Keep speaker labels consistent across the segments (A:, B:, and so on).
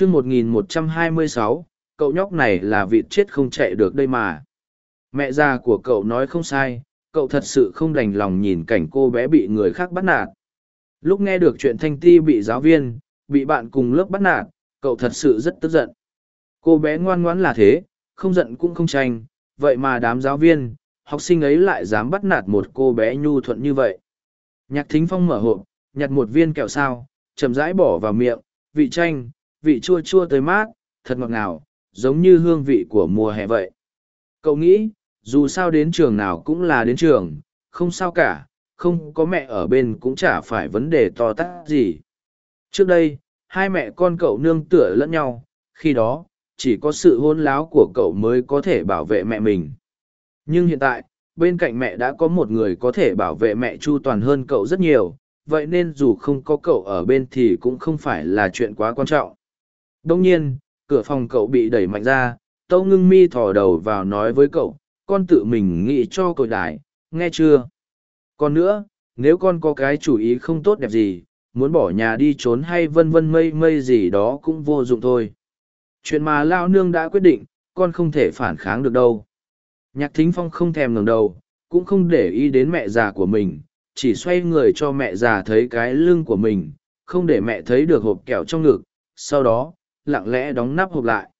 A: chương 1126, cậu nhóc này là vịt chết không chạy được đây mà. Mẹ già của cậu nói không sai, cậu thật sự không đành lòng nhìn cảnh cô bé bị người khác bắt nạt. Lúc nghe được chuyện Thanh Ti bị giáo viên, bị bạn cùng lớp bắt nạt, cậu thật sự rất tức giận. Cô bé ngoan ngoãn là thế, không giận cũng không tranh, vậy mà đám giáo viên, học sinh ấy lại dám bắt nạt một cô bé nhu thuận như vậy. Nhạc thính phong mở hộp, nhặt một viên kẹo sao, chậm rãi bỏ vào miệng, vị chanh, vị chua chua tới mát, thật ngọt ngào, giống như hương vị của mùa hè vậy. Cậu nghĩ, dù sao đến trường nào cũng là đến trường, không sao cả, không có mẹ ở bên cũng chả phải vấn đề to tát gì. Trước đây, hai mẹ con cậu nương tựa lẫn nhau, khi đó, chỉ có sự hôn láo của cậu mới có thể bảo vệ mẹ mình. Nhưng hiện tại, bên cạnh mẹ đã có một người có thể bảo vệ mẹ chu toàn hơn cậu rất nhiều, vậy nên dù không có cậu ở bên thì cũng không phải là chuyện quá quan trọng. Đông nhiên, cửa phòng cậu bị đẩy mạnh ra, Tâu ngưng mi thò đầu vào nói với cậu, con tự mình nghĩ cho cậu đại, nghe chưa? Còn nữa, nếu con có cái chủ ý không tốt đẹp gì, muốn bỏ nhà đi trốn hay vân vân mây mây gì đó cũng vô dụng thôi. Chuyện mà Lao Nương đã quyết định, con không thể phản kháng được đâu. Nhạc thính phong không thèm ngẩng đầu, cũng không để ý đến mẹ già của mình, chỉ xoay người cho mẹ già thấy cái lưng của mình, không để mẹ thấy được hộp kẹo trong ngực, sau đó, lặng lẽ đóng nắp hộp lại.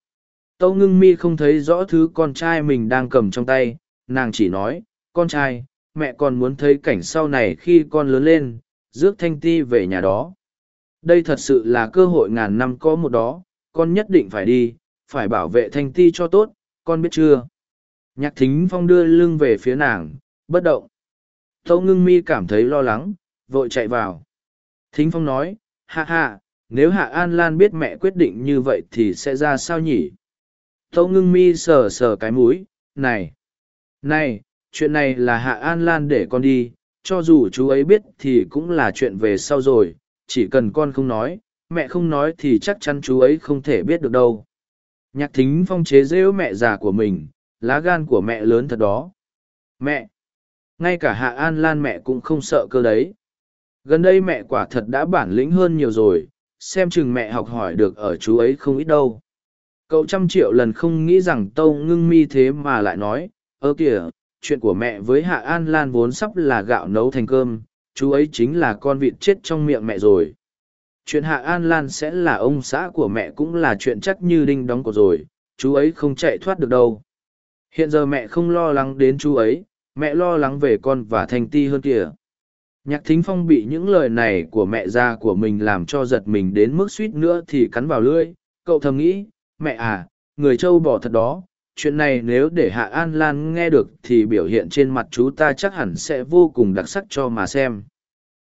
A: Tâu ngưng mi không thấy rõ thứ con trai mình đang cầm trong tay, nàng chỉ nói, con trai, mẹ còn muốn thấy cảnh sau này khi con lớn lên, rước thanh ti về nhà đó. Đây thật sự là cơ hội ngàn năm có một đó, con nhất định phải đi, phải bảo vệ thanh ti cho tốt, con biết chưa? Nhạc thính phong đưa lưng về phía nàng, bất động. Tâu ngưng mi cảm thấy lo lắng, vội chạy vào. Thính phong nói, ha ha, nếu hạ an lan biết mẹ quyết định như vậy thì sẽ ra sao nhỉ? Tâu ngưng mi sờ sờ cái mũi, này, này, chuyện này là hạ an lan để con đi, cho dù chú ấy biết thì cũng là chuyện về sau rồi, chỉ cần con không nói, mẹ không nói thì chắc chắn chú ấy không thể biết được đâu. Nhạc thính phong chế rễu mẹ già của mình, lá gan của mẹ lớn thật đó. Mẹ! Ngay cả hạ an lan mẹ cũng không sợ cơ đấy. Gần đây mẹ quả thật đã bản lĩnh hơn nhiều rồi, xem chừng mẹ học hỏi được ở chú ấy không ít đâu. Cậu trăm triệu lần không nghĩ rằng tâu ngưng mi thế mà lại nói, ơ kìa, chuyện của mẹ với hạ an lan vốn sắp là gạo nấu thành cơm, chú ấy chính là con vịt chết trong miệng mẹ rồi. Chuyện hạ an lan sẽ là ông xã của mẹ cũng là chuyện chắc như đinh đóng cột rồi chú ấy không chạy thoát được đâu. Hiện giờ mẹ không lo lắng đến chú ấy mẹ lo lắng về con và thanh ti hơn kìa nhạc thính phong bị những lời này của mẹ già của mình làm cho giật mình đến mức suýt nữa thì cắn vào lưỡi. Cậu thầm nghĩ, mẹ à người châu bỏ thật đó, chuyện này nếu để hạ an lan nghe được thì biểu hiện trên mặt chú ta chắc hẳn sẽ vô cùng đặc sắc cho mà xem.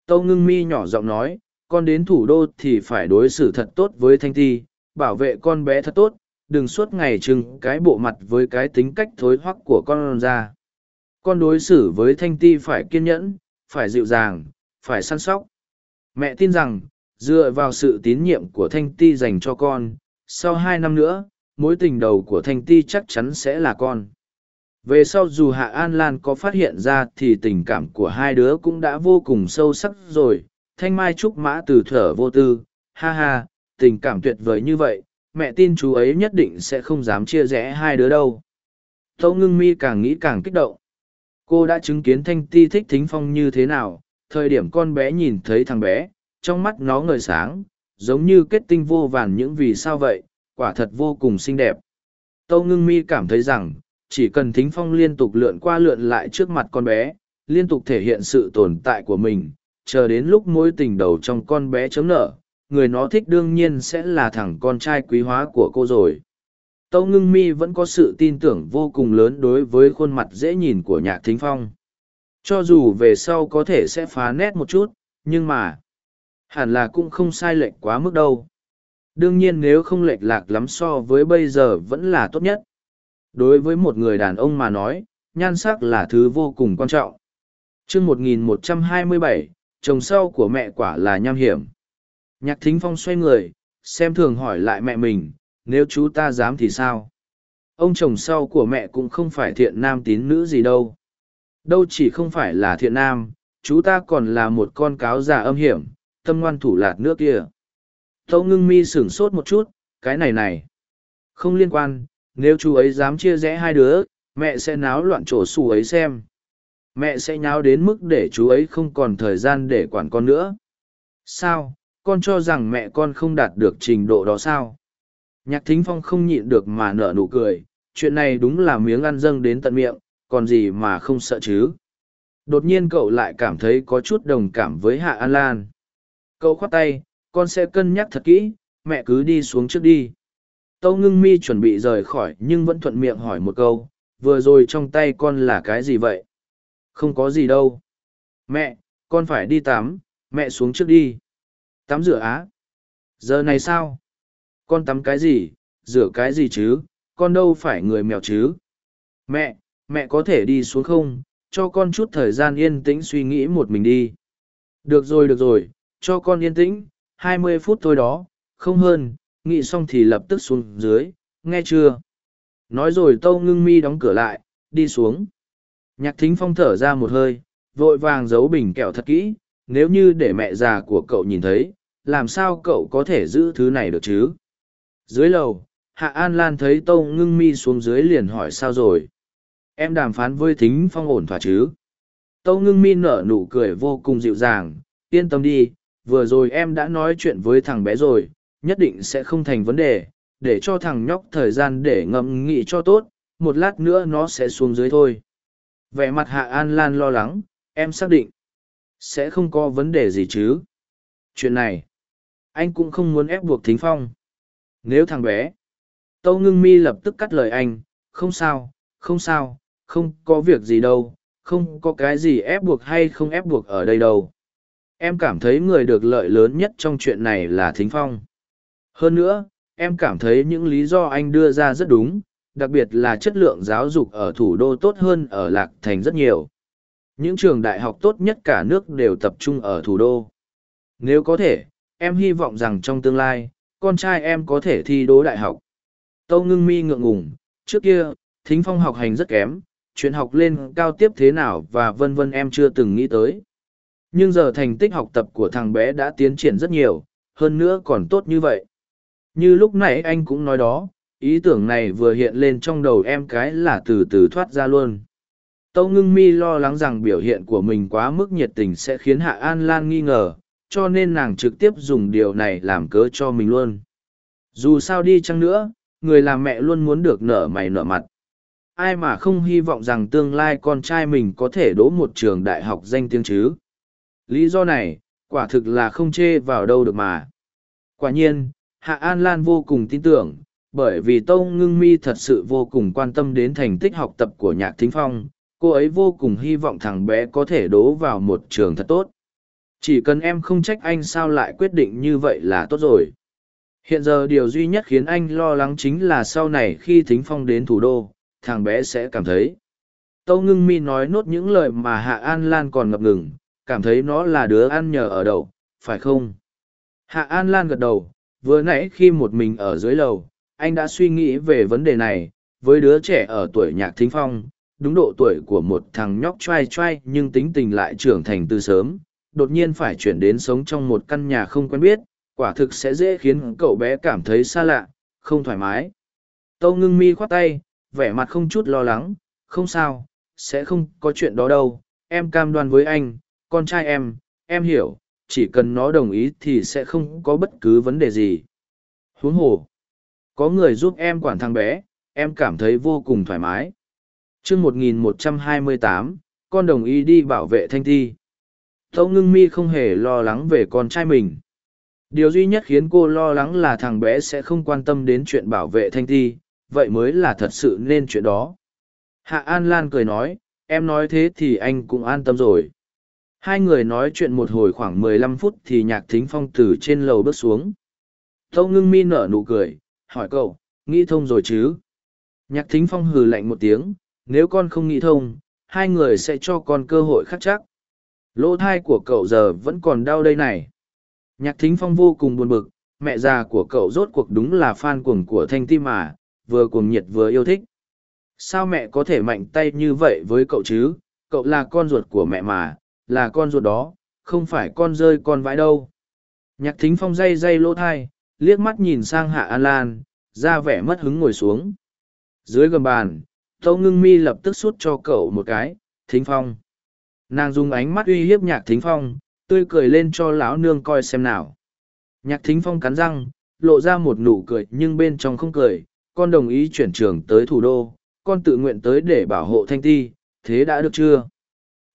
A: Tâu ngưng mi nhỏ giọng nói, con đến thủ đô thì phải đối xử thật tốt với thanh ti, bảo vệ con bé thật tốt, đừng suốt ngày chừng cái bộ mặt với cái tính cách thối hoắc của con ra. Con đối xử với thanh ti phải kiên nhẫn phải dịu dàng phải săn sóc mẹ tin rằng dựa vào sự tín nhiệm của thanh ti dành cho con sau hai năm nữa mối tình đầu của thanh ti chắc chắn sẽ là con về sau dù hạ an lan có phát hiện ra thì tình cảm của hai đứa cũng đã vô cùng sâu sắc rồi thanh mai trúc mã từ thở vô tư, ha ha, tình cảm tuyệt vời như vậy, mẹ tin chú ấy nhất định sẽ không dám chia rẽ hai đứa đâu. Tâu ngưng mi càng nghĩ càng kích động. Cô đã chứng kiến thanh ti thích thính phong như thế nào, thời điểm con bé nhìn thấy thằng bé, trong mắt nó ngời sáng, giống như kết tinh vô vàn những vì sao vậy, quả thật vô cùng xinh đẹp. Tâu ngưng mi cảm thấy rằng, chỉ cần thính phong liên tục lượn qua lượn lại trước mặt con bé, liên tục thể hiện sự tồn tại của mình, chờ đến lúc mối tình đầu trong con bé chấm nở, người nó thích đương nhiên sẽ là thằng con trai quý hóa của cô rồi. Tâu ngưng mi vẫn có sự tin tưởng vô cùng lớn đối với khuôn mặt dễ nhìn của nhạc thính phong. Cho dù về sau có thể sẽ phá nét một chút, nhưng mà, hẳn là cũng không sai lệch quá mức đâu. Đương nhiên nếu không lệch lạc lắm so với bây giờ vẫn là tốt nhất. Đối với một người đàn ông mà nói, nhan sắc là thứ vô cùng quan trọng. chương 1127, chồng sau của mẹ quả là nham hiểm. Nhạc thính phong xoay người, xem thường hỏi lại mẹ mình, nếu chú ta dám thì sao? Ông chồng sau của mẹ cũng không phải thiện nam tín nữ gì đâu. Đâu chỉ không phải là thiện nam, chú ta còn là một con cáo già âm hiểm, tâm ngoan thủ lạt nước kia. Tâu ngưng mi sửng sốt một chút, cái này này. Không liên quan, nếu chú ấy dám chia rẽ hai đứa, mẹ sẽ náo loạn chỗ xù ấy xem. Mẹ sẽ nháo đến mức để chú ấy không còn thời gian để quản con nữa. Sao, con cho rằng mẹ con không đạt được trình độ đó sao? Nhạc thính phong không nhịn được mà nở nụ cười, chuyện này đúng là miếng ăn dâng đến tận miệng, còn gì mà không sợ chứ? Đột nhiên cậu lại cảm thấy có chút đồng cảm với Hạ An Lan. Cậu khoát tay, con sẽ cân nhắc thật kỹ, mẹ cứ đi xuống trước đi. Tâu ngưng mi chuẩn bị rời khỏi nhưng vẫn thuận miệng hỏi một câu, vừa rồi trong tay con là cái gì vậy? Không có gì đâu. Mẹ, con phải đi tắm, mẹ xuống trước đi. Tắm rửa á? Giờ này sao? Con tắm cái gì, rửa cái gì chứ, con đâu phải người mèo chứ? Mẹ, mẹ có thể đi xuống không, cho con chút thời gian yên tĩnh suy nghĩ một mình đi. Được rồi được rồi, cho con yên tĩnh, hai mươi phút thôi đó, không hơn, nghĩ xong thì lập tức xuống dưới, nghe chưa? Nói rồi tâu ngưng mi đóng cửa lại, đi xuống. Nhạc thính phong thở ra một hơi, vội vàng giấu bình kẹo thật kỹ, nếu như để mẹ già của cậu nhìn thấy, làm sao cậu có thể giữ thứ này được chứ? Dưới lầu, Hạ An Lan thấy tâu ngưng mi xuống dưới liền hỏi sao rồi? Em đàm phán với thính phong ổn thỏa chứ? Tâu ngưng mi nở nụ cười vô cùng dịu dàng, yên tâm đi, vừa rồi em đã nói chuyện với thằng bé rồi, nhất định sẽ không thành vấn đề, để cho thằng nhóc thời gian để ngẫm nghĩ cho tốt, một lát nữa nó sẽ xuống dưới thôi. Vẻ mặt Hạ An Lan lo lắng, em xác định, sẽ không có vấn đề gì chứ. Chuyện này, anh cũng không muốn ép buộc thính phong. Nếu thằng bé, Tâu ngưng mi lập tức cắt lời anh, không sao, không sao, không có việc gì đâu, không có cái gì ép buộc hay không ép buộc ở đây đâu. Em cảm thấy người được lợi lớn nhất trong chuyện này là Thính Phong. Hơn nữa, em cảm thấy những lý do anh đưa ra rất đúng, đặc biệt là chất lượng giáo dục ở thủ đô tốt hơn ở Lạc Thành rất nhiều. Những trường đại học tốt nhất cả nước đều tập trung ở thủ đô. Nếu có thể, em hy vọng rằng trong tương lai, con trai em có thể thi đỗ đại học. Tâu ngưng mi ngượng ngùng, trước kia, thính phong học hành rất kém, chuyện học lên cao tiếp thế nào và vân vân em chưa từng nghĩ tới. Nhưng giờ thành tích học tập của thằng bé đã tiến triển rất nhiều, hơn nữa còn tốt như vậy. Như lúc nãy anh cũng nói đó, ý tưởng này vừa hiện lên trong đầu em cái là từ từ thoát ra luôn. Tâu ngưng mi lo lắng rằng biểu hiện của mình quá mức nhiệt tình sẽ khiến Hạ An Lan nghi ngờ, cho nên nàng trực tiếp dùng điều này làm cớ cho mình luôn. Dù sao đi chăng nữa, người làm mẹ luôn muốn được nở mày nở mặt. Ai mà không hy vọng rằng tương lai con trai mình có thể đỗ một trường đại học danh tiếng chứ. Lý do này, quả thực là không chê vào đâu được mà. Quả nhiên, Hạ An Lan vô cùng tin tưởng, bởi vì tâu Ngưng Mi thật sự vô cùng quan tâm đến thành tích học tập của Nhạc Thính Phong, cô ấy vô cùng hy vọng thằng bé có thể đỗ vào một trường thật tốt. Chỉ cần em không trách anh sao lại quyết định như vậy là tốt rồi. Hiện giờ điều duy nhất khiến anh lo lắng chính là sau này khi Thính Phong đến thủ đô, thằng bé sẽ cảm thấy. Tâu ngưng mi nói nốt những lời mà Hạ An Lan còn ngập ngừng, cảm thấy nó là đứa ăn nhờ ở đậu, phải không? Hạ An Lan gật đầu, vừa nãy khi một mình ở dưới lầu, anh đã suy nghĩ về vấn đề này, với đứa trẻ ở tuổi nhạc thính phong, đúng độ tuổi của một thằng nhóc trai trai nhưng tính tình lại trưởng thành từ sớm, đột nhiên phải chuyển đến sống trong một căn nhà không quen biết, quả thực sẽ dễ khiến cậu bé cảm thấy xa lạ, không thoải mái. Tâu ngưng mi khoát tay, vẻ mặt không chút lo lắng, không sao, sẽ không có chuyện đó đâu, em cam đoan với anh, con trai em, em hiểu, chỉ cần nó đồng ý thì sẽ không có bất cứ vấn đề gì. Huống hồ, có người giúp em quản thằng bé, em cảm thấy vô cùng thoải mái. chương 1128, con đồng ý đi bảo vệ thanh thi. Tâu ngưng mi không hề lo lắng về con trai mình. Điều duy nhất khiến cô lo lắng là thằng bé sẽ không quan tâm đến chuyện bảo vệ thanh thi, vậy mới là thật sự nên chuyện đó. Hạ An Lan cười nói, em nói thế thì anh cũng an tâm rồi. Hai người nói chuyện một hồi khoảng mười lăm phút thì nhạc thính phong từ trên lầu bước xuống. Tâu ngưng mi nở nụ cười, hỏi cậu, nghĩ thông rồi chứ? Nhạc thính phong hừ lạnh một tiếng, nếu con không nghĩ thông, hai người sẽ cho con cơ hội khắc chắc. Lỗ thai của cậu giờ vẫn còn đau đây này. Nhạc thính phong vô cùng buồn bực, mẹ già của cậu rốt cuộc đúng là fan cuồng của thanh ti mà, vừa cuồng nhiệt vừa yêu thích. Sao mẹ có thể mạnh tay như vậy với cậu chứ, cậu là con ruột của mẹ mà, là con ruột đó, không phải con rơi con vãi đâu. Nhạc thính phong day day lỗ thai, liếc mắt nhìn sang hạ an lan ra vẻ mất hứng ngồi xuống dưới gầm bàn tâu ngưng mi lập tức sút cho cậu một cái thính phong nàng dùng ánh mắt uy hiếp nhạc thính phong, tươi cười lên cho lão nương coi xem nào. Nhạc thính phong cắn răng, lộ ra một nụ cười nhưng bên trong không cười, con đồng ý chuyển trường tới thủ đô, con tự nguyện tới để bảo hộ thanh ti, thế đã được chưa?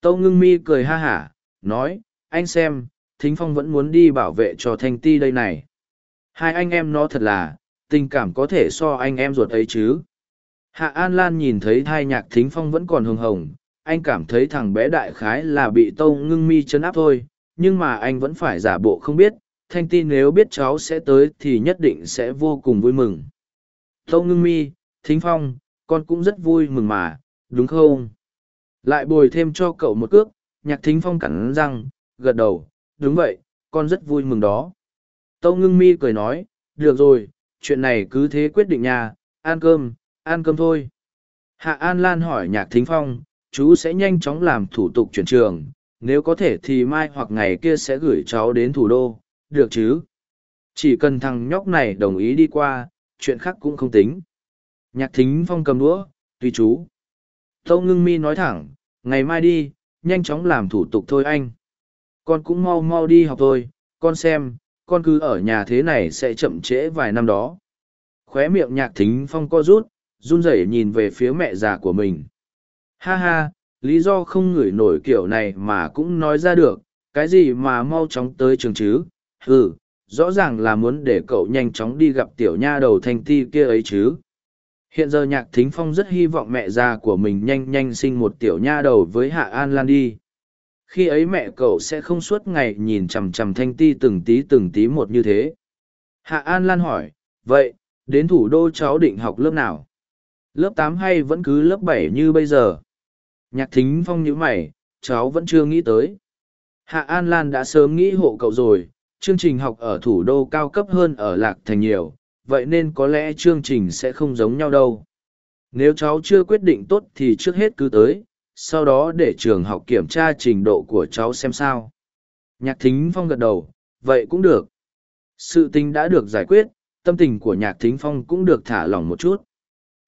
A: Tâu ngưng mi cười ha hả, nói, anh xem, thính phong vẫn muốn đi bảo vệ cho thanh ti đây này. Hai anh em nó thật là, tình cảm có thể so anh em ruột ấy chứ. Hạ an lan nhìn thấy thai nhạc thính phong vẫn còn hưng hồng anh cảm thấy thằng bé đại khái là bị tâu ngưng mi chấn áp thôi nhưng mà anh vẫn phải giả bộ không biết thanh ti nếu biết cháu sẽ tới thì nhất định sẽ vô cùng vui mừng. Tâu ngưng mi thính phong con cũng rất vui mừng mà đúng không? Lại bồi thêm cho cậu một cước nhạc thính phong cẳng răng gật đầu đúng vậy con rất vui mừng đó. Tâu ngưng mi cười nói được rồi chuyện này cứ thế quyết định nhà, ăn cơm ăn cơm thôi. Hạ an lan hỏi nhạc thính phong chú sẽ nhanh chóng làm thủ tục chuyển trường, nếu có thể thì mai hoặc ngày kia sẽ gửi cháu đến thủ đô, được chứ? Chỉ cần thằng nhóc này đồng ý đi qua, chuyện khác cũng không tính. Nhạc thính phong cầm đũa, tùy chú. Tâu ngưng mi nói thẳng, ngày mai đi, nhanh chóng làm thủ tục thôi anh. Con cũng mau mau đi học thôi, con xem, con cứ ở nhà thế này sẽ chậm trễ vài năm đó. Khóe miệng nhạc thính phong co rút, run rẩy nhìn về phía mẹ già của mình ha ha, lý do không ngửi nổi kiểu này mà cũng nói ra được, cái gì mà mau chóng tới trường chứ? Ừ rõ ràng là muốn để cậu nhanh chóng đi gặp tiểu nha đầu thanh ti kia ấy chứ. Hiện giờ nhạc thính phong rất hy vọng mẹ già của mình nhanh nhanh sinh một tiểu nha đầu với hạ an lan đi. Khi ấy mẹ cậu sẽ không suốt ngày nhìn chằm chằm thanh ti từng tí từng tí một như thế. Hạ an lan hỏi, vậy, đến thủ đô cháu định học lớp nào? Lớp tám hay vẫn cứ lớp bảy như bây giờ? Nhạc thính phong nhíu mày, cháu vẫn chưa nghĩ tới. Hạ an lan đã sớm nghĩ hộ cậu rồi, chương trình học ở thủ đô cao cấp hơn ở lạc thành nhiều, vậy nên có lẽ chương trình sẽ không giống nhau đâu. Nếu cháu chưa quyết định tốt thì trước hết cứ tới, sau đó để trường học kiểm tra trình độ của cháu xem sao. Nhạc thính phong gật đầu, vậy cũng được. Sự tình đã được giải quyết, tâm tình của nhạc thính phong cũng được thả lỏng một chút.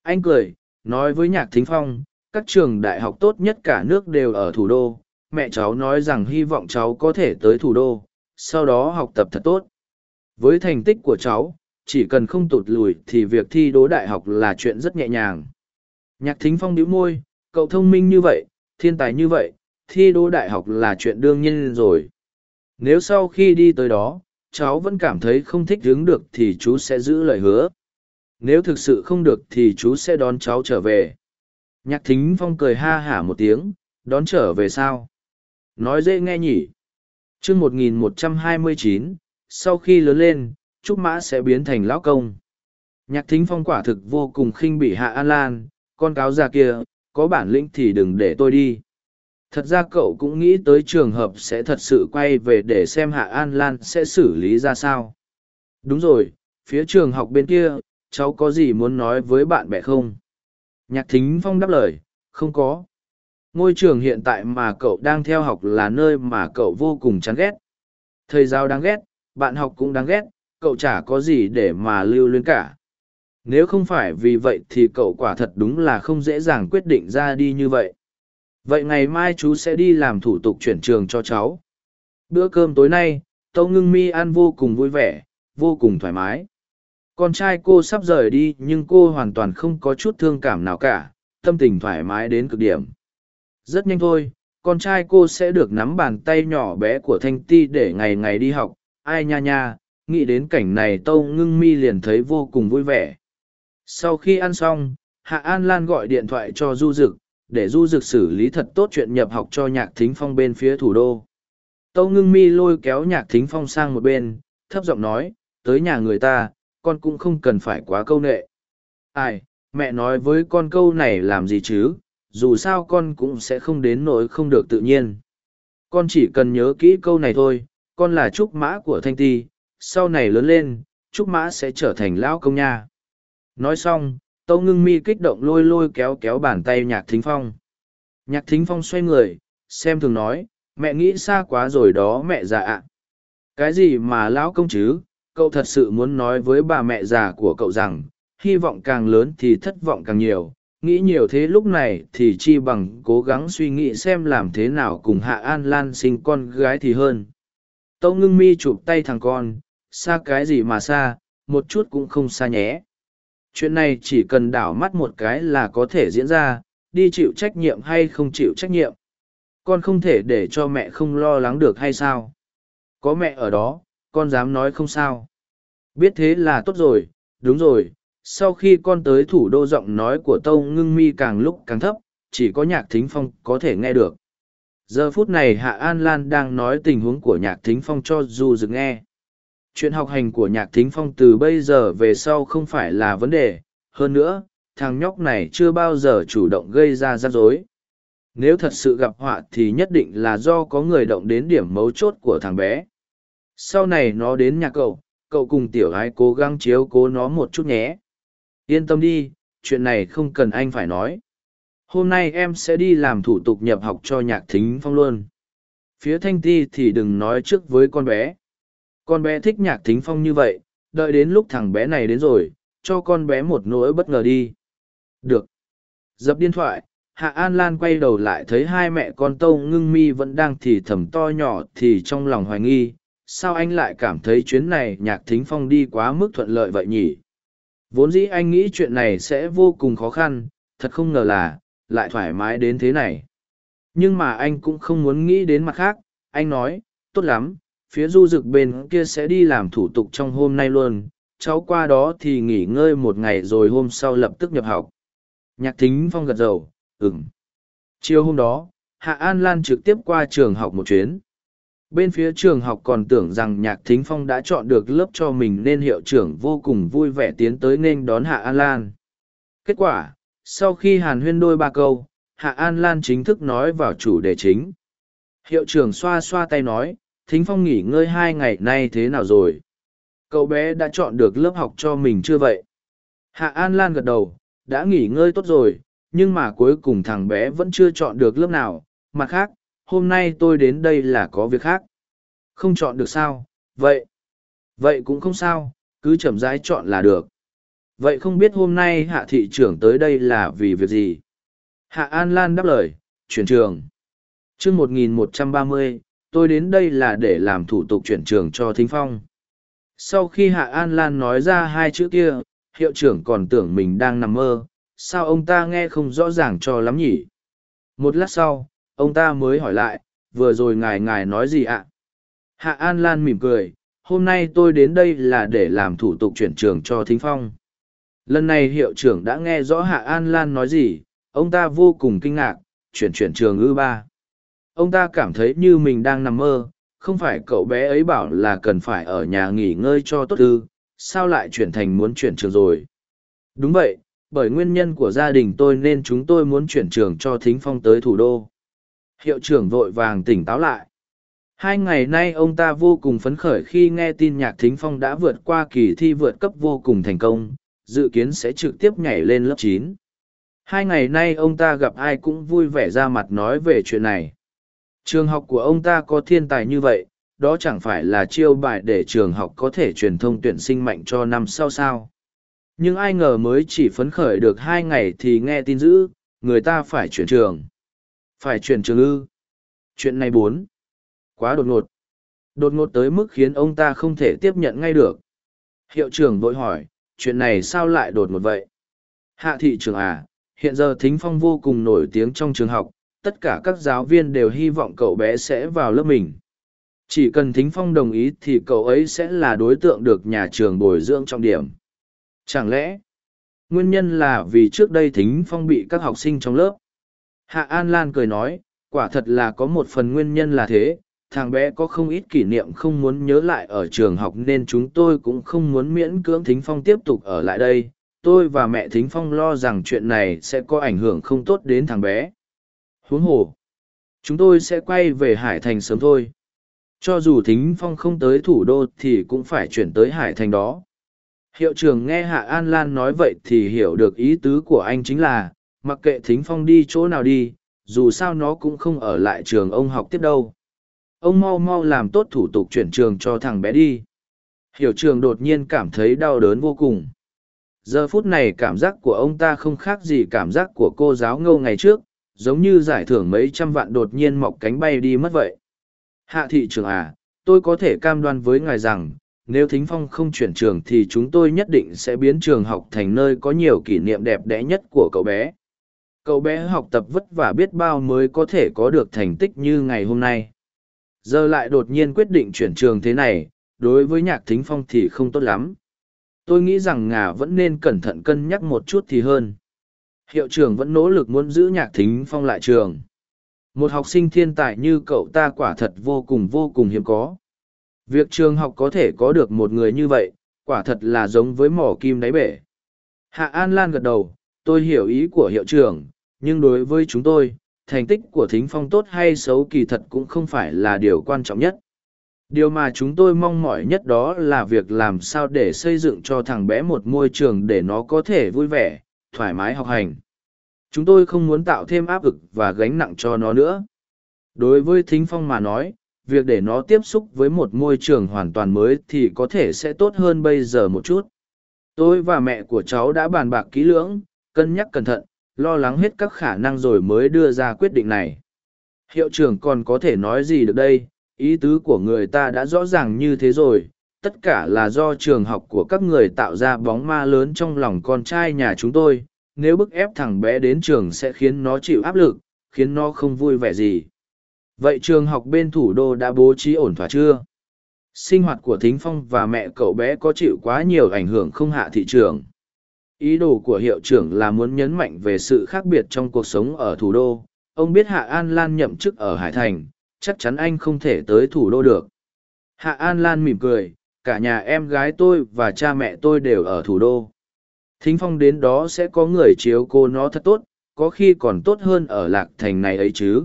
A: Anh cười, nói với nhạc thính phong các trường đại học tốt nhất cả nước đều ở thủ đô. Mẹ cháu nói rằng hy vọng cháu có thể tới thủ đô, sau đó học tập thật tốt. Với thành tích của cháu, chỉ cần không tụt lùi thì việc thi đỗ đại học là chuyện rất nhẹ nhàng. Nhạc thính phong đĩu môi, cậu thông minh như vậy, thiên tài như vậy, thi đỗ đại học là chuyện đương nhiên rồi. Nếu sau khi đi tới đó, cháu vẫn cảm thấy không thích đứng được thì chú sẽ giữ lời hứa. Nếu thực sự không được thì chú sẽ đón cháu trở về nhạc thính phong cười ha hả một tiếng, đón trở về sao? Nói dễ nghe nhỉ? Chương một nghìn một trăm hai mươi chín, sau khi lớn lên, trúc mã sẽ biến thành lão công. Nhạc thính phong quả thực vô cùng khinh bị hạ an lan, con cáo già kia, có bản lĩnh thì đừng để tôi đi. Thật ra cậu cũng nghĩ tới trường hợp sẽ thật sự quay về để xem hạ an lan sẽ xử lý ra sao. Đúng rồi, phía trường học bên kia, cháu có gì muốn nói với bạn bè không? Nhạc thính phong đáp lời, không có. Ngôi trường hiện tại mà cậu đang theo học là nơi mà cậu vô cùng chán ghét. Thầy giáo đáng ghét, bạn học cũng đáng ghét, cậu chả có gì để mà lưu luyến cả. Nếu không phải vì vậy thì cậu quả thật đúng là không dễ dàng quyết định ra đi như vậy. Vậy ngày mai chú sẽ đi làm thủ tục chuyển trường cho cháu. Bữa cơm tối nay, tâu ngưng mi ăn vô cùng vui vẻ, vô cùng thoải mái con trai cô sắp rời đi nhưng cô hoàn toàn không có chút thương cảm nào cả, tâm tình thoải mái đến cực điểm. Rất nhanh thôi, con trai cô sẽ được nắm bàn tay nhỏ bé của thanh ti để ngày ngày đi học. Ai nha nha, nghĩ đến cảnh này tâu ngưng mi liền thấy vô cùng vui vẻ. Sau khi ăn xong, hạ an lan gọi điện thoại cho du Dực, để du Dực xử lý thật tốt chuyện nhập học cho nhạc thính phong bên phía thủ đô. Tâu ngưng mi lôi kéo nhạc thính phong sang một bên, thấp giọng nói, tới nhà người ta con cũng không cần phải quá câu nệ. Ai, mẹ nói với con câu này làm gì chứ? Dù sao con cũng sẽ không đến nỗi không được tự nhiên. Con chỉ cần nhớ kỹ câu này thôi, con là trúc mã của thanh ti. Sau này lớn lên, trúc mã sẽ trở thành lão công nha. Nói xong, tâu ngưng mi kích động lôi lôi kéo kéo bàn tay nhạc thính phong. Nhạc thính phong xoay người, xem thường nói, mẹ nghĩ xa quá rồi đó mẹ già ạ. Cái gì mà lão công chứ? Cậu thật sự muốn nói với bà mẹ già của cậu rằng, hy vọng càng lớn thì thất vọng càng nhiều. Nghĩ nhiều thế lúc này thì chi bằng cố gắng suy nghĩ xem làm thế nào cùng hạ an lan sinh con gái thì hơn. Tâu ngưng mi chụp tay thằng con, xa cái gì mà xa, một chút cũng không xa nhé. Chuyện này chỉ cần đảo mắt một cái là có thể diễn ra, đi chịu trách nhiệm hay không chịu trách nhiệm. Con không thể để cho mẹ không lo lắng được hay sao? Có mẹ ở đó con dám nói không sao. Biết thế là tốt rồi, đúng rồi, sau khi con tới thủ đô giọng nói của tâu ngưng mi càng lúc càng thấp, chỉ có nhạc thính phong có thể nghe được. Giờ phút này hạ an lan đang nói tình huống của nhạc thính phong cho du dực nghe. Chuyện học hành của nhạc thính phong từ bây giờ về sau không phải là vấn đề, hơn nữa, thằng nhóc này chưa bao giờ chủ động gây ra rắc rối. Nếu thật sự gặp họa thì nhất định là do có người động đến điểm mấu chốt của thằng bé sau này nó đến nhà cậu cậu cùng tiểu gái cố gắng chiếu cố nó một chút nhé. Yên tâm đi, chuyện này không cần anh phải nói. Hôm nay em sẽ đi làm thủ tục nhập học cho nhạc thính phong luôn. Phía thanh ti thì đừng nói trước với con bé. Con bé thích nhạc thính phong như vậy, đợi đến lúc thằng bé này đến rồi, cho con bé một nỗi bất ngờ đi. Được. Dập điện thoại, hạ an lan quay đầu lại thấy hai mẹ con tâu ngưng mi vẫn đang thì thầm to nhỏ thì trong lòng hoài nghi sao anh lại cảm thấy chuyến này nhạc thính phong đi quá mức thuận lợi vậy nhỉ? Vốn dĩ anh nghĩ chuyện này sẽ vô cùng khó khăn, thật không ngờ là, lại thoải mái đến thế này. Nhưng mà anh cũng không muốn nghĩ đến mặt khác, anh nói, tốt lắm, phía du rực bên kia sẽ đi làm thủ tục trong hôm nay luôn, cháu qua đó thì nghỉ ngơi một ngày rồi hôm sau lập tức nhập học. Nhạc thính phong gật dầu ừng chiều hôm đó, hạ an lan trực tiếp qua trường học một chuyến bên phía trường học còn tưởng rằng nhạc thính phong đã chọn được lớp cho mình nên hiệu trưởng vô cùng vui vẻ tiến tới nên đón hạ an lan. Kết quả, sau khi hàn huyên đôi ba câu, hạ an lan chính thức nói vào chủ đề chính. Hiệu trưởng xoa xoa tay nói, thính phong nghỉ ngơi hai ngày nay thế nào rồi? Cậu bé đã chọn được lớp học cho mình chưa vậy? Hạ an lan gật đầu, đã nghỉ ngơi tốt rồi, nhưng mà cuối cùng thằng bé vẫn chưa chọn được lớp nào. Mặt khác hôm nay tôi đến đây là có việc khác. Không chọn được sao? Vậy vậy cũng không sao, cứ chậm rãi chọn là được. Vậy không biết hôm nay hạ thị trưởng tới đây là vì việc gì? Hạ an lan đáp lời, chuyển trường. Chương một nghìn một trăm ba mươi, tôi đến đây là để làm thủ tục chuyển trường cho thính phong. Sau khi hạ an lan nói ra hai chữ kia, hiệu trưởng còn tưởng mình đang nằm mơ, sao ông ta nghe không rõ ràng cho lắm nhỉ? Một lát sau ông ta mới hỏi lại, vừa rồi ngài ngài nói gì ạ? Hạ an lan mỉm cười, hôm nay tôi đến đây là để làm thủ tục chuyển trường cho thính phong. Lần này hiệu trưởng đã nghe rõ hạ an lan nói gì, ông ta vô cùng kinh ngạc, chuyển chuyển trường ư ba. Ông ta cảm thấy như mình đang nằm mơ, không phải cậu bé ấy bảo là cần phải ở nhà nghỉ ngơi cho tốt ư, sao lại chuyển thành muốn chuyển trường rồi? Đúng vậy, bởi nguyên nhân của gia đình tôi nên chúng tôi muốn chuyển trường cho thính phong tới thủ đô hiệu trưởng vội vàng tỉnh táo lại. Hai ngày nay ông ta vô cùng phấn khởi khi nghe tin nhạc thính phong đã vượt qua kỳ thi vượt cấp vô cùng thành công, dự kiến sẽ trực tiếp nhảy lên lớp chín. Hai ngày nay ông ta gặp ai cũng vui vẻ ra mặt nói về chuyện này. Trường học của ông ta có thiên tài như vậy, đó chẳng phải là chiêu bài để trường học có thể truyền thông tuyển sinh mạnh cho năm sau sao? Nhưng ai ngờ mới chỉ phấn khởi được hai ngày thì nghe tin dữ, người ta phải chuyển trường phải chuyển trường ư? Chuyện này bốn. Quá đột ngột. Đột ngột tới mức khiến ông ta không thể tiếp nhận ngay được. Hiệu trưởng vội hỏi, chuyện này sao lại đột ngột vậy? Hạ thị trường à hiện giờ thính phong vô cùng nổi tiếng trong trường học, tất cả các giáo viên đều hy vọng cậu bé sẽ vào lớp mình. Chỉ cần thính phong đồng ý thì cậu ấy sẽ là đối tượng được nhà trường bồi dưỡng trọng điểm. Chẳng lẽ nguyên nhân là vì trước đây thính phong bị các học sinh trong lớp hạ an lan cười nói, quả thật là có một phần nguyên nhân là thế, thằng bé có không ít kỷ niệm không muốn nhớ lại ở trường học nên chúng tôi cũng không muốn miễn cưỡng thính phong tiếp tục ở lại đây. Tôi và mẹ thính phong lo rằng chuyện này sẽ có ảnh hưởng không tốt đến thằng bé. Huống hồ, chúng tôi sẽ quay về hải thành sớm thôi. Cho dù thính phong không tới thủ đô thì cũng phải chuyển tới hải thành đó. Hiệu trưởng nghe hạ an lan nói vậy thì hiểu được ý tứ của anh chính là mặc kệ thính phong đi chỗ nào đi dù sao nó cũng không ở lại trường ông học tiếp đâu ông mau mau làm tốt thủ tục chuyển trường cho thằng bé đi Hiểu trường đột nhiên cảm thấy đau đớn vô cùng. Giờ phút này cảm giác của ông ta không khác gì cảm giác của cô giáo ngâu ngày trước, giống như giải thưởng mấy trăm vạn đột nhiên mọc cánh bay đi mất vậy. Hạ thị trường à, tôi có thể cam đoan với ngài rằng, nếu Thính Phong không chuyển trường thì chúng tôi nhất định sẽ biến trường học thành nơi có nhiều kỷ niệm đẹp đẽ nhất của cậu bé. Cậu bé học tập vất vả biết bao mới có thể có được thành tích như ngày hôm nay. Giờ lại đột nhiên quyết định chuyển trường thế này, đối với nhạc Thính Phong thì không tốt lắm. Tôi nghĩ rằng ngà vẫn nên cẩn thận cân nhắc một chút thì hơn. Hiệu trưởng vẫn nỗ lực muốn giữ nhạc Thính Phong lại trường. Một học sinh thiên tài như cậu ta quả thật vô cùng vô cùng hiếm có Việc trường học có thể có được một người như vậy, quả thật là giống với mỏ kim đáy bể. Hạ An Lan gật đầu, tôi hiểu ý của hiệu trưởng, nhưng đối với chúng tôi, thành tích của thính phong tốt hay xấu kỳ thật cũng không phải là điều quan trọng nhất. Điều mà chúng tôi mong mỏi nhất đó là việc làm sao để xây dựng cho thằng bé một môi trường để nó có thể vui vẻ, thoải mái học hành. Chúng tôi không muốn tạo thêm áp lực và gánh nặng cho nó nữa. Đối với Thính Phong mà nói, việc để nó tiếp xúc với một môi trường hoàn toàn mới thì có thể sẽ tốt hơn bây giờ một chút tôi và mẹ của cháu đã bàn bạc kỹ lưỡng cân nhắc cẩn thận lo lắng hết các khả năng rồi mới đưa ra quyết định này. Hiệu trưởng còn có thể nói gì được đây? Ý tứ của người ta đã rõ ràng như thế rồi. Tất cả là do trường học của các người tạo ra bóng ma lớn trong lòng con trai nhà chúng tôi. Nếu bức ép thằng bé đến trường sẽ khiến nó chịu áp lực, khiến nó không vui vẻ gì. Vậy trường học bên thủ đô đã bố trí ổn thỏa chưa? Sinh hoạt của Thính Phong và mẹ cậu bé có chịu quá nhiều ảnh hưởng không hạ thị trường? Ý đồ của hiệu trưởng là muốn nhấn mạnh về sự khác biệt trong cuộc sống ở thủ đô. Ông biết Hạ An Lan nhậm chức ở Hải Thành, chắc chắn anh không thể tới thủ đô được. Hạ An Lan mỉm cười, cả nhà em gái tôi và cha mẹ tôi đều ở thủ đô. Thính Phong đến đó sẽ có người chiếu cô nó thật tốt, có khi còn tốt hơn ở Lạc Thành này ấy chứ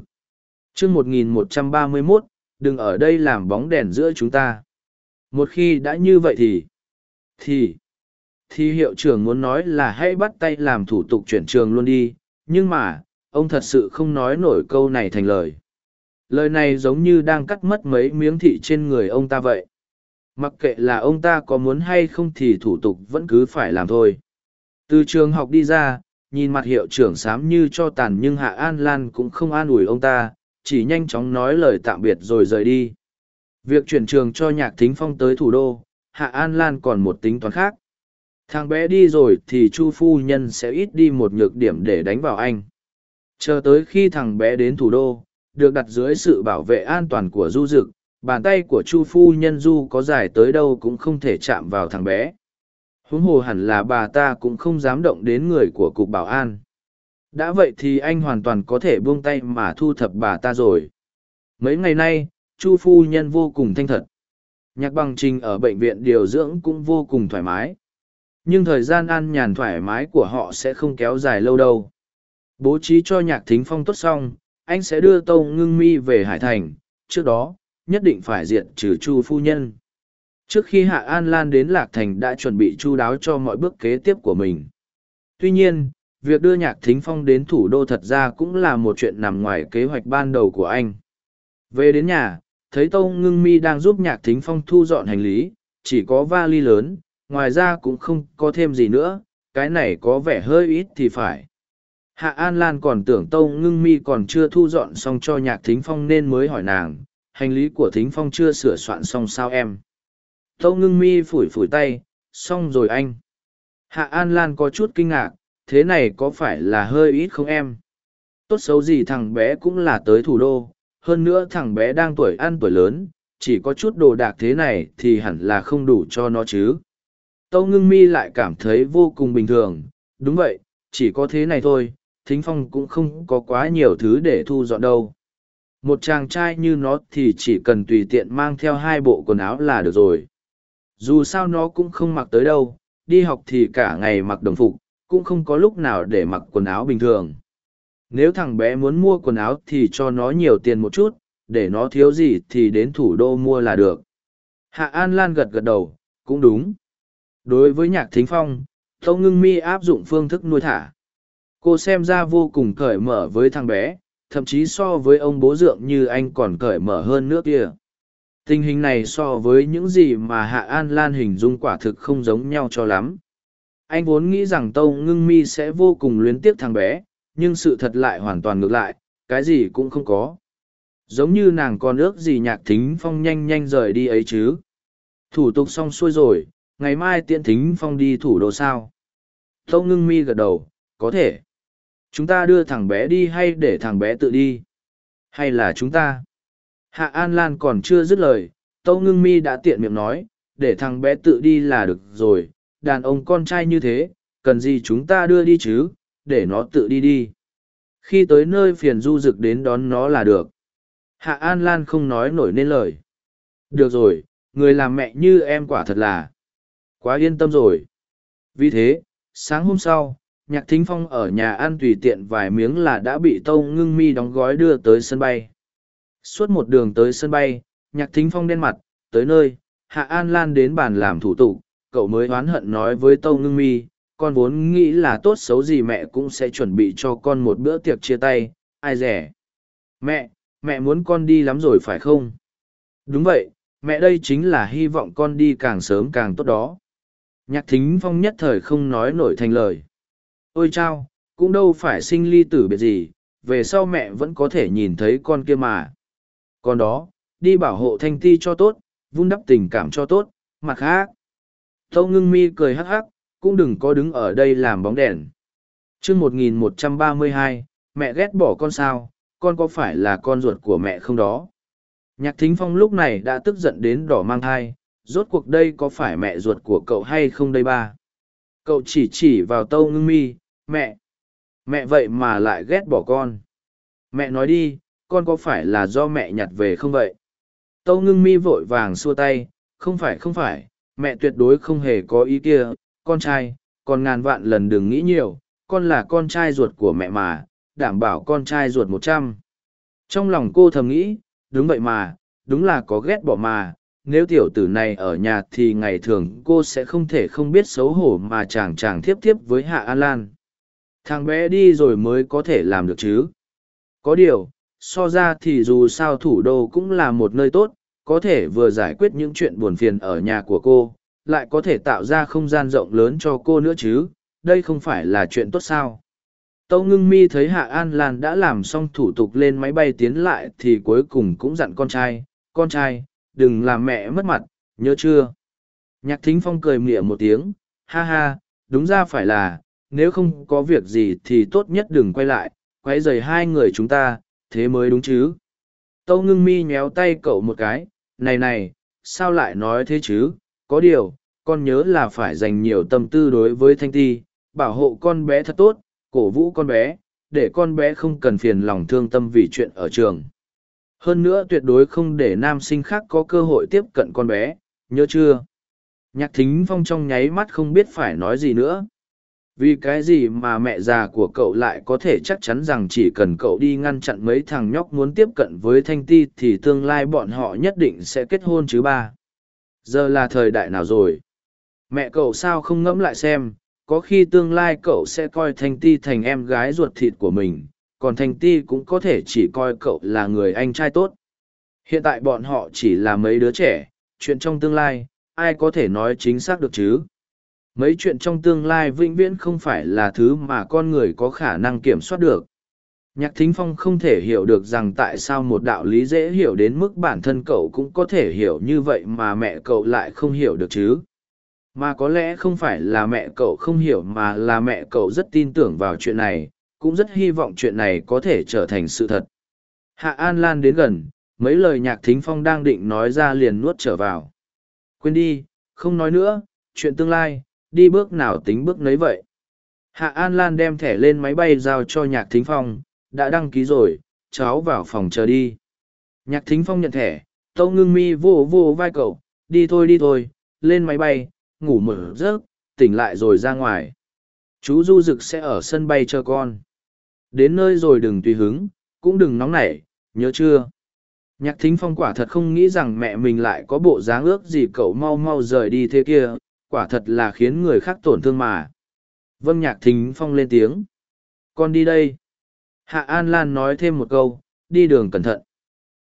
A: chương một nghìn một trăm ba mươi mốt đừng ở đây làm bóng đèn giữa chúng ta một khi đã như vậy thì thì thì hiệu trưởng muốn nói là hãy bắt tay làm thủ tục chuyển trường luôn đi nhưng mà ông thật sự không nói nổi câu này thành lời lời này giống như đang cắt mất mấy miếng thị trên người ông ta vậy mặc kệ là ông ta có muốn hay không thì thủ tục vẫn cứ phải làm thôi từ trường học đi ra nhìn mặt hiệu trưởng xám như cho tàn nhưng hạ an lan cũng không an ủi ông ta chỉ nhanh chóng nói lời tạm biệt rồi rời đi. Việc chuyển trường cho nhạc thính phong tới thủ đô, Hạ An Lan còn một tính toán khác. Thằng bé đi rồi thì Chu Phu Nhân sẽ ít đi một nhược điểm để đánh vào anh. Chờ tới khi thằng bé đến thủ đô, được đặt dưới sự bảo vệ an toàn của Du Dực, bàn tay của Chu Phu Nhân Du có dài tới đâu cũng không thể chạm vào thằng bé. Huống hồ hẳn là bà ta cũng không dám động đến người của Cục Bảo an đã vậy thì anh hoàn toàn có thể buông tay mà thu thập bà ta rồi mấy ngày nay chu phu nhân vô cùng thanh thật nhạc bằng trình ở bệnh viện điều dưỡng cũng vô cùng thoải mái nhưng thời gian an nhàn thoải mái của họ sẽ không kéo dài lâu đâu. Bố trí cho nhạc thính phong tốt xong, anh sẽ đưa tâu ngưng mi về hải thành, trước đó, nhất định phải diện trừ chu phu nhân. Trước khi hạ an lan đến lạc thành đã chuẩn bị chu đáo cho mọi bước kế tiếp của mình. Tuy nhiên, việc đưa nhạc thính phong đến thủ đô thật ra cũng là một chuyện nằm ngoài kế hoạch ban đầu của anh. Về đến nhà, thấy tâu ngưng mi đang giúp nhạc thính phong thu dọn hành lý, chỉ có vali lớn ngoài ra cũng không có thêm gì nữa cái này có vẻ hơi ít thì phải hạ an lan còn tưởng tâu ngưng mi còn chưa thu dọn xong cho nhạc thính phong nên mới hỏi nàng hành lý của thính phong chưa sửa soạn xong sao em tâu ngưng mi phủi phủi tay xong rồi anh hạ an lan có chút kinh ngạc thế này có phải là hơi ít không em? Tốt xấu gì thằng bé cũng là tới thủ đô, hơn nữa thằng bé đang tuổi ăn tuổi lớn, chỉ có chút đồ đạc thế này thì hẳn là không đủ cho nó chứ. Tâu ngưng mi lại cảm thấy vô cùng bình thường, đúng vậy, chỉ có thế này thôi, thính phong cũng không có quá nhiều thứ để thu dọn đâu. Một chàng trai như nó thì chỉ cần tùy tiện mang theo hai bộ quần áo là được rồi. Dù sao nó cũng không mặc tới đâu, đi học thì cả ngày mặc đồng phục, cũng không có lúc nào để mặc quần áo bình thường. Nếu thằng bé muốn mua quần áo thì cho nó nhiều tiền một chút, để nó thiếu gì thì đến thủ đô mua là được. Hạ An Lan gật gật đầu, cũng đúng. Đối với nhạc thính phong, Tâu Ngưng Mi áp dụng phương thức nuôi thả. Cô xem ra vô cùng cởi mở với thằng bé, thậm chí so với ông bố dượng như anh còn cởi mở hơn nước kia. tình hình này so với những gì mà hạ an lan hình dung quả thực không giống nhau cho lắm anh vốn nghĩ rằng tâu ngưng mi sẽ vô cùng luyến tiếc thằng bé nhưng sự thật lại hoàn toàn ngược lại cái gì cũng không có giống như nàng còn ước gì nhạc thính phong nhanh nhanh rời đi ấy chứ thủ tục xong xuôi rồi ngày mai tiễn thính phong đi thủ đô sao? Tâu ngưng mi gật đầu, có thể. Chúng ta đưa thằng bé đi hay để thằng bé tự đi? Hay là chúng ta? Hạ an lan còn chưa dứt lời, tâu ngưng mi đã tiện miệng nói, để thằng bé tự đi là được rồi, đàn ông con trai như thế, cần gì chúng ta đưa đi chứ, để nó tự đi đi. Khi tới nơi phiền du rực đến đón nó là được. Hạ an lan không nói nổi nên lời. Được rồi, người làm mẹ như em quả thật là quá yên tâm rồi. Vì thế, sáng hôm sau, nhạc thính phong ở nhà ăn tùy tiện vài miếng là đã bị tâu ngưng mi đóng gói đưa tới sân bay. Suốt một đường tới sân bay, nhạc thính phong đen mặt, tới nơi, hạ an lan đến bàn làm thủ tục, cậu mới oán hận nói với tâu ngưng mi, con vốn nghĩ là tốt xấu gì mẹ cũng sẽ chuẩn bị cho con một bữa tiệc chia tay, ai rẻ mẹ mẹ muốn con đi lắm rồi phải không? Đúng vậy, mẹ đây chính là hy vọng con đi càng sớm càng tốt đó nhạc thính phong nhất thời không nói nổi thành lời. Ôi chao, cũng đâu phải sinh ly tử biệt gì, về sau mẹ vẫn có thể nhìn thấy con kia mà. Còn đó, đi bảo hộ thanh ti cho tốt, vun đắp tình cảm cho tốt, mặt khác. Tâu ngưng mi cười hắc hắc, cũng đừng có đứng ở đây làm bóng đèn. Chương một nghìn một trăm ba mươi hai, mẹ ghét bỏ con sao, con có phải là con ruột của mẹ không đó? Nhạc thính phong lúc này đã tức giận đến đỏ mang thai rốt cuộc đây có phải mẹ ruột của cậu hay không đây ba? Cậu chỉ chỉ vào tâu ngưng mi, mẹ mẹ vậy mà lại ghét bỏ con. Mẹ nói đi, con có phải là do mẹ nhặt về không vậy? Tâu ngưng mi vội vàng xua tay, không phải không phải, mẹ tuyệt đối không hề có ý kia, con trai, con ngàn vạn lần đừng nghĩ nhiều, con là con trai ruột của mẹ mà, đảm bảo con trai ruột một trăm. Trong lòng cô thầm nghĩ, đúng vậy mà, đúng là có ghét bỏ mà nếu tiểu tử này ở nhà thì ngày thường cô sẽ không thể không biết xấu hổ mà chàng chàng thiếp thiếp với hạ an lan. Thằng bé đi rồi mới có thể làm được chứ. Có điều, so ra thì dù sao thủ đô cũng là một nơi tốt, có thể vừa giải quyết những chuyện buồn phiền ở nhà của cô, lại có thể tạo ra không gian rộng lớn cho cô nữa chứ, đây không phải là chuyện tốt sao. Tâu ngưng mi thấy hạ an lan đã làm xong thủ tục lên máy bay tiến lại thì cuối cùng cũng dặn con trai con trai đừng làm mẹ mất mặt, nhớ chưa? Nhạc thính phong cười mỉa một tiếng, ha ha, đúng ra phải là, nếu không có việc gì thì tốt nhất đừng quay lại quay rời hai người chúng ta, thế mới đúng chứ? Tâu ngưng mi nhéo tay cậu một cái, này này, sao lại nói thế chứ? Có điều, con nhớ là phải dành nhiều tâm tư đối với thanh ti, bảo hộ con bé thật tốt, cổ vũ con bé, để con bé không cần phiền lòng thương tâm vì chuyện ở trường hơn nữa tuyệt đối không để nam sinh khác có cơ hội tiếp cận con bé, nhớ chưa? Nhạc thính phong trong nháy mắt không biết phải nói gì nữa. Vì cái gì mà mẹ già của cậu lại có thể chắc chắn rằng chỉ cần cậu đi ngăn chặn mấy thằng nhóc muốn tiếp cận với thanh ti thì tương lai bọn họ nhất định sẽ kết hôn chứ ba? Giờ là thời đại nào rồi? Mẹ cậu sao không ngẫm lại xem, có khi tương lai cậu sẽ coi thanh ti thành em gái ruột thịt của mình còn thành ti cũng có thể chỉ coi cậu là người anh trai tốt. Hiện tại bọn họ chỉ là mấy đứa trẻ, chuyện trong tương lai, ai có thể nói chính xác được chứ? Mấy chuyện trong tương lai vĩnh viễn không phải là thứ mà con người có khả năng kiểm soát được. Nhạc thính phong không thể hiểu được rằng tại sao một đạo lý dễ hiểu đến mức bản thân cậu cũng có thể hiểu như vậy mà mẹ cậu lại không hiểu được chứ? Mà có lẽ không phải là mẹ cậu không hiểu mà là mẹ cậu rất tin tưởng vào chuyện này cũng rất hy vọng chuyện này có thể trở thành sự thật. Hạ an lan đến gần, mấy lời nhạc thính phong đang định nói ra liền nuốt trở vào. Quên đi, không nói nữa, chuyện tương lai, đi bước nào tính bước nấy vậy. Hạ an lan đem thẻ lên máy bay giao cho nhạc thính phong, đã đăng ký rồi, cháu vào phòng chờ đi. Nhạc thính phong nhận thẻ, tâu ngưng mi vô vô vai cậu, đi thôi đi thôi, lên máy bay, ngủ mở rớt tỉnh lại rồi ra ngoài. Chú du dực sẽ ở sân bay chờ con đến nơi rồi đừng tùy hứng cũng đừng nóng nảy nhớ chưa? Nhạc thính phong quả thật không nghĩ rằng mẹ mình lại có bộ dáng ước gì cậu mau mau rời đi thế kia quả thật là khiến người khác tổn thương mà. Vâng nhạc thính phong lên tiếng. Con đi đây. Hạ an lan nói thêm một câu đi đường cẩn thận.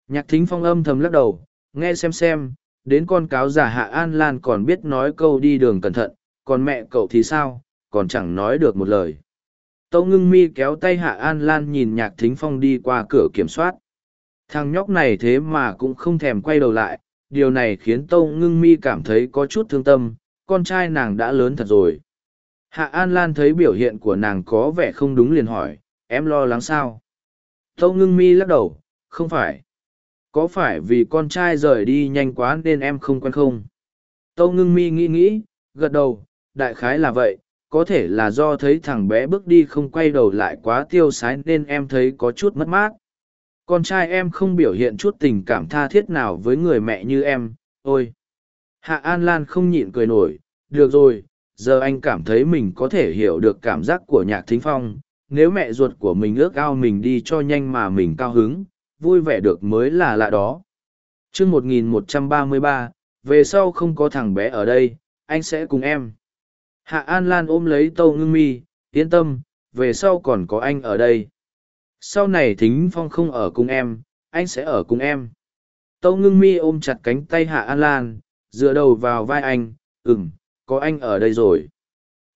A: Nhạc thính phong âm thầm lắc đầu nghe xem xem, đến con cáo già Hạ An Lan còn biết nói câu đi đường cẩn thận, còn mẹ cậu thì sao, còn chẳng nói được một lời. Tâu ngưng mi kéo tay Hạ An Lan nhìn nhạc thính phong đi qua cửa kiểm soát. Thằng nhóc này thế mà cũng không thèm quay đầu lại, điều này khiến Tâu ngưng mi cảm thấy có chút thương tâm, con trai nàng đã lớn thật rồi. Hạ An Lan thấy biểu hiện của nàng có vẻ không đúng liền hỏi, em lo lắng sao? Tâu ngưng mi lắc đầu, không phải. Có phải vì con trai rời đi nhanh quá nên em không quen không? Tâu ngưng mi nghĩ nghĩ, gật đầu, đại khái là vậy, có thể là do thấy thằng bé bước đi không quay đầu lại quá tiêu sái nên em thấy có chút mất mát. Con trai em không biểu hiện chút tình cảm tha thiết nào với người mẹ như em, ôi! Hạ An Lan không nhịn cười nổi, được rồi, giờ anh cảm thấy mình có thể hiểu được cảm giác của nhạc thính phong nếu mẹ ruột của mình ước ao mình đi cho nhanh mà mình cao hứng vui vẻ được mới là lạ đó chương một nghìn một trăm ba mươi ba về sau không có thằng bé ở đây anh sẽ cùng em hạ an lan ôm lấy tâu ngưng mi yên tâm về sau còn có anh ở đây. Sau này thính phong không ở cùng em anh sẽ ở cùng em. Tâu ngưng mi ôm chặt cánh tay hạ an lan dựa đầu vào vai anh ừm, có anh ở đây rồi.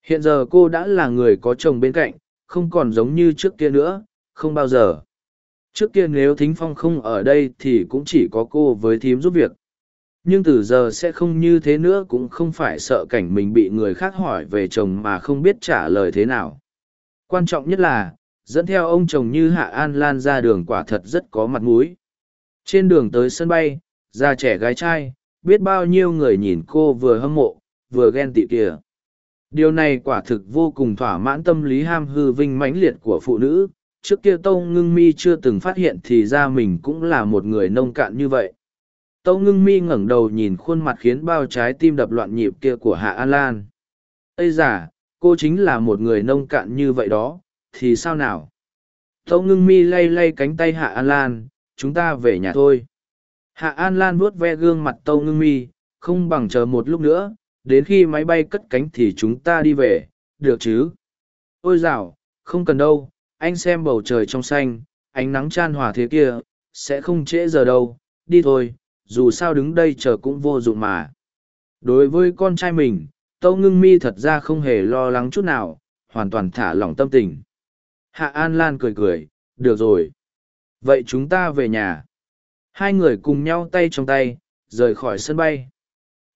A: Hiện giờ cô đã là người có chồng bên cạnh không còn giống như trước kia nữa không bao giờ. Trước kia nếu thính phong không ở đây thì cũng chỉ có cô với thím giúp việc nhưng từ giờ sẽ không như thế nữa cũng không phải sợ cảnh mình bị người khác hỏi về chồng mà không biết trả lời thế nào quan trọng nhất là dẫn theo ông chồng như hạ an lan ra đường quả thật rất có mặt mũi trên đường tới sân bay già trẻ gái trai biết bao nhiêu người nhìn cô vừa hâm mộ vừa ghen tị kìa. Điều này quả thực vô cùng thỏa mãn tâm lý ham hư vinh mãnh liệt của phụ nữ, trước kia Tông Ngưng Mi chưa từng phát hiện thì ra mình cũng là một người nông cạn như vậy. Tâu Ngưng Mi ngẩng đầu nhìn khuôn mặt khiến bao trái tim đập loạn nhịp kia của Hạ An Lan. Ây giả, cô chính là một người nông cạn như vậy đó, thì sao nào? Tâu Ngưng Mi lay lay cánh tay Hạ An Lan, chúng ta về nhà thôi. Hạ An Lan vuốt ve gương mặt Tâu Ngưng Mi, không bằng chờ một lúc nữa, đến khi máy bay cất cánh thì chúng ta đi về được chứ ôi dạo không cần đâu anh xem bầu trời trong xanh ánh nắng chan hòa thế kia sẽ không trễ giờ đâu đi thôi dù sao đứng đây chờ cũng vô dụng mà. Đối với con trai mình tâu ngưng mi thật ra không hề lo lắng chút nào hoàn toàn thả lỏng tâm tình. Hạ an lan cười cười được rồi. Vậy chúng ta về nhà. Hai người cùng nhau tay trong tay rời khỏi sân bay.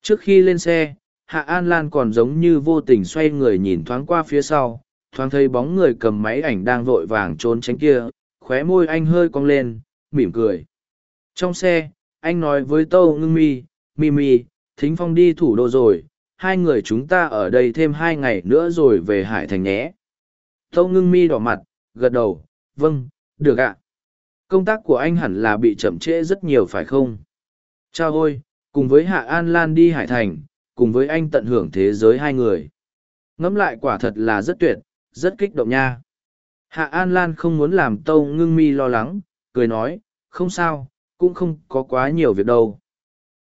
A: Trước khi lên xe Hạ An Lan còn giống như vô tình xoay người nhìn thoáng qua phía sau, thoáng thấy bóng người cầm máy ảnh đang vội vàng trốn tránh kia, khóe môi anh hơi cong lên, mỉm cười. Trong xe, anh nói với Tâu Ngưng Mi, Mi Mi, Thính Phong đi thủ đô rồi, hai người chúng ta ở đây thêm hai ngày nữa rồi về Hải Thành nhé. Tâu Ngưng Mi đỏ mặt, gật đầu, vâng, được ạ. Công tác của anh hẳn là bị chậm trễ rất nhiều phải không? Cha ôi, cùng với Hạ An Lan đi Hải Thành, cùng với anh tận hưởng thế giới hai người. Ngẫm lại quả thật là rất tuyệt, rất kích động nha. Hạ An Lan không muốn làm Tâu Ngưng Mi lo lắng, cười nói, không sao, cũng không có quá nhiều việc đâu.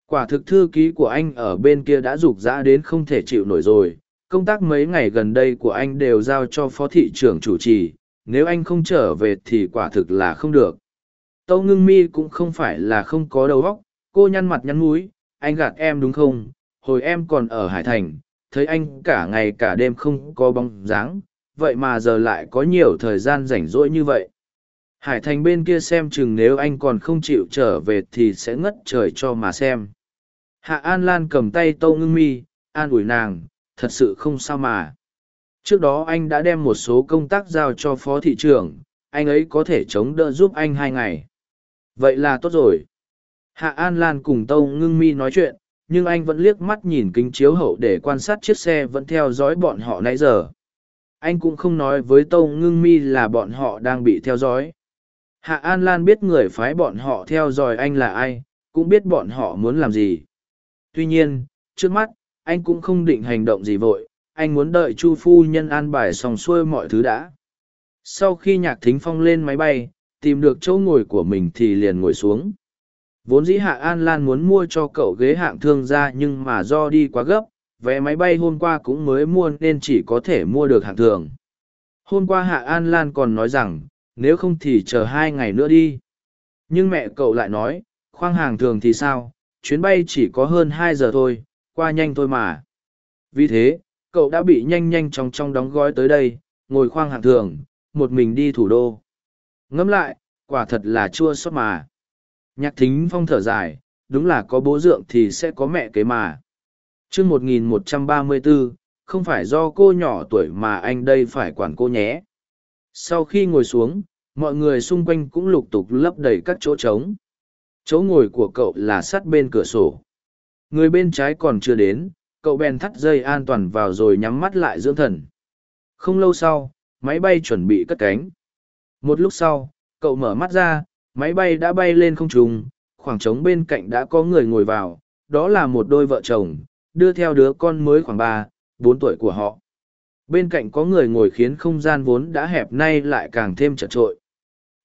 A: Quả thực thư ký của anh ở bên kia đã rục rã đến không thể chịu nổi rồi. Công tác mấy ngày gần đây của anh đều giao cho phó thị trưởng chủ trì, nếu anh không trở về thì quả thực là không được. Tâu ngưng mi cũng không phải là không có đầu óc, cô nhăn mặt nhăn mũi, anh gạt em đúng không? hồi em còn ở Hải Thành, thấy anh cả ngày cả đêm không có bóng dáng, vậy mà giờ lại có nhiều thời gian rảnh rỗi như vậy. Hải Thành bên kia xem chừng nếu anh còn không chịu trở về thì sẽ ngất trời cho mà xem. Hạ An Lan cầm tay Tâu Ngưng Mi, an ủi nàng, thật sự không sao mà. Trước đó anh đã đem một số công tác giao cho phó thị trưởng, anh ấy có thể chống đỡ giúp anh hai ngày. Vậy là tốt rồi. Hạ An Lan cùng Tâu Ngưng Mi nói chuyện, nhưng anh vẫn liếc mắt nhìn kính chiếu hậu để quan sát chiếc xe vẫn theo dõi bọn họ nãy giờ anh cũng không nói với tâu ngưng mi là bọn họ đang bị theo dõi hạ an lan biết người phái bọn họ theo dõi anh là ai cũng biết bọn họ muốn làm gì. Tuy nhiên trước mắt anh cũng không định hành động gì vội anh muốn đợi chu phu nhân an bài xong xuôi mọi thứ đã. Sau khi nhạc thính phong lên máy bay tìm được chỗ ngồi của mình thì liền ngồi xuống. Vốn dĩ Hạ An Lan muốn mua cho cậu ghế hạng thương gia nhưng mà do đi quá gấp, vé máy bay hôm qua cũng mới mua nên chỉ có thể mua được hạng thường. Hôm qua Hạ An Lan còn nói rằng, nếu không thì chờ hai ngày nữa đi. Nhưng mẹ cậu lại nói, khoang hàng thường thì sao, chuyến bay chỉ có hơn hai giờ thôi, qua nhanh thôi mà. Vì thế, cậu đã bị nhanh nhanh chóng chóng đóng gói tới đây, ngồi khoang hạng thường, một mình đi thủ đô. Ngẫm lại, quả thật là chua xót mà. Nhạc thính phong thở dài, đúng là có bố dượng thì sẽ có mẹ kế mà. chương 1134, không phải do cô nhỏ tuổi mà anh đây phải quản cô nhé. Sau khi ngồi xuống, mọi người xung quanh cũng lục tục lấp đầy các chỗ trống. Chỗ ngồi của cậu là sát bên cửa sổ. Người bên trái còn chưa đến, cậu bèn thắt dây an toàn vào rồi nhắm mắt lại dưỡng thần. Không lâu sau, máy bay chuẩn bị cất cánh. Một lúc sau, cậu mở mắt ra, máy bay đã bay lên không trung, khoảng trống bên cạnh đã có người ngồi vào, đó là một đôi vợ chồng, đưa theo đứa con mới khoảng ba, bốn tuổi của họ. Bên cạnh có người ngồi khiến không gian vốn đã hẹp nay lại càng thêm chật trội.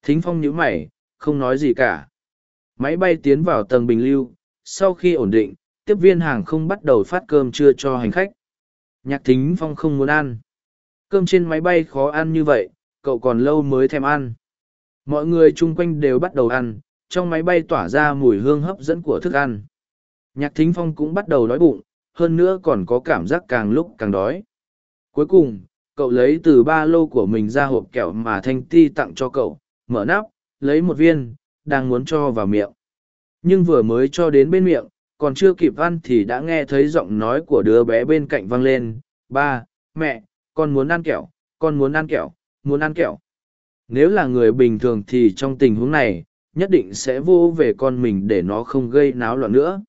A: Thính phong nhíu mày, không nói gì cả. Máy bay tiến vào tầng bình lưu, sau khi ổn định, tiếp viên hàng không bắt đầu phát cơm trưa cho hành khách. Nhạc thính phong không muốn ăn. Cơm trên máy bay khó ăn như vậy, cậu còn lâu mới thèm ăn. Mọi người chung quanh đều bắt đầu ăn, trong máy bay tỏa ra mùi hương hấp dẫn của thức ăn. Nhạc thính phong cũng bắt đầu đói bụng, hơn nữa còn có cảm giác càng lúc càng đói. Cuối cùng, cậu lấy từ ba lô của mình ra hộp kẹo mà Thanh Ti tặng cho cậu, mở nắp, lấy một viên, đang muốn cho vào miệng. Nhưng vừa mới cho đến bên miệng, còn chưa kịp ăn thì đã nghe thấy giọng nói của đứa bé bên cạnh vang lên, ba, mẹ, con muốn ăn kẹo, con muốn ăn kẹo, muốn ăn kẹo. Nếu là người bình thường thì trong tình huống này, nhất định sẽ vô về con mình để nó không gây náo loạn nữa.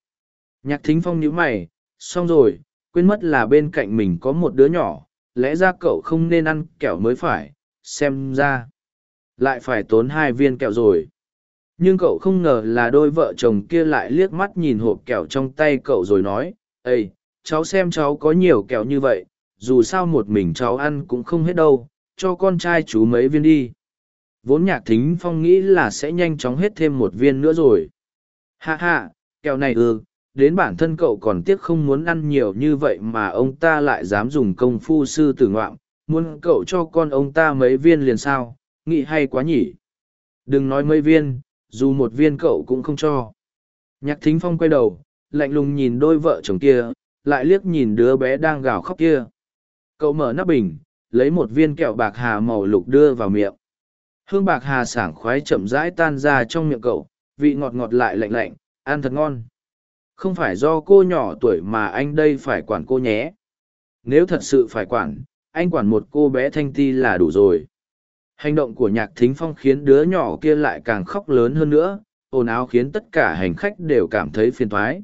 A: Nhạc thính phong nhíu mày, xong rồi, quên mất là bên cạnh mình có một đứa nhỏ, lẽ ra cậu không nên ăn kẹo mới phải, xem ra. Lại phải tốn hai viên kẹo rồi. Nhưng cậu không ngờ là đôi vợ chồng kia lại liếc mắt nhìn hộp kẹo trong tay cậu rồi nói, Ê, cháu xem cháu có nhiều kẹo như vậy, dù sao một mình cháu ăn cũng không hết đâu, cho con trai chú mấy viên đi. Vốn nhạc thính phong nghĩ là sẽ nhanh chóng hết thêm một viên nữa rồi. Ha ha, kẹo này ừ, đến bản thân cậu còn tiếc không muốn ăn nhiều như vậy mà ông ta lại dám dùng công phu sư tử ngoạm, muốn cậu cho con ông ta mấy viên liền sao, nghĩ hay quá nhỉ. Đừng nói mấy viên, dù một viên cậu cũng không cho. Nhạc thính phong quay đầu, lạnh lùng nhìn đôi vợ chồng kia, lại liếc nhìn đứa bé đang gào khóc kia. Cậu mở nắp bình, lấy một viên kẹo bạc hà màu lục đưa vào miệng. Hương bạc hà sảng khoái chậm rãi tan ra trong miệng cậu, vị ngọt ngọt lại lạnh lạnh, ăn thật ngon. Không phải do cô nhỏ tuổi mà anh đây phải quản cô nhé. Nếu thật sự phải quản, anh quản một cô bé thanh ti là đủ rồi. Hành động của nhạc thính phong khiến đứa nhỏ kia lại càng khóc lớn hơn nữa, ồn áo khiến tất cả hành khách đều cảm thấy phiền thoái.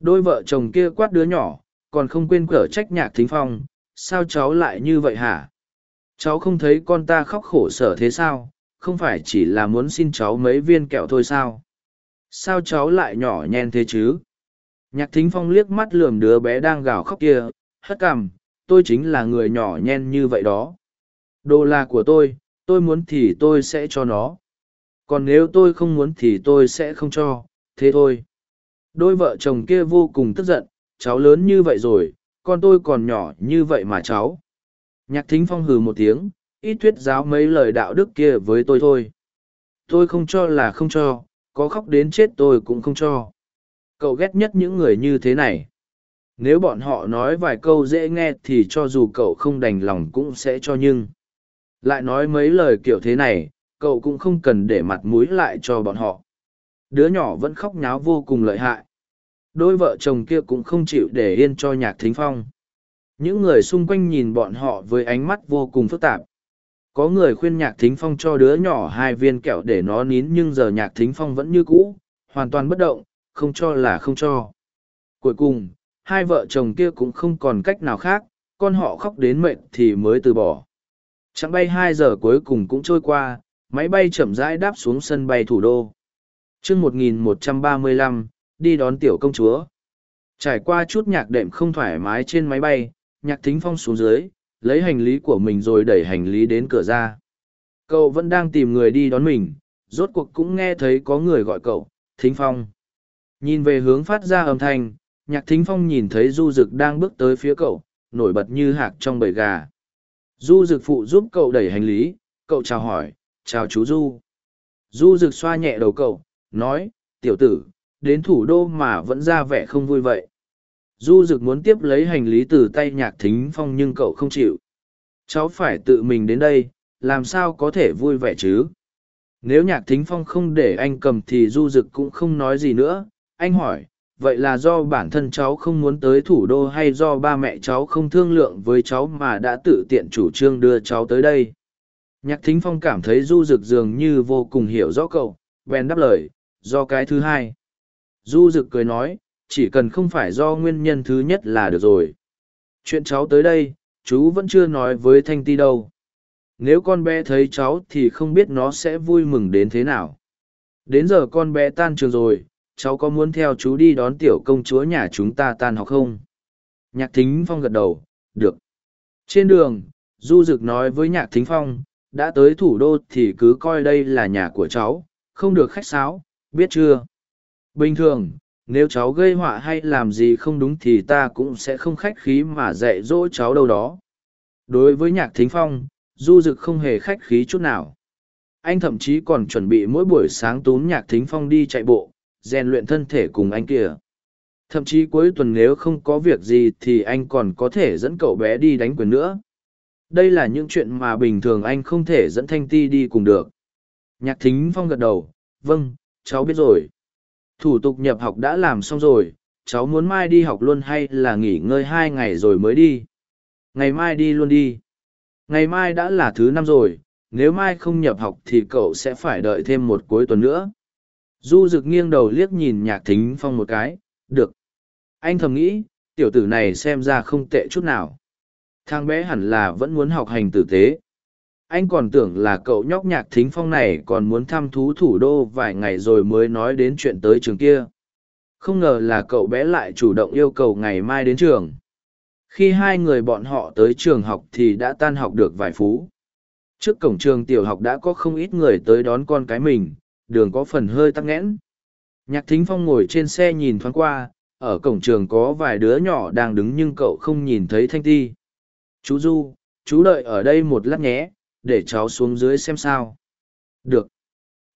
A: Đôi vợ chồng kia quát đứa nhỏ, còn không quên cở trách nhạc thính phong, sao cháu lại như vậy hả? Cháu không thấy con ta khóc khổ sở thế sao, không phải chỉ là muốn xin cháu mấy viên kẹo thôi sao? Sao cháu lại nhỏ nhen thế chứ? Nhạc thính phong liếc mắt lườm đứa bé đang gào khóc kia, hất cằm, tôi chính là người nhỏ nhen như vậy đó. Đồ là của tôi, tôi muốn thì tôi sẽ cho nó. Còn nếu tôi không muốn thì tôi sẽ không cho, thế thôi. Đôi vợ chồng kia vô cùng tức giận, cháu lớn như vậy rồi, con tôi còn nhỏ như vậy mà cháu. Nhạc thính phong hừ một tiếng, ít thuyết giáo mấy lời đạo đức kia với tôi thôi. Tôi không cho là không cho, có khóc đến chết tôi cũng không cho. Cậu ghét nhất những người như thế này. Nếu bọn họ nói vài câu dễ nghe thì cho dù cậu không đành lòng cũng sẽ cho nhưng. Lại nói mấy lời kiểu thế này, cậu cũng không cần để mặt mũi lại cho bọn họ. Đứa nhỏ vẫn khóc nháo vô cùng lợi hại. Đôi vợ chồng kia cũng không chịu để yên cho nhạc thính phong. Những người xung quanh nhìn bọn họ với ánh mắt vô cùng phức tạp. Có người khuyên nhạc thính phong cho đứa nhỏ hai viên kẹo để nó nín nhưng giờ nhạc thính phong vẫn như cũ, hoàn toàn bất động, không cho là không cho. Cuối cùng, hai vợ chồng kia cũng không còn cách nào khác, con họ khóc đến mệt thì mới từ bỏ. Chẳng bay hai giờ cuối cùng cũng trôi qua, máy bay chậm rãi đáp xuống sân bay thủ đô. chương 1135, đi đón tiểu công chúa. Trải qua chút nhạc đệm không thoải mái trên máy bay, nhạc thính phong xuống dưới, lấy hành lý của mình rồi đẩy hành lý đến cửa ra. Cậu vẫn đang tìm người đi đón mình, rốt cuộc cũng nghe thấy có người gọi cậu, thính phong. Nhìn về hướng phát ra âm thanh, nhạc thính phong nhìn thấy du dực đang bước tới phía cậu, nổi bật như hạc trong bầy gà. Du dực phụ giúp cậu đẩy hành lý, cậu chào hỏi, chào chú Du. Du dực xoa nhẹ đầu cậu, nói, tiểu tử, đến thủ đô mà vẫn ra vẻ không vui vậy. Du Dực muốn tiếp lấy hành lý từ tay nhạc thính phong nhưng cậu không chịu. Cháu phải tự mình đến đây, làm sao có thể vui vẻ chứ? Nếu nhạc thính phong không để anh cầm thì Du Dực cũng không nói gì nữa. Anh hỏi, vậy là do bản thân cháu không muốn tới thủ đô hay do ba mẹ cháu không thương lượng với cháu mà đã tự tiện chủ trương đưa cháu tới đây? Nhạc thính phong cảm thấy Du Dực dường như vô cùng hiểu rõ cậu, bèn đáp lời, do cái thứ hai. Du Dực cười nói, chỉ cần không phải do nguyên nhân thứ nhất là được rồi. Chuyện cháu tới đây, chú vẫn chưa nói với Thanh Ti đâu. Nếu con bé thấy cháu thì không biết nó sẽ vui mừng đến thế nào. Đến giờ con bé tan trường rồi, cháu có muốn theo chú đi đón tiểu công chúa nhà chúng ta tan học không? Nhạc Thính Phong gật đầu, được. Trên đường, Du Dực nói với Nhạc Thính Phong, đã tới thủ đô thì cứ coi đây là nhà của cháu, không được khách sáo, biết chưa? Bình thường, nếu cháu gây họa hay làm gì không đúng thì ta cũng sẽ không khách khí mà dạy dỗ cháu đâu đó đối với nhạc thính phong du dực không hề khách khí chút nào anh thậm chí còn chuẩn bị mỗi buổi sáng tún nhạc thính phong đi chạy bộ rèn luyện thân thể cùng anh kia. Thậm chí cuối tuần nếu không có việc gì thì anh còn có thể dẫn cậu bé đi đánh quyền nữa. Đây là những chuyện mà bình thường anh không thể dẫn thanh ti đi cùng được. Nhạc thính phong gật đầu vâng cháu biết rồi. Thủ tục nhập học đã làm xong rồi, cháu muốn mai đi học luôn hay là nghỉ ngơi hai ngày rồi mới đi? Ngày mai đi luôn đi. Ngày mai đã là thứ năm rồi, nếu mai không nhập học thì cậu sẽ phải đợi thêm một cuối tuần nữa du rực nghiêng đầu liếc nhìn nhạc thính phong một cái, được. Anh thầm nghĩ, tiểu tử này xem ra không tệ chút nào. Thằng bé hẳn là vẫn muốn học hành tử tế. Anh còn tưởng là cậu nhóc nhạc thính phong này còn muốn thăm thú thủ đô vài ngày rồi mới nói đến chuyện tới trường kia. Không ngờ là cậu bé lại chủ động yêu cầu ngày mai đến trường. Khi hai người bọn họ tới trường học thì đã tan học được vài phú. Trước cổng trường tiểu học đã có không ít người tới đón con cái mình đường có phần hơi tắc nghẽn. Nhạc thính phong ngồi trên xe nhìn thoáng qua, ở cổng trường có vài đứa nhỏ đang đứng nhưng cậu không nhìn thấy thanh ti. Chú du, chú đợi ở đây một lát nhé, để cháu xuống dưới xem sao. Được.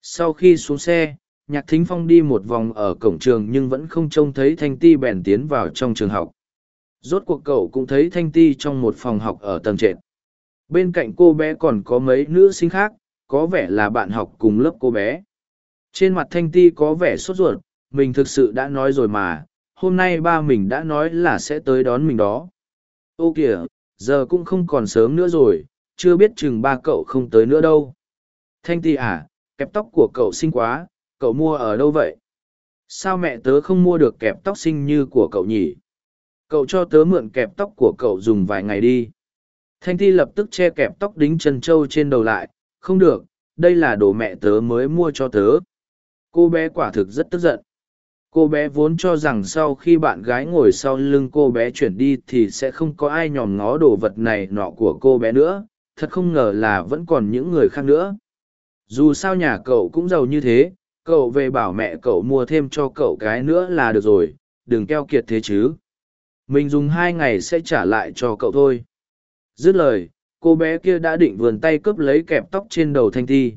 A: Sau khi xuống xe, nhạc thính phong đi một vòng ở cổng trường nhưng vẫn không trông thấy thanh ti bèn tiến vào trong trường học. Rốt cuộc cậu cũng thấy thanh ti trong một phòng học ở tầng trệt. Bên cạnh cô bé còn có mấy nữ sinh khác, có vẻ là bạn học cùng lớp cô bé trên mặt thanh ti có vẻ sốt ruột mình thực sự đã nói rồi mà hôm nay ba mình đã nói là sẽ tới đón mình đó ô kìa giờ cũng không còn sớm nữa rồi chưa biết chừng ba cậu không tới nữa đâu. Thanh ti à, kẹp tóc của cậu xinh quá, cậu mua ở đâu vậy? Sao mẹ tớ không mua được kẹp tóc xinh như của cậu nhỉ? Cậu cho tớ mượn kẹp tóc của cậu dùng vài ngày đi. Thanh ti lập tức che kẹp tóc đính chân trâu trên đầu lại, không được, đây là đồ mẹ tớ mới mua cho tớ. Cô bé quả thực rất tức giận. Cô bé vốn cho rằng sau khi bạn gái ngồi sau lưng cô bé chuyển đi thì sẽ không có ai nhòm ngó đồ vật này nọ của cô bé nữa, thật không ngờ là vẫn còn những người khác nữa. Dù sao nhà cậu cũng giàu như thế, cậu về bảo mẹ cậu mua thêm cho cậu cái nữa là được rồi, đừng keo kiệt thế chứ. Mình dùng hai ngày sẽ trả lại cho cậu thôi. Dứt lời, cô bé kia đã định vườn tay cướp lấy kẹp tóc trên đầu thanh thi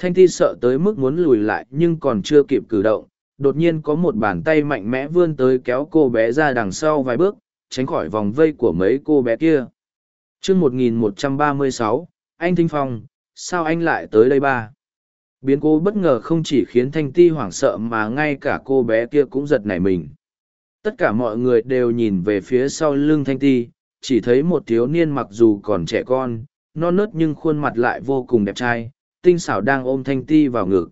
A: thanh Ti sợ tới mức muốn lùi lại nhưng còn chưa kịp cử động, đột nhiên có một bàn tay mạnh mẽ vươn tới kéo cô bé ra đằng sau vài bước, tránh khỏi vòng vây của mấy cô bé kia. Chương một nghìn một trăm ba mươi sáu, anh thinh phong, sao anh lại tới đây ba? Biến cố bất ngờ không chỉ khiến thanh ti hoảng sợ mà ngay cả cô bé kia cũng giật nảy mình. Tất cả mọi người đều nhìn về phía sau lưng thanh ti chỉ thấy một thiếu niên mặc dù còn trẻ con, non nớt nhưng khuôn mặt lại vô cùng đẹp trai tinh xảo đang ôm thanh ti vào ngực.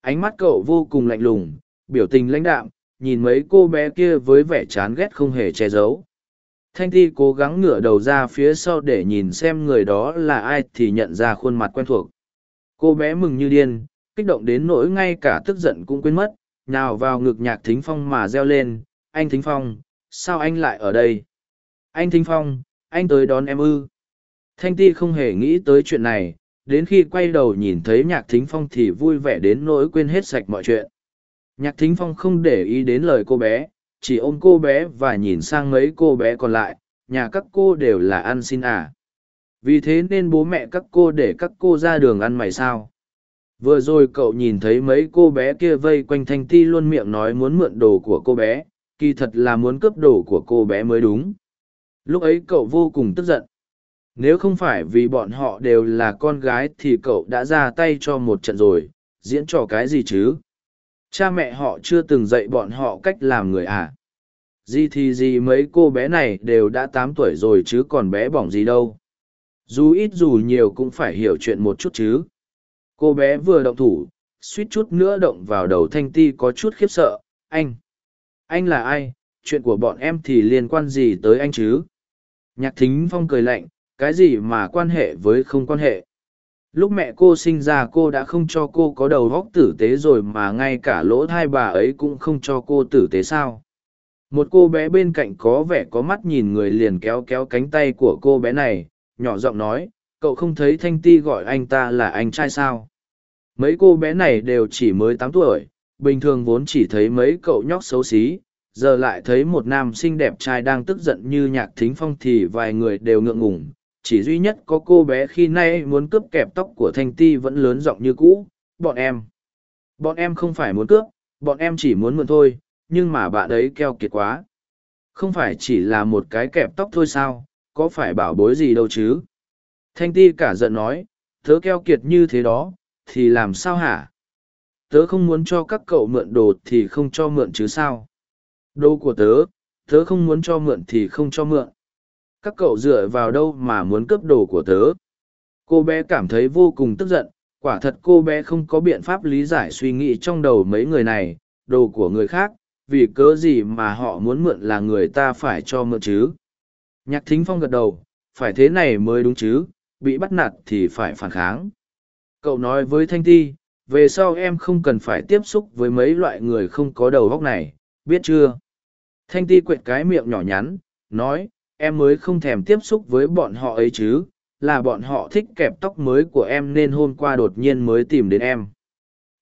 A: Ánh mắt cậu vô cùng lạnh lùng, biểu tình lãnh đạm, nhìn mấy cô bé kia với vẻ chán ghét không hề che giấu. Thanh ti cố gắng ngửa đầu ra phía sau để nhìn xem người đó là ai thì nhận ra khuôn mặt quen thuộc. Cô bé mừng như điên, kích động đến nỗi ngay cả tức giận cũng quên mất nào vào ngực nhạc thính phong mà reo lên, anh thính phong, sao anh lại ở đây? Anh thính phong, anh tới đón em ư? Thanh ti không hề nghĩ tới chuyện này đến khi quay đầu nhìn thấy nhạc thính phong thì vui vẻ đến nỗi quên hết sạch mọi chuyện. Nhạc thính phong không để ý đến lời cô bé, chỉ ôm cô bé và nhìn sang mấy cô bé còn lại, nhà các cô đều là ăn xin à. Vì thế nên bố mẹ các cô để các cô ra đường ăn mày sao. Vừa rồi cậu nhìn thấy mấy cô bé kia vây quanh thanh ti luôn miệng nói muốn mượn đồ của cô bé, kỳ thật là muốn cướp đồ của cô bé mới đúng. Lúc ấy cậu vô cùng tức giận nếu không phải vì bọn họ đều là con gái thì cậu đã ra tay cho một trận rồi, diễn trò cái gì chứ? Cha mẹ họ chưa từng dạy bọn họ cách làm người à? Gì thì gì mấy cô bé này đều đã tám tuổi rồi chứ còn bé bỏng gì đâu. Dù ít dù nhiều cũng phải hiểu chuyện một chút chứ. Cô bé vừa động thủ, suýt chút nữa động vào đầu thanh ti có chút khiếp sợ. Anh anh là ai? Chuyện của bọn em thì liên quan gì tới anh chứ? Nhạc thính phong cười lạnh cái gì mà quan hệ với không quan hệ? Lúc mẹ cô sinh ra cô đã không cho cô có đầu góc tử tế rồi mà ngay cả lỗ thai bà ấy cũng không cho cô tử tế sao? Một cô bé bên cạnh có vẻ có mắt nhìn người liền kéo kéo cánh tay của cô bé này, nhỏ giọng nói, cậu không thấy thanh ti gọi anh ta là anh trai sao? Mấy cô bé này đều chỉ mới tám tuổi, bình thường vốn chỉ thấy mấy cậu nhóc xấu xí, giờ lại thấy một nam sinh đẹp trai đang tức giận như nhạc thính phong thì vài người đều ngượng ngùng chỉ duy nhất có cô bé khi nay muốn cướp kẹp tóc của thanh ti vẫn lớn giọng như cũ, bọn em bọn em không phải muốn cướp, bọn em chỉ muốn mượn thôi, nhưng mà bạn ấy keo kiệt quá. Không phải chỉ là một cái kẹp tóc thôi sao, có phải bảo bối gì đâu chứ? Thanh ti cả giận nói, tớ keo kiệt như thế đó, thì làm sao hả? Tớ không muốn cho các cậu mượn đồ thì không cho mượn chứ sao? Đồ của tớ tớ không muốn cho mượn thì không cho mượn các cậu dựa vào đâu mà muốn cướp đồ của tớ? Cô bé cảm thấy vô cùng tức giận, quả thật cô bé không có biện pháp lý giải suy nghĩ trong đầu mấy người này, đồ của người khác, vì cớ gì mà họ muốn mượn là người ta phải cho mượn chứ? Nhạc thính phong gật đầu, phải thế này mới đúng chứ, bị bắt nạt thì phải phản kháng. Cậu nói với thanh ti, về sau em không cần phải tiếp xúc với mấy loại người không có đầu góc này, biết chưa? Thanh ti quệt cái miệng nhỏ nhắn, nói em mới không thèm tiếp xúc với bọn họ ấy chứ, là bọn họ thích kẹp tóc mới của em nên hôm qua đột nhiên mới tìm đến em.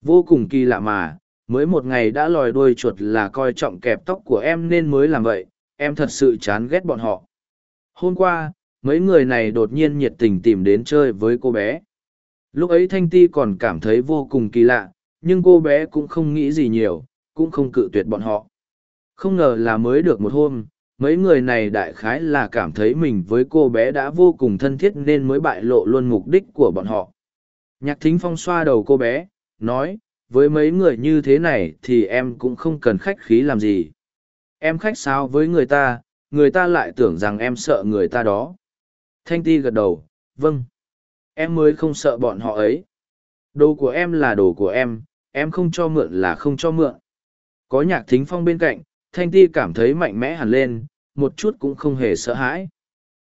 A: Vô cùng kỳ lạ mà, mới một ngày đã lòi đuôi chuột là coi trọng kẹp tóc của em nên mới làm vậy, em thật sự chán ghét bọn họ. Hôm qua, mấy người này đột nhiên nhiệt tình tìm đến chơi với cô bé. Lúc ấy thanh ti còn cảm thấy vô cùng kỳ lạ, nhưng cô bé cũng không nghĩ gì nhiều, cũng không cự tuyệt bọn họ. Không ngờ là mới được một hôm mấy người này đại khái là cảm thấy mình với cô bé đã vô cùng thân thiết nên mới bại lộ luôn mục đích của bọn họ. Nhạc thính phong xoa đầu cô bé, nói, với mấy người như thế này thì em cũng không cần khách khí làm gì. Em khách sáo với người ta người ta lại tưởng rằng em sợ người ta đó. Thanh ti gật đầu vâng. Em mới không sợ bọn họ ấy. Đồ của em là đồ của em em không cho mượn là không cho mượn. Có nhạc thính phong bên cạnh thanh ti cảm thấy mạnh mẽ hẳn lên, một chút cũng không hề sợ hãi.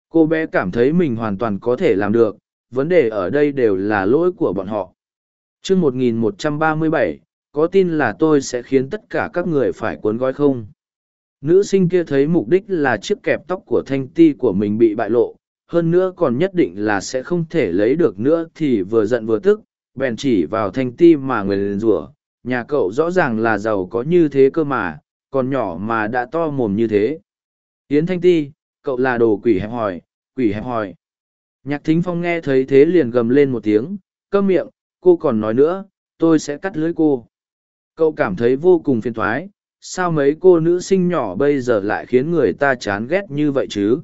A: Cô bé cảm thấy mình hoàn toàn có thể làm được, vấn đề ở đây đều là lỗi của bọn họ. Chương một nghìn một trăm ba mươi bảy, có tin là tôi sẽ khiến tất cả các người phải cuốn gói không? Nữ sinh kia thấy mục đích là chiếc kẹp tóc của thanh ti của mình bị bại lộ, hơn nữa còn nhất định là sẽ không thể lấy được nữa thì vừa giận vừa tức, bèn chỉ vào thanh ti mà người liền rủa, nhà cậu rõ ràng là giàu có như thế cơ mà còn nhỏ mà đã to mồm như thế. Yến thanh ti cậu là đồ quỷ hẹp hòi quỷ hẹp hòi. Nhạc thính phong nghe thấy thế liền gầm lên một tiếng câm miệng cô còn nói nữa tôi sẽ cắt lưới cô. Cậu cảm thấy vô cùng phiền toái, sao mấy cô nữ sinh nhỏ bây giờ lại khiến người ta chán ghét như vậy chứ?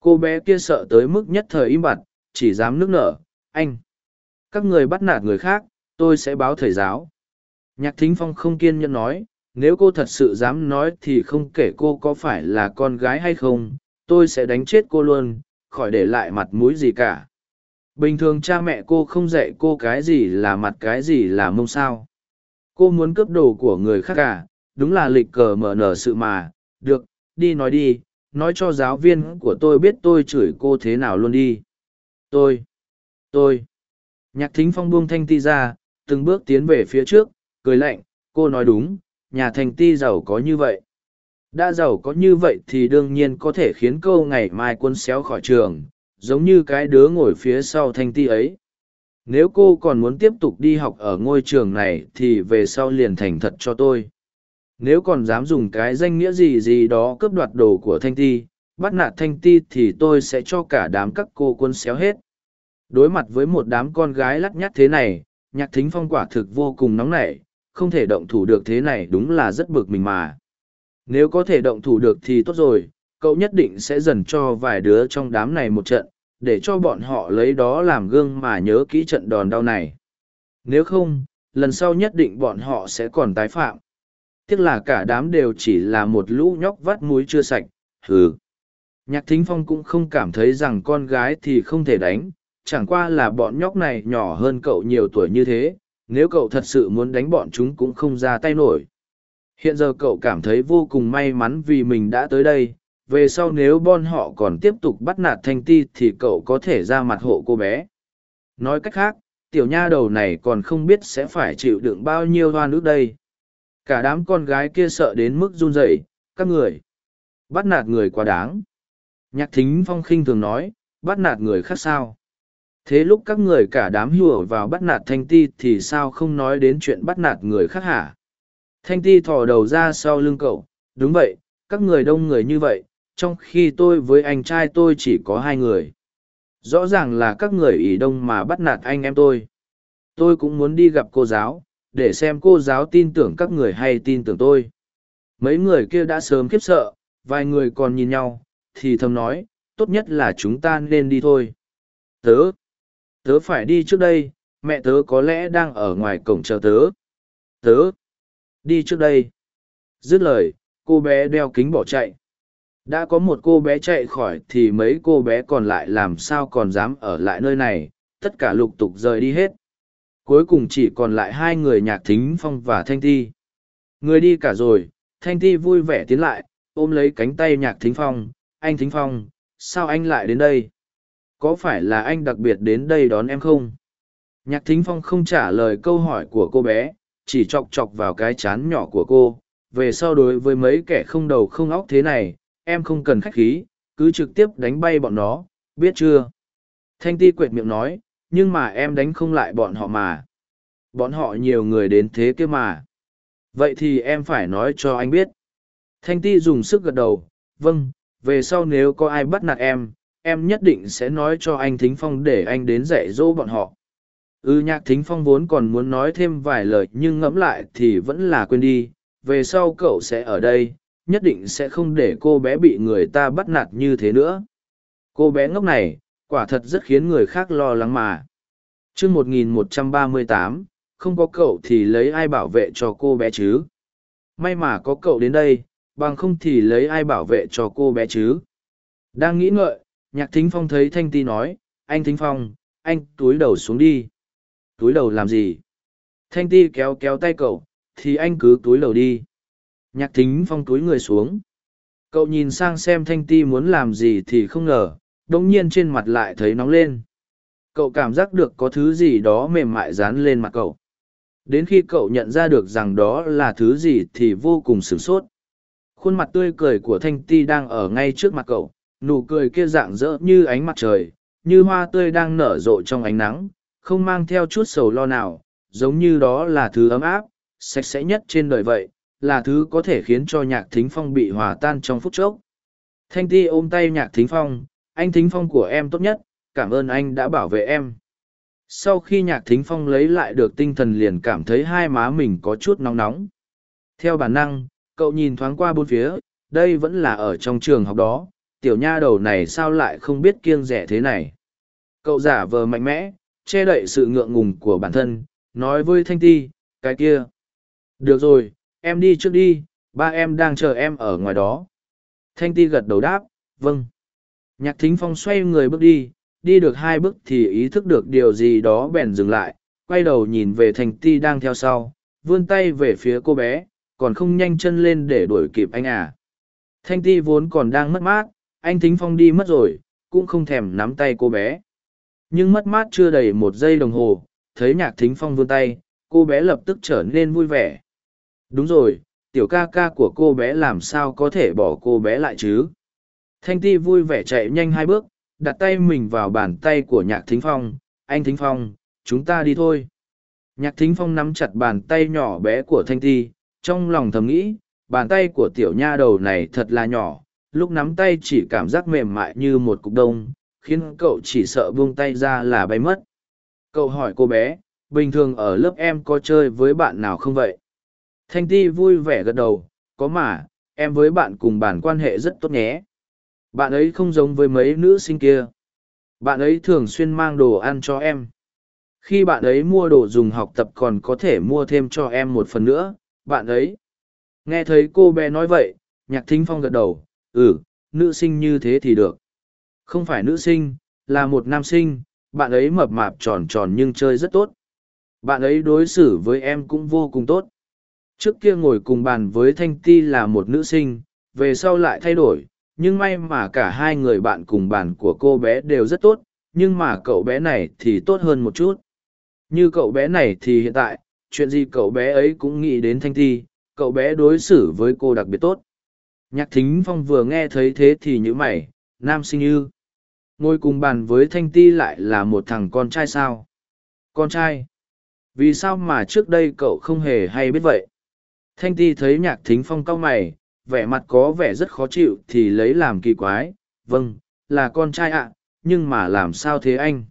A: Cô bé kia sợ tới mức nhất thời im bặt chỉ dám nước nở anh. Các người bắt nạt người khác tôi sẽ báo thầy giáo. Nhạc thính phong không kiên nhẫn nói nếu cô thật sự dám nói thì không kể cô có phải là con gái hay không, tôi sẽ đánh chết cô luôn, khỏi để lại mặt mũi gì cả. Bình thường cha mẹ cô không dạy cô cái gì là mặt cái gì là mông sao. Cô muốn cướp đồ của người khác cả đúng là lịch cờ mở nở sự mà. Được, đi nói đi, nói cho giáo viên của tôi biết tôi chửi cô thế nào luôn đi. Tôi tôi. Nhạc thính phong buông thanh ti ra, từng bước tiến về phía trước, cười lạnh, cô nói đúng nhà thành ti giàu có như vậy. Đã giàu có như vậy thì đương nhiên có thể khiến câu ngày mai quân xéo khỏi trường giống như cái đứa ngồi phía sau thanh ti ấy. Nếu cô còn muốn tiếp tục đi học ở ngôi trường này thì về sau liền thành thật cho tôi. Nếu còn dám dùng cái danh nghĩa gì gì đó cướp đoạt đồ của thanh ti bắt nạt thanh ti thì tôi sẽ cho cả đám các cô quân xéo hết. Đối mặt với một đám con gái lắc nhắt thế này nhạc thính phong quả thực vô cùng nóng nảy, không thể động thủ được thế này đúng là rất bực mình mà. Nếu có thể động thủ được thì tốt rồi, cậu nhất định sẽ dần cho vài đứa trong đám này một trận, để cho bọn họ lấy đó làm gương mà nhớ kỹ trận đòn đau này. Nếu không, lần sau nhất định bọn họ sẽ còn tái phạm. Tiếc là cả đám đều chỉ là một lũ nhóc vắt muối chưa sạch, hừ. Nhạc thính phong cũng không cảm thấy rằng con gái thì không thể đánh, chẳng qua là bọn nhóc này nhỏ hơn cậu nhiều tuổi như thế, nếu cậu thật sự muốn đánh bọn chúng cũng không ra tay nổi. Hiện giờ cậu cảm thấy vô cùng may mắn vì mình đã tới đây, về sau nếu bọn họ còn tiếp tục bắt nạt thanh ti thì cậu có thể ra mặt hộ cô bé. Nói cách khác, tiểu nha đầu này còn không biết sẽ phải chịu đựng bao nhiêu hoa nước đây. Cả đám con gái kia sợ đến mức run rẩy, các người. Bắt nạt người quá đáng. Nhạc thính phong khinh thường nói, bắt nạt người khác sao. Thế lúc các người cả đám hùa vào bắt nạt thanh ti thì sao không nói đến chuyện bắt nạt người khác hả? Thanh ti thò đầu ra sau lưng cậu, đúng vậy, các người đông người như vậy, trong khi tôi với anh trai tôi chỉ có hai người. Rõ ràng là các người ỷ đông mà bắt nạt anh em tôi. Tôi cũng muốn đi gặp cô giáo, để xem cô giáo tin tưởng các người hay tin tưởng tôi. Mấy người kia đã sớm khiếp sợ, vài người còn nhìn nhau, thì thầm nói, tốt nhất là chúng ta nên đi thôi. Tớ, tớ phải đi trước đây, mẹ tớ có lẽ đang ở ngoài cổng chờ tớ. Tớ, đi trước đây. Dứt lời, cô bé đeo kính bỏ chạy. Đã có một cô bé chạy khỏi thì mấy cô bé còn lại làm sao còn dám ở lại nơi này, tất cả lục tục rời đi hết. Cuối cùng chỉ còn lại hai người nhạc thính phong và thanh ti. Người đi cả rồi, thanh ti vui vẻ tiến lại, ôm lấy cánh tay nhạc thính phong. Anh thính phong, sao anh lại đến đây? Có phải là anh đặc biệt đến đây đón em không? Nhạc thính phong không trả lời câu hỏi của cô bé, chỉ chọc chọc vào cái chán nhỏ của cô. Về sau đối với mấy kẻ không đầu không óc thế này, em không cần khách khí, cứ trực tiếp đánh bay bọn nó, biết chưa? Thanh ti quệt miệng nói, nhưng mà em đánh không lại bọn họ mà. Bọn họ nhiều người đến thế kia mà. Vậy thì em phải nói cho anh biết. Thanh ti dùng sức gật đầu, vâng, về sau nếu có ai bắt nạt em, em nhất định sẽ nói cho anh Thính Phong để anh đến dạy dỗ bọn họ. Ừ nhạc Thính Phong vốn còn muốn nói thêm vài lời nhưng ngẫm lại thì vẫn là quên đi, về sau cậu sẽ ở đây, nhất định sẽ không để cô bé bị người ta bắt nạt như thế nữa. Cô bé ngốc này, quả thật rất khiến người khác lo lắng mà. chương 1138, không có cậu thì lấy ai bảo vệ cho cô bé chứ? May mà có cậu đến đây, bằng không thì lấy ai bảo vệ cho cô bé chứ? Đang nghĩ ngợi, nhạc thính phong thấy thanh ti nói, anh thính phong, anh túi đầu xuống đi. Túi đầu làm gì? Thanh ti kéo kéo tay cậu, thì anh cứ túi đầu đi. Nhạc thính phong túi người xuống. Cậu nhìn sang xem thanh ti muốn làm gì thì không ngờ, đống nhiên trên mặt lại thấy nóng lên. Cậu cảm giác được có thứ gì đó mềm mại dán lên mặt cậu. Đến khi cậu nhận ra được rằng đó là thứ gì thì vô cùng sửng sốt. Khuôn mặt tươi cười của Thanh Ti đang ở ngay trước mặt cậu, nụ cười kia dạng dỡ như ánh mặt trời, như hoa tươi đang nở rộ trong ánh nắng, không mang theo chút sầu lo nào, giống như đó là thứ ấm áp, sạch sẽ nhất trên đời vậy, là thứ có thể khiến cho nhạc thính phong bị hòa tan trong phút chốc. Thanh Ti ôm tay nhạc thính phong, anh thính phong của em tốt nhất cảm ơn anh đã bảo vệ em sau khi nhạc thính phong lấy lại được tinh thần liền cảm thấy hai má mình có chút nóng nóng theo bản năng cậu nhìn thoáng qua bốn phía đây vẫn là ở trong trường học đó tiểu nha đầu này sao lại không biết kiêng rẻ thế này? Cậu giả vờ mạnh mẽ che đậy sự ngượng ngùng của bản thân nói với thanh ti cái kia. Được rồi em đi trước đi ba em đang chờ em ở ngoài đó. Thanh ti gật đầu đáp vâng. Nhạc thính phong xoay người bước đi, đi được hai bước thì ý thức được điều gì đó bèn dừng lại, quay đầu nhìn về Thanh ti đang theo sau, vươn tay về phía cô bé, còn không nhanh chân lên để đuổi kịp anh à. Thanh ti vốn còn đang mất mát, anh thính phong đi mất rồi, cũng không thèm nắm tay cô bé. Nhưng mất mát chưa đầy một giây đồng hồ, thấy nhạc thính phong vươn tay, cô bé lập tức trở nên vui vẻ. Đúng rồi, tiểu ca ca của cô bé làm sao có thể bỏ cô bé lại chứ? Thanh ti vui vẻ chạy nhanh hai bước, đặt tay mình vào bàn tay của nhạc thính phong. Anh thính phong, chúng ta đi thôi. Nhạc thính phong nắm chặt bàn tay nhỏ bé của thanh ti, trong lòng thầm nghĩ, bàn tay của tiểu nha đầu này thật là nhỏ, lúc nắm tay chỉ cảm giác mềm mại như một cục đông, khiến cậu chỉ sợ buông tay ra là bay mất. Cậu hỏi cô bé, bình thường ở lớp em có chơi với bạn nào không vậy? Thanh ti vui vẻ gật đầu có mà em với bạn cùng bản quan hệ rất tốt nhé. Bạn ấy không giống với mấy nữ sinh kia. Bạn ấy thường xuyên mang đồ ăn cho em. Khi bạn ấy mua đồ dùng học tập còn có thể mua thêm cho em một phần nữa bạn ấy. Nghe thấy cô bé nói vậy nhạc thính phong gật đầu ừ nữ sinh như thế thì được. Không phải nữ sinh, là một nam sinh, bạn ấy mập mạp tròn tròn nhưng chơi rất tốt. Bạn ấy đối xử với em cũng vô cùng tốt. Trước kia ngồi cùng bàn với thanh ti là một nữ sinh, về sau lại thay đổi, nhưng may mà cả hai người bạn cùng bàn của cô bé đều rất tốt, nhưng mà cậu bé này thì tốt hơn một chút. Như cậu bé này thì hiện tại, chuyện gì cậu bé ấy cũng nghĩ đến thanh ti, cậu bé đối xử với cô đặc biệt tốt nhạc thính phong vừa nghe thấy thế thì nhữ mày, nam sinh như ngồi cùng bàn với thanh ti lại là một thằng con trai sao? Con trai? Vì sao mà trước đây cậu không hề hay biết vậy? Thanh ti thấy nhạc thính phong cau mày, vẻ mặt có vẻ rất khó chịu thì lấy làm kỳ quái vâng là con trai ạ, nhưng mà làm sao thế anh?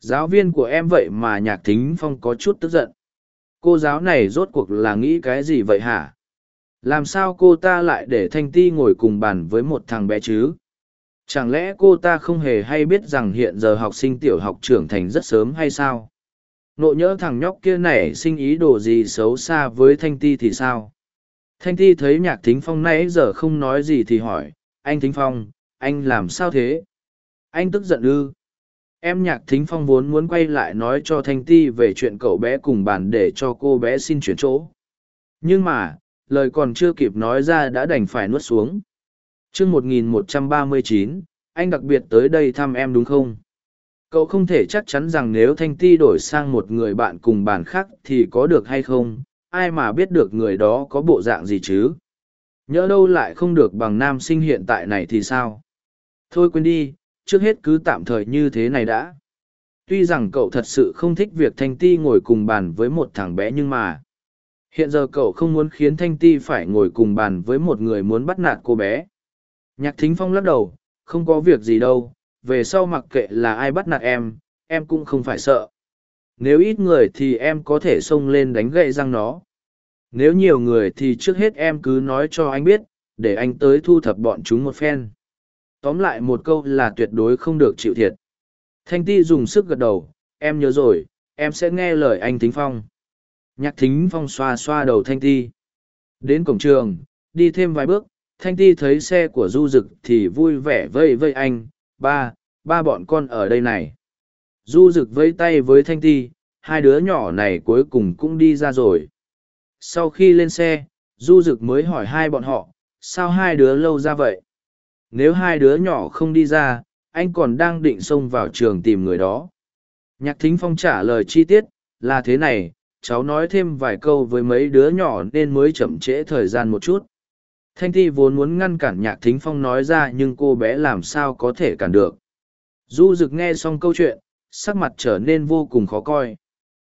A: Giáo viên của em vậy mà nhạc thính phong có chút tức giận. Cô giáo này rốt cuộc là nghĩ cái gì vậy hả? Làm sao cô ta lại để thanh ti ngồi cùng bàn với một thằng bé chứ? Chẳng lẽ cô ta không hề hay biết rằng hiện giờ học sinh tiểu học trưởng thành rất sớm hay sao? Nộ nhỡ thằng nhóc kia nảy sinh ý đồ gì xấu xa với thanh ti thì sao? Thanh ti thấy nhạc thính phong nãy giờ không nói gì thì hỏi, anh thính phong, anh làm sao thế? Anh tức giận ư? Em nhạc thính phong vốn muốn quay lại nói cho thanh ti về chuyện cậu bé cùng bàn để cho cô bé xin chuyển chỗ. Nhưng mà lời còn chưa kịp nói ra đã đành phải nuốt xuống. Chương một nghìn một trăm ba mươi chín, anh đặc biệt tới đây thăm em đúng không? Cậu không thể chắc chắn rằng nếu thanh ti đổi sang một người bạn cùng bàn khác thì có được hay không? Ai mà biết được người đó có bộ dạng gì chứ? Nhỡ đâu lại không được bằng nam sinh hiện tại này thì sao? Thôi quên đi, trước hết cứ tạm thời như thế này đã. Tuy rằng cậu thật sự không thích việc thanh ti ngồi cùng bàn với một thằng bé nhưng mà hiện giờ cậu không muốn khiến thanh ti phải ngồi cùng bàn với một người muốn bắt nạt cô bé. Nhạc thính phong lắc đầu, không có việc gì đâu, về sau mặc kệ là ai bắt nạt em em cũng không phải sợ. Nếu ít người thì em có thể xông lên đánh gậy răng nó. Nếu nhiều người thì trước hết em cứ nói cho anh biết, để anh tới thu thập bọn chúng một phen. Tóm lại một câu là tuyệt đối không được chịu thiệt. Thanh ti dùng sức gật đầu, em nhớ rồi, em sẽ nghe lời anh thính phong nhạc thính phong xoa xoa đầu thanh ti. Đến cổng trường, đi thêm vài bước, thanh ti thấy xe của du Dực thì vui vẻ vây vây anh. Ba ba bọn con ở đây này. Du Dực vây tay với thanh ti, hai đứa nhỏ này cuối cùng cũng đi ra rồi. Sau khi lên xe, du Dực mới hỏi hai bọn họ, sao hai đứa lâu ra vậy? Nếu hai đứa nhỏ không đi ra, anh còn đang định xông vào trường tìm người đó. Nhạc thính phong trả lời chi tiết là thế này cháu nói thêm vài câu với mấy đứa nhỏ nên mới chậm trễ thời gian một chút. Thanh thi vốn muốn ngăn cản nhạc thính phong nói ra nhưng cô bé làm sao có thể cản được. Du rực nghe xong câu chuyện sắc mặt trở nên vô cùng khó coi.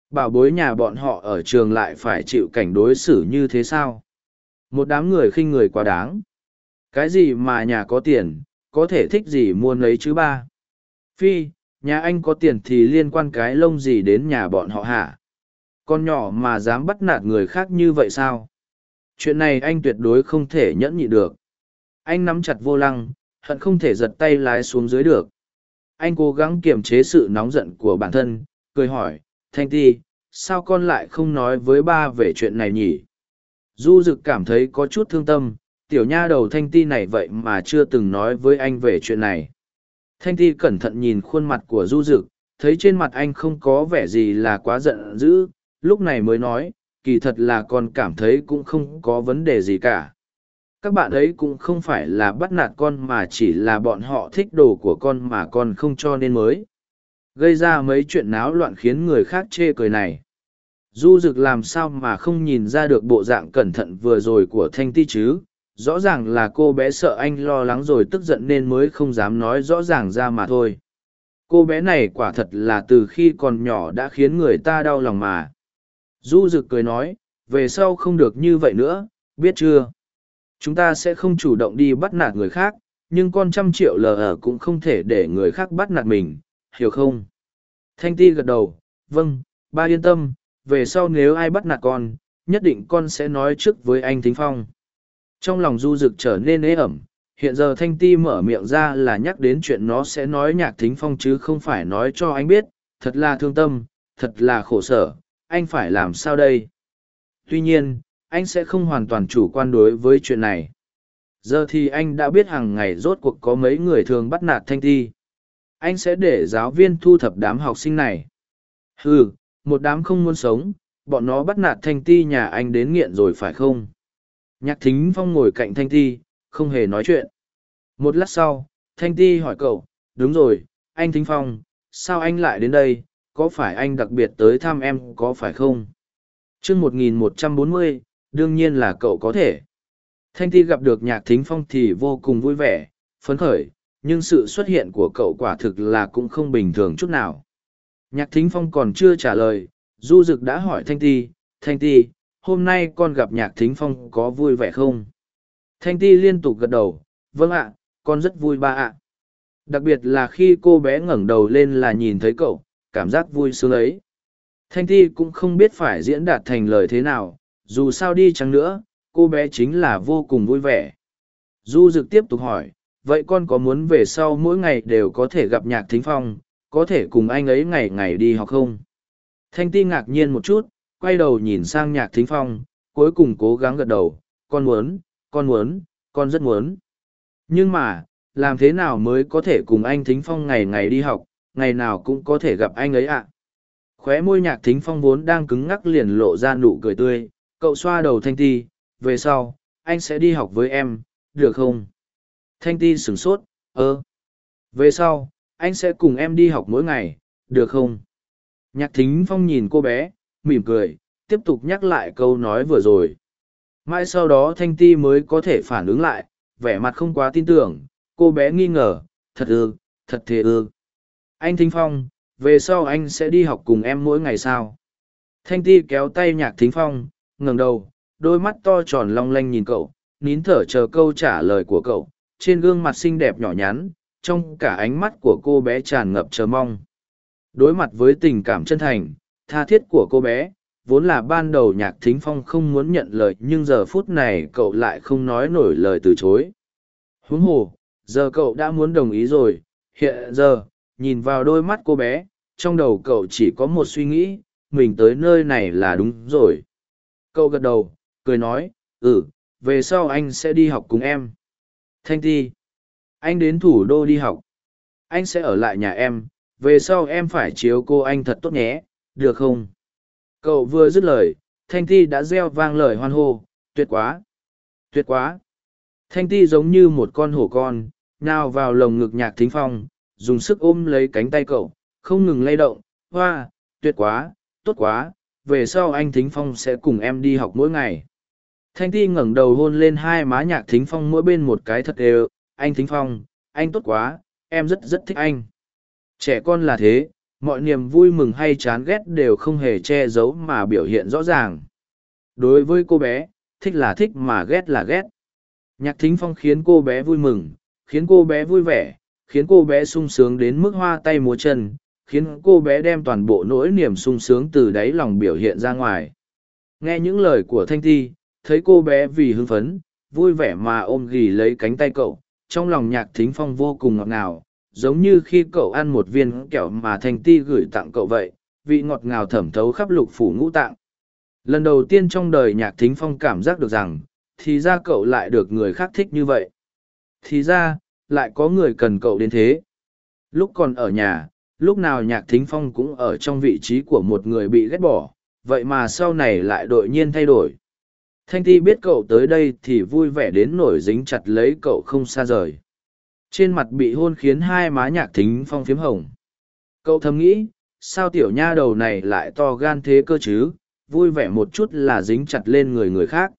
A: Bảo bối nhà bọn họ ở trường lại phải chịu cảnh đối xử như thế sao? Một đám người khinh người quá đáng. Cái gì mà nhà có tiền, có thể thích gì mua lấy chứ ba? Phi, nhà anh có tiền thì liên quan cái lông gì đến nhà bọn họ hả? Con nhỏ mà dám bắt nạt người khác như vậy sao? Chuyện này anh tuyệt đối không thể nhẫn nhị được. Anh nắm chặt vô lăng, hận không thể giật tay lái xuống dưới được. Anh cố gắng kiềm chế sự nóng giận của bản thân, cười hỏi, Thanh Ti, sao con lại không nói với ba về chuyện này nhỉ? Du Dực cảm thấy có chút thương tâm, tiểu nha đầu thanh ti này vậy mà chưa từng nói với anh về chuyện này thanh ti cẩn thận nhìn khuôn mặt của du rực thấy trên mặt anh không có vẻ gì là quá giận dữ lúc này mới nói, kỳ thật là con cảm thấy cũng không có vấn đề gì cả. Các bạn ấy cũng không phải là bắt nạt con mà chỉ là bọn họ thích đồ của con mà con không cho nên mới. Gây ra mấy chuyện náo loạn khiến người khác chê cười này. Du dực làm sao mà không nhìn ra được bộ dạng cẩn thận vừa rồi của thanh ti chứ? Rõ ràng là cô bé sợ anh lo lắng rồi tức giận nên mới không dám nói rõ ràng ra mà thôi. Cô bé này quả thật là từ khi còn nhỏ đã khiến người ta đau lòng mà du rực cười nói về sau không được như vậy nữa biết chưa? Chúng ta sẽ không chủ động đi bắt nạt người khác nhưng con trăm triệu lờ ở cũng không thể để người khác bắt nạt mình hiểu không? Thanh ti gật đầu vâng ba yên tâm, về sau nếu ai bắt nạt con, nhất định con sẽ nói trước với anh Thính Phong. Trong lòng du rực trở nên ế ẩm, hiện giờ Thanh Ti mở miệng ra là nhắc đến chuyện nó sẽ nói nhạc Thính Phong chứ không phải nói cho anh biết, thật là thương tâm, thật là khổ sở, anh phải làm sao đây? Tuy nhiên, anh sẽ không hoàn toàn chủ quan đối với chuyện này. Giờ thì anh đã biết hàng ngày rốt cuộc có mấy người thường bắt nạt Thanh Thi. Anh sẽ để giáo viên thu thập đám học sinh này. Ừ, một đám không muốn sống, bọn nó bắt nạt Thanh Ti nhà anh đến nghiện rồi phải không? Nhạc Thính Phong ngồi cạnh Thanh Ti, không hề nói chuyện. Một lát sau, Thanh Ti hỏi cậu, đúng rồi, anh Thính Phong, sao anh lại đến đây, có phải anh đặc biệt tới thăm em có phải không? chương 1140, đương nhiên là cậu có thể. Thanh Ti gặp được Nhạc Thính Phong thì vô cùng vui vẻ, phấn khởi, nhưng sự xuất hiện của cậu quả thực là cũng không bình thường chút nào. Nhạc Thính Phong còn chưa trả lời, Du Dực đã hỏi Thanh Ti, Thanh Ti, hôm nay con gặp Nhạc Thính Phong có vui vẻ không? Thanh Ti liên tục gật đầu, vâng ạ, con rất vui ba ạ. Đặc biệt là khi cô bé ngẩng đầu lên là nhìn thấy cậu, cảm giác vui sướng ấy. Thanh Ti cũng không biết phải diễn đạt thành lời thế nào, dù sao đi chăng nữa, cô bé chính là vô cùng vui vẻ. Du Dực tiếp tục hỏi, vậy con có muốn về sau mỗi ngày đều có thể gặp nhạc thính phong, có thể cùng anh ấy ngày ngày đi học không? Thanh Ti ngạc nhiên một chút, quay đầu nhìn sang nhạc thính phong, cuối cùng cố gắng gật đầu, con muốn, con muốn, con rất muốn. Nhưng mà, làm thế nào mới có thể cùng anh thính phong ngày ngày đi học, ngày nào cũng có thể gặp anh ấy ạ? À? Khóe môi nhạc thính phong vốn đang cứng ngắc liền lộ ra nụ cười tươi, cậu xoa đầu Thanh Ti, về sau, anh sẽ đi học với em, được không? Thanh Ti sửng sốt, ơ. Về sau, anh sẽ cùng em đi học mỗi ngày, được không? Nhạc thính phong nhìn cô bé, mỉm cười, tiếp tục nhắc lại câu nói vừa rồi. Mãi sau đó Thanh Ti mới có thể phản ứng lại, vẻ mặt không quá tin tưởng, cô bé nghi ngờ, thật ư, thật thế ư. Anh Thính Phong, về sau anh sẽ đi học cùng em mỗi ngày sao? Thanh Ti kéo tay nhạc Thính Phong, ngẩng đầu, đôi mắt to tròn long lanh nhìn cậu, nín thở chờ câu trả lời của cậu, trên gương mặt xinh đẹp nhỏ nhắn, trong cả ánh mắt của cô bé tràn ngập chờ mong. Đối mặt với tình cảm chân thành, tha thiết của cô bé, vốn là ban đầu nhạc thính phong không muốn nhận lời nhưng giờ phút này cậu lại không nói nổi lời từ chối. Huống hồ, giờ cậu đã muốn đồng ý rồi, hiện giờ, nhìn vào đôi mắt cô bé, trong đầu cậu chỉ có một suy nghĩ, mình tới nơi này là đúng rồi. Cậu gật đầu, cười nói, ừ, về sau anh sẽ đi học cùng em. Thanh Ti, anh đến thủ đô đi học. Anh sẽ ở lại nhà em, về sau em phải chiếu cô anh thật tốt nhé, được không? Cậu vừa dứt lời, Thanh Ti đã reo vang lời hoan hô, tuyệt quá, tuyệt quá. Thanh Ti giống như một con hổ con, nào vào lồng ngực nhạc thính phong, dùng sức ôm lấy cánh tay cậu, không ngừng lay động, hoa, tuyệt quá, tốt quá, về sau anh thính phong sẽ cùng em đi học mỗi ngày. Thanh Ti ngẩng đầu hôn lên hai má nhạc thính phong mỗi bên một cái thật đều, anh thính phong, anh tốt quá, em rất rất thích anh. Trẻ con là thế, mọi niềm vui mừng hay chán ghét đều không hề che giấu mà biểu hiện rõ ràng. Đối với cô bé, thích là thích mà ghét là ghét. Nhạc thính phong khiến cô bé vui mừng, khiến cô bé vui vẻ, khiến cô bé sung sướng đến mức hoa tay múa chân, khiến cô bé đem toàn bộ nỗi niềm sung sướng từ đáy lòng biểu hiện ra ngoài. Nghe những lời của Thanh Ti, thấy cô bé vì hưng phấn, vui vẻ mà ôm ghì lấy cánh tay cậu, trong lòng nhạc thính phong vô cùng ngọt ngào, giống như khi cậu ăn một viên kẹo mà Thanh Ti gửi tặng cậu vậy, vị ngọt ngào thẩm thấu khắp lục phủ ngũ tạng. Lần đầu tiên trong đời nhạc thính phong cảm giác được rằng, thì ra cậu lại được người khác thích như vậy. Thì ra, lại có người cần cậu đến thế. Lúc còn ở nhà, lúc nào nhạc thính phong cũng ở trong vị trí của một người bị ghét bỏ, vậy mà sau này lại đột nhiên thay đổi. Thanh Ti biết cậu tới đây thì vui vẻ đến nổi dính chặt lấy cậu không xa rời. Trên mặt bị hôn khiến hai má nhạc thính phong phiếm hồng. Cậu thầm nghĩ, sao tiểu nha đầu này lại to gan thế cơ chứ, vui vẻ một chút là dính chặt lên người người khác.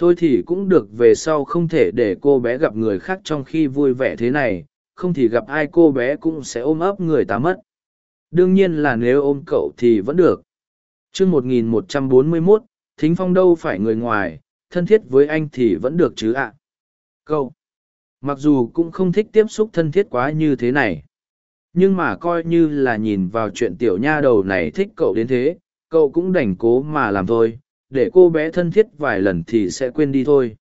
A: Thôi thì cũng được về sau không thể để cô bé gặp người khác trong khi vui vẻ thế này, không thì gặp ai cô bé cũng sẽ ôm ấp người ta mất. Đương nhiên là nếu ôm cậu thì vẫn được. chương 1141, Thính Phong đâu phải người ngoài, thân thiết với anh thì vẫn được chứ ạ. Cậu, mặc dù cũng không thích tiếp xúc thân thiết quá như thế này. nhưng mà coi như là nhìn vào chuyện tiểu nha đầu này thích cậu đến thế cậu cũng đành cố mà làm thôi để cô bé thân thiết vài lần thì sẽ quên đi thôi.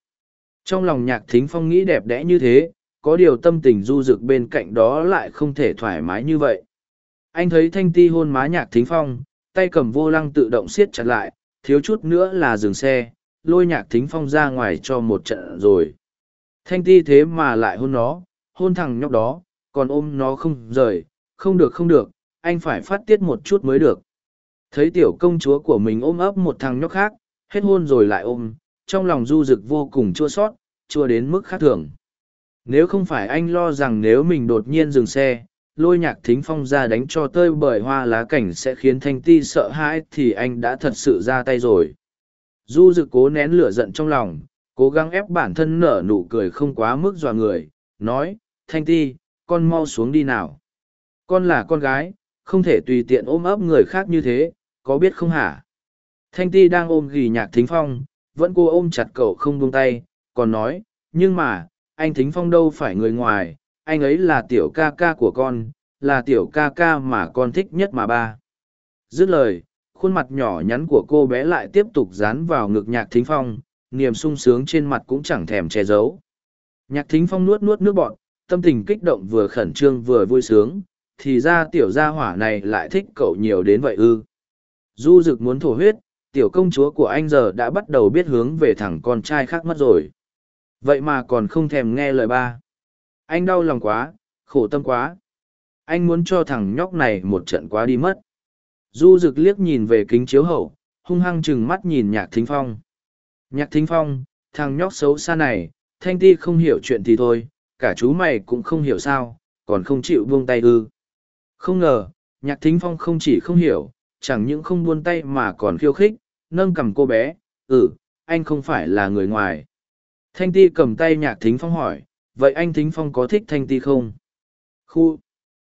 A: Trong lòng nhạc thính phong nghĩ đẹp đẽ như thế, có điều tâm tình du rực bên cạnh đó lại không thể thoải mái như vậy. Anh thấy thanh ti hôn má nhạc thính phong, tay cầm vô lăng tự động siết chặt lại, thiếu chút nữa là dừng xe, lôi nhạc thính phong ra ngoài cho một trận rồi. Thanh ti thế mà lại hôn nó, hôn thằng nhóc đó, còn ôm nó không rời, không được không được, anh phải phát tiết một chút mới được thấy tiểu công chúa của mình ôm ấp một thằng nhóc khác, hết hôn rồi lại ôm, trong lòng du rực vô cùng chua sót, chua đến mức khác thường. Nếu không phải anh lo rằng nếu mình đột nhiên dừng xe, lôi nhạc thính phong ra đánh cho tơi bởi hoa lá cảnh sẽ khiến thanh ti sợ hãi thì anh đã thật sự ra tay rồi. Du rực cố nén lửa giận trong lòng, cố gắng ép bản thân nở nụ cười không quá mức dọa người, nói, thanh ti, con mau xuống đi nào. Con là con gái, không thể tùy tiện ôm ấp người khác như thế có biết không hả? Thanh ti đang ôm ghi nhạc thính phong, vẫn cô ôm chặt cậu không buông tay, còn nói, nhưng mà, anh thính phong đâu phải người ngoài, anh ấy là tiểu ca ca của con, là tiểu ca ca mà con thích nhất mà ba. Dứt lời, khuôn mặt nhỏ nhắn của cô bé lại tiếp tục dán vào ngực nhạc thính phong, niềm sung sướng trên mặt cũng chẳng thèm che giấu. Nhạc thính phong nuốt nuốt nước bọn tâm tình kích động vừa khẩn trương vừa vui sướng, thì ra tiểu gia hỏa này lại thích cậu nhiều đến vậy ư du rực muốn thổ huyết, tiểu công chúa của anh giờ đã bắt đầu biết hướng về thằng con trai khác mất rồi. Vậy mà còn không thèm nghe lời ba. Anh đau lòng quá, khổ tâm quá. Anh muốn cho thằng nhóc này một trận quá đi mất. Du rực liếc nhìn về kính chiếu hậu, hung hăng chừng mắt nhìn nhạc thính phong. Nhạc thính phong, thằng nhóc xấu xa này, thanh ti không hiểu chuyện thì thôi, cả chú mày cũng không hiểu sao, còn không chịu buông tay ư. Không ngờ, nhạc thính phong không chỉ không hiểu chẳng những không buông tay mà còn khiêu khích, nâng cầm cô bé ừ anh không phải là người ngoài. Thanh ti cầm tay nhạc thính phong hỏi, vậy anh thính phong có thích thanh ti không? Khu.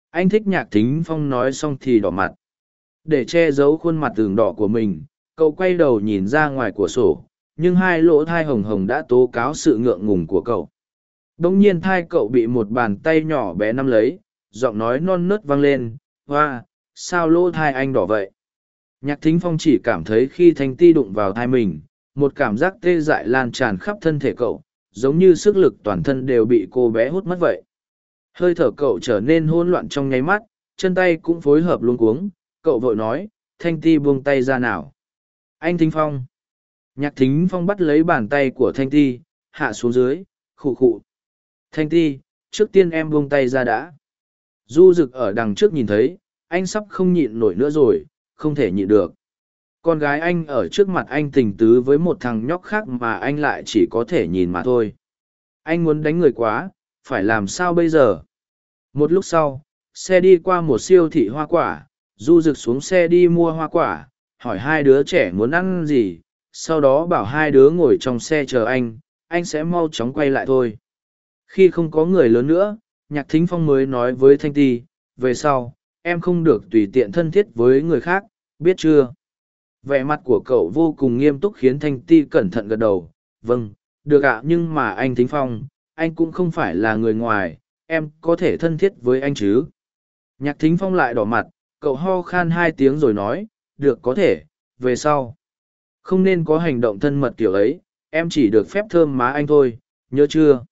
A: Anh thích nhạc thính phong nói xong thì đỏ mặt. Để che giấu khuôn mặt tường đỏ của mình, cậu quay đầu nhìn ra ngoài cửa sổ, nhưng hai lỗ thai hồng hồng đã tố cáo sự ngượng ngùng của cậu. Đống nhiên thai cậu bị một bàn tay nhỏ bé nắm lấy, giọng nói non nớt vang lên, hoa sao lỗ thai anh đỏ vậy? Nhạc thính phong chỉ cảm thấy khi thanh ti đụng vào thai mình, một cảm giác tê dại lan tràn khắp thân thể cậu, giống như sức lực toàn thân đều bị cô bé hút mất vậy. Hơi thở cậu trở nên hôn loạn trong nháy mắt, chân tay cũng phối hợp luôn cuống, cậu vội nói, thanh ti buông tay ra nào. Anh thính phong. Nhạc thính phong bắt lấy bàn tay của thanh ti, hạ xuống dưới, khụ khụ. Thanh ti, trước tiên em buông tay ra đã. Du rực ở đằng trước nhìn thấy anh sắp không nhịn nổi nữa rồi, không thể nhịn được. Con gái anh ở trước mặt anh tình tứ với một thằng nhóc khác mà anh lại chỉ có thể nhìn mà thôi. Anh muốn đánh người quá, phải làm sao bây giờ? Một lúc sau, xe đi qua một siêu thị hoa quả, du rực xuống xe đi mua hoa quả, hỏi hai đứa trẻ muốn ăn gì, sau đó bảo hai đứa ngồi trong xe chờ anh anh sẽ mau chóng quay lại thôi. Khi không có người lớn nữa, nhạc thính phong mới nói với thanh ti, về sau em không được tùy tiện thân thiết với người khác, biết chưa? Vẻ mặt của cậu vô cùng nghiêm túc khiến thanh ti cẩn thận gật đầu. Vâng được ạ, nhưng mà anh thính phong, anh cũng không phải là người ngoài, em có thể thân thiết với anh chứ? Nhạc thính phong lại đỏ mặt, cậu ho khan hai tiếng rồi nói, được có thể, về sau. Không nên có hành động thân mật kiểu ấy, em chỉ được phép thơm má anh thôi, nhớ chưa?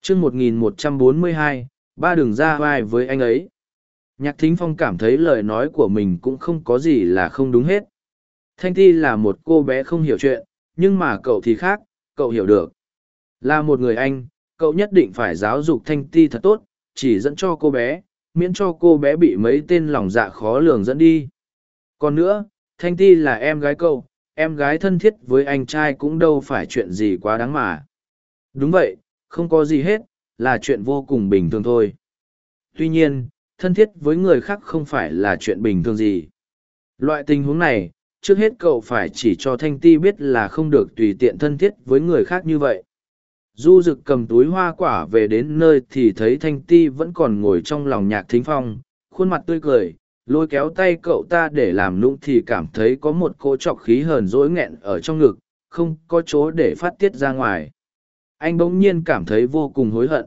A: Chương một nghìn một trăm bốn mươi hai, ba đường ra vai với anh ấy nhạc thính phong cảm thấy lời nói của mình cũng không có gì là không đúng hết. Thanh ti là một cô bé không hiểu chuyện, nhưng mà cậu thì khác, cậu hiểu được. Là một người anh, cậu nhất định phải giáo dục thanh ti thật tốt, chỉ dẫn cho cô bé, miễn cho cô bé bị mấy tên lòng dạ khó lường dẫn đi. Còn nữa, thanh ti là em gái cậu, em gái thân thiết với anh trai cũng đâu phải chuyện gì quá đáng mà. Đúng vậy, không có gì hết, là chuyện vô cùng bình thường thôi. Tuy nhiên thân thiết với người khác không phải là chuyện bình thường gì. Loại tình huống này, trước hết cậu phải chỉ cho thanh ti biết là không được tùy tiện thân thiết với người khác như vậy. Du Dực cầm túi hoa quả về đến nơi thì thấy thanh ti vẫn còn ngồi trong lòng nhạc thính phong, khuôn mặt tươi cười, lôi kéo tay cậu ta để làm nũng thì cảm thấy có một cỗ trọc khí hờn dỗi nghẹn ở trong ngực, không có chỗ để phát tiết ra ngoài. Anh bỗng nhiên cảm thấy vô cùng hối hận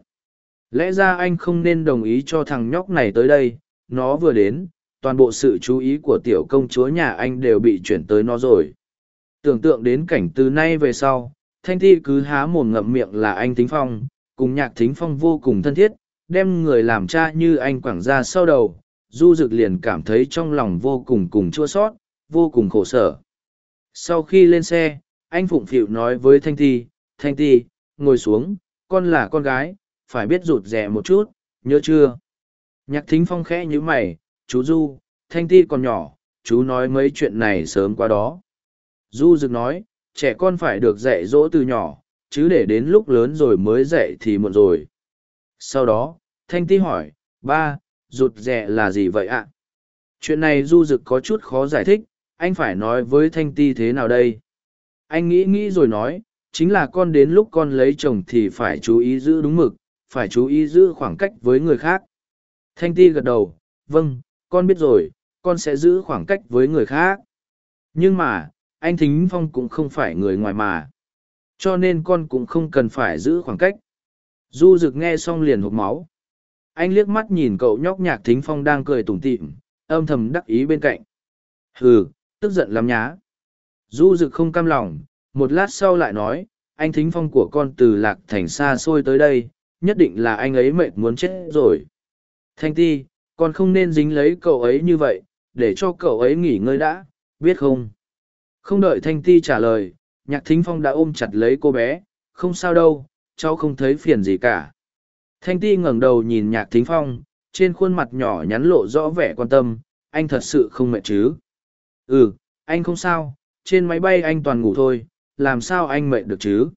A: lẽ ra anh không nên đồng ý cho thằng nhóc này tới đây nó vừa đến, toàn bộ sự chú ý của tiểu công chúa nhà anh đều bị chuyển tới nó rồi. Tưởng tượng đến cảnh từ nay về sau, Thanh Thi cứ há mồm ngậm miệng là anh Thính Phong, cùng nhạc Thính Phong vô cùng thân thiết, đem người làm cha như anh quảng ra sau đầu, Du Dực liền cảm thấy trong lòng vô cùng cùng chua sót, vô cùng khổ sở. Sau khi lên xe, anh Phụng Phịu nói với Thanh Thi: Thanh Thi, ngồi xuống, con là con gái, phải biết rụt rè một chút, nhớ chưa? Nhạc thính phong khẽ như mày, chú Du, Thanh Ti còn nhỏ, chú nói mấy chuyện này sớm qua đó. Du Dực nói, trẻ con phải được dạy dỗ từ nhỏ, chứ để đến lúc lớn rồi mới dạy thì muộn rồi. Sau đó, Thanh Ti hỏi, ba, rụt rè là gì vậy ạ? Chuyện này Du Dực có chút khó giải thích, anh phải nói với Thanh Ti thế nào đây? Anh nghĩ nghĩ rồi nói, chính là con đến lúc con lấy chồng thì phải chú ý giữ đúng mực, phải chú ý giữ khoảng cách với người khác. Thanh Ti gật đầu, vâng, con biết rồi, con sẽ giữ khoảng cách với người khác. Nhưng mà, anh Thính Phong cũng không phải người ngoài mà. Cho nên con cũng không cần phải giữ khoảng cách. Du Dực nghe xong liền hụt máu. Anh liếc mắt nhìn cậu nhóc nhạc Thính Phong đang cười tủm tỉm, âm thầm đắc ý bên cạnh. Hừ, tức giận lắm nhá. Du Dực không cam lòng, một lát sau lại nói, anh Thính Phong của con từ Lạc Thành xa xôi tới đây, nhất định là anh ấy mệt muốn chết rồi. Thanh Ti, con không nên dính lấy cậu ấy như vậy, để cho cậu ấy nghỉ ngơi đã, biết không? Không đợi Thanh Ti trả lời, Nhạc Thính Phong đã ôm chặt lấy cô bé, không sao đâu, cháu không thấy phiền gì cả. Thanh Ti ngẩng đầu nhìn Nhạc Thính Phong, trên khuôn mặt nhỏ nhắn lộ rõ vẻ quan tâm, anh thật sự không mệt chứ? Ừ, anh không sao, trên máy bay anh toàn ngủ thôi, làm sao anh mệt được chứ?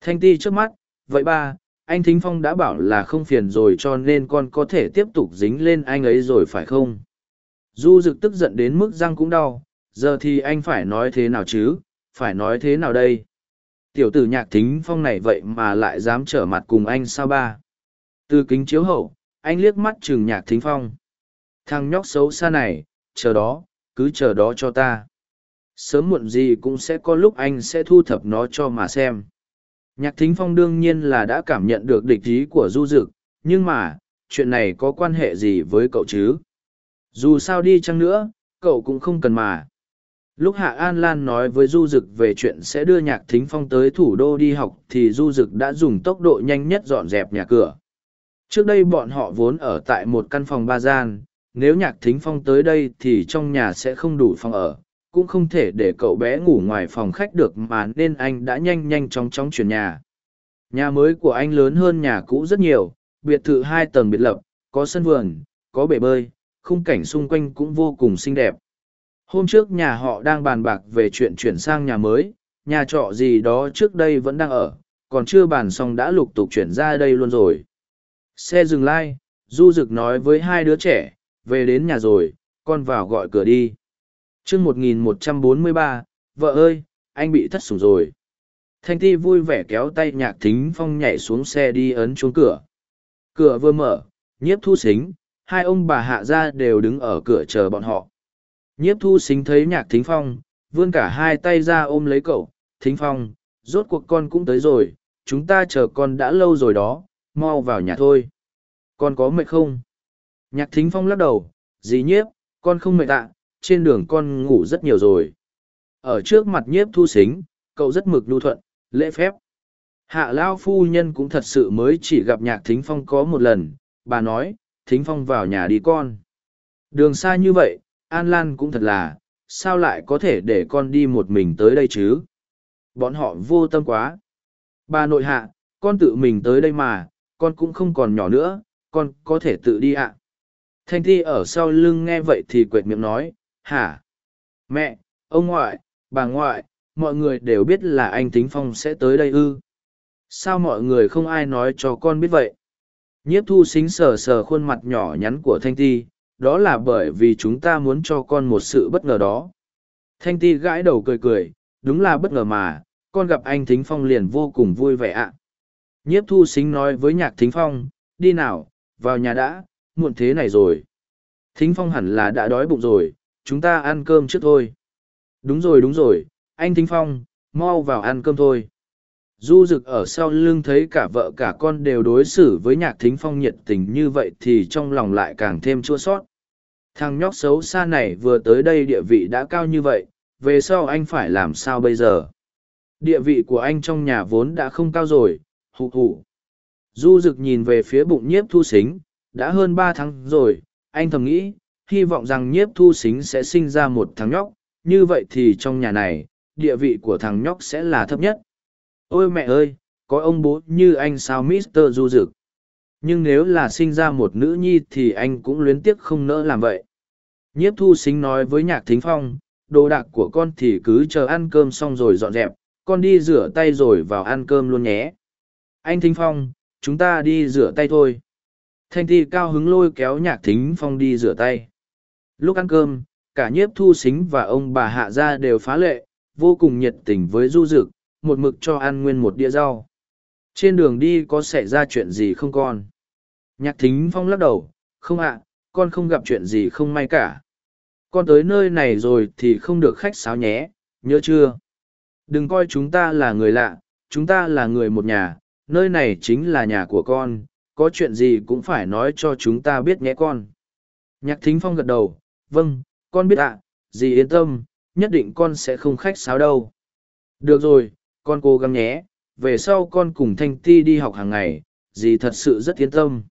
A: Thanh Ti trước mắt, vậy ba, anh Thính Phong đã bảo là không phiền rồi cho nên con có thể tiếp tục dính lên anh ấy rồi phải không? Du Dực tức giận đến mức răng cũng đau, giờ thì anh phải nói thế nào chứ, phải nói thế nào đây? Tiểu tử nhạc Thính Phong này vậy mà lại dám trở mặt cùng anh sao ba? Từ kính chiếu hậu, anh liếc mắt chừng nhạc Thính Phong. Thằng nhóc xấu xa này, chờ đó, cứ chờ đó cho ta. Sớm muộn gì cũng sẽ có lúc anh sẽ thu thập nó cho mà xem Nhạc thính phong đương nhiên là đã cảm nhận được địch ý của du dực, nhưng mà, chuyện này có quan hệ gì với cậu chứ? Dù sao đi chăng nữa, cậu cũng không cần mà. Lúc Hạ An Lan nói với Du Dực về chuyện sẽ đưa Nhạc Thính Phong tới thủ đô đi học thì Du Dực đã dùng tốc độ nhanh nhất dọn dẹp nhà cửa. Trước đây bọn họ vốn ở tại một căn phòng ba gian, nếu Nhạc Thính Phong tới đây thì trong nhà sẽ không đủ phòng ở, cũng không thể để cậu bé ngủ ngoài phòng khách được mà nên anh đã nhanh nhanh chóng chóng chuyển nhà. Nhà mới của anh lớn hơn nhà cũ rất nhiều, biệt thự hai tầng biệt lập, có sân vườn, có bể bơi, khung cảnh xung quanh cũng vô cùng xinh đẹp. Hôm trước nhà họ đang bàn bạc về chuyện chuyển sang nhà mới, nhà trọ gì đó trước đây vẫn đang ở, còn chưa bàn xong đã lục tục chuyển ra đây luôn rồi. Xe dừng lai, Du Dực nói với hai đứa trẻ, về đến nhà rồi, con vào gọi cửa đi chương một nghìn một trăm bốn mươi ba, vợ ơi, anh bị thất sủng rồi. Thanh ti vui vẻ kéo tay nhạc thính phong nhảy xuống xe đi ấn chuông cửa. Cửa vừa mở, nhiếp thu xính hai ông bà hạ gia đều đứng ở cửa chờ bọn họ. Nhiếp thu xính thấy nhạc thính phong, vươn cả hai tay ra ôm lấy cậu. Thính phong, rốt cuộc con cũng tới rồi, chúng ta chờ con đã lâu rồi đó, mau vào nhà thôi. Con có mệt không? Nhạc thính phong lắc đầu, dì nhiếp, con không mệt tạ trên đường con ngủ rất nhiều rồi. Ở trước mặt nhiếp thu xính, cậu rất mực lưu thuận, lễ phép. Hạ Lao phu nhân cũng thật sự mới chỉ gặp nhạc thính phong có một lần, bà nói, thính phong vào nhà đi con. Đường xa như vậy, An Lan cũng thật là, sao lại có thể để con đi một mình tới đây chứ? Bọn họ vô tâm quá. Bà nội hạ, con tự mình tới đây mà, con cũng không còn nhỏ nữa, con có thể tự đi ạ. Thanh Thi ở sau lưng nghe vậy thì quệt miệng nói, hả? Mẹ, ông ngoại, bà ngoại, mọi người đều biết là anh thính phong sẽ tới đây ư? Sao mọi người không ai nói cho con biết vậy? Nhiếp thu xính sờ sờ khuôn mặt nhỏ nhắn của thanh ti, đó là bởi vì chúng ta muốn cho con một sự bất ngờ đó. Thanh ti gãi đầu cười cười, đúng là bất ngờ mà, con gặp anh thính phong liền vô cùng vui vẻ ạ. Nhiếp thu xính nói với nhạc thính phong, đi nào, vào nhà đã, muộn thế này rồi. Thính phong hẳn là đã đói bụng rồi chúng ta ăn cơm trước thôi. Đúng rồi đúng rồi, anh Thính Phong, mau vào ăn cơm thôi. Du Dực ở sau lưng thấy cả vợ cả con đều đối xử với nhạc Thính Phong nhiệt tình như vậy thì trong lòng lại càng thêm chua sót. thằng nhóc xấu xa này vừa tới đây địa vị đã cao như vậy về sau anh phải làm sao bây giờ địa vị của anh trong nhà vốn đã không cao rồi hụ hụ du rực nhìn về phía bụng nhiếp thu xính đã hơn ba tháng rồi anh thầm nghĩ hy vọng rằng nhiếp thu xính sẽ sinh ra một thằng nhóc, như vậy thì trong nhà này, địa vị của thằng nhóc sẽ là thấp nhất. Ôi mẹ ơi, có ông bố như anh sao mister du dực. nhưng nếu là sinh ra một nữ nhi thì anh cũng luyến tiếc không nỡ làm vậy. Nhiếp thu xính nói với nhạc thính phong, đồ đạc của con thì cứ chờ ăn cơm xong rồi dọn dẹp, con đi rửa tay rồi vào ăn cơm luôn nhé. Anh thính phong, chúng ta đi rửa tay thôi. Thanh ti cao hứng lôi kéo nhạc thính phong đi rửa tay lúc ăn cơm, cả nhiếp thu xính và ông bà hạ gia đều phá lệ, vô cùng nhiệt tình với du d ự c một mực cho ăn nguyên một đĩa rau. Trên đường đi có xảy ra chuyện gì không con? Nhạc thính phong lắc đầu, không ạ, con không gặp chuyện gì không may cả. Con tới nơi này rồi thì không được khách sáo nhé, nhớ chưa? Đừng coi chúng ta là người lạ, chúng ta là người một nhà, nơi này chính là nhà của con, có chuyện gì cũng phải nói cho chúng ta biết nhé con. Nhạc thính phong gật đầu vâng con biết ạ, dì yên tâm, nhất định con sẽ không khách sáo đâu. Được rồi, con cố gắng nhé, về sau con cùng thanh ti đi học hàng ngày, dì thật sự rất yên tâm.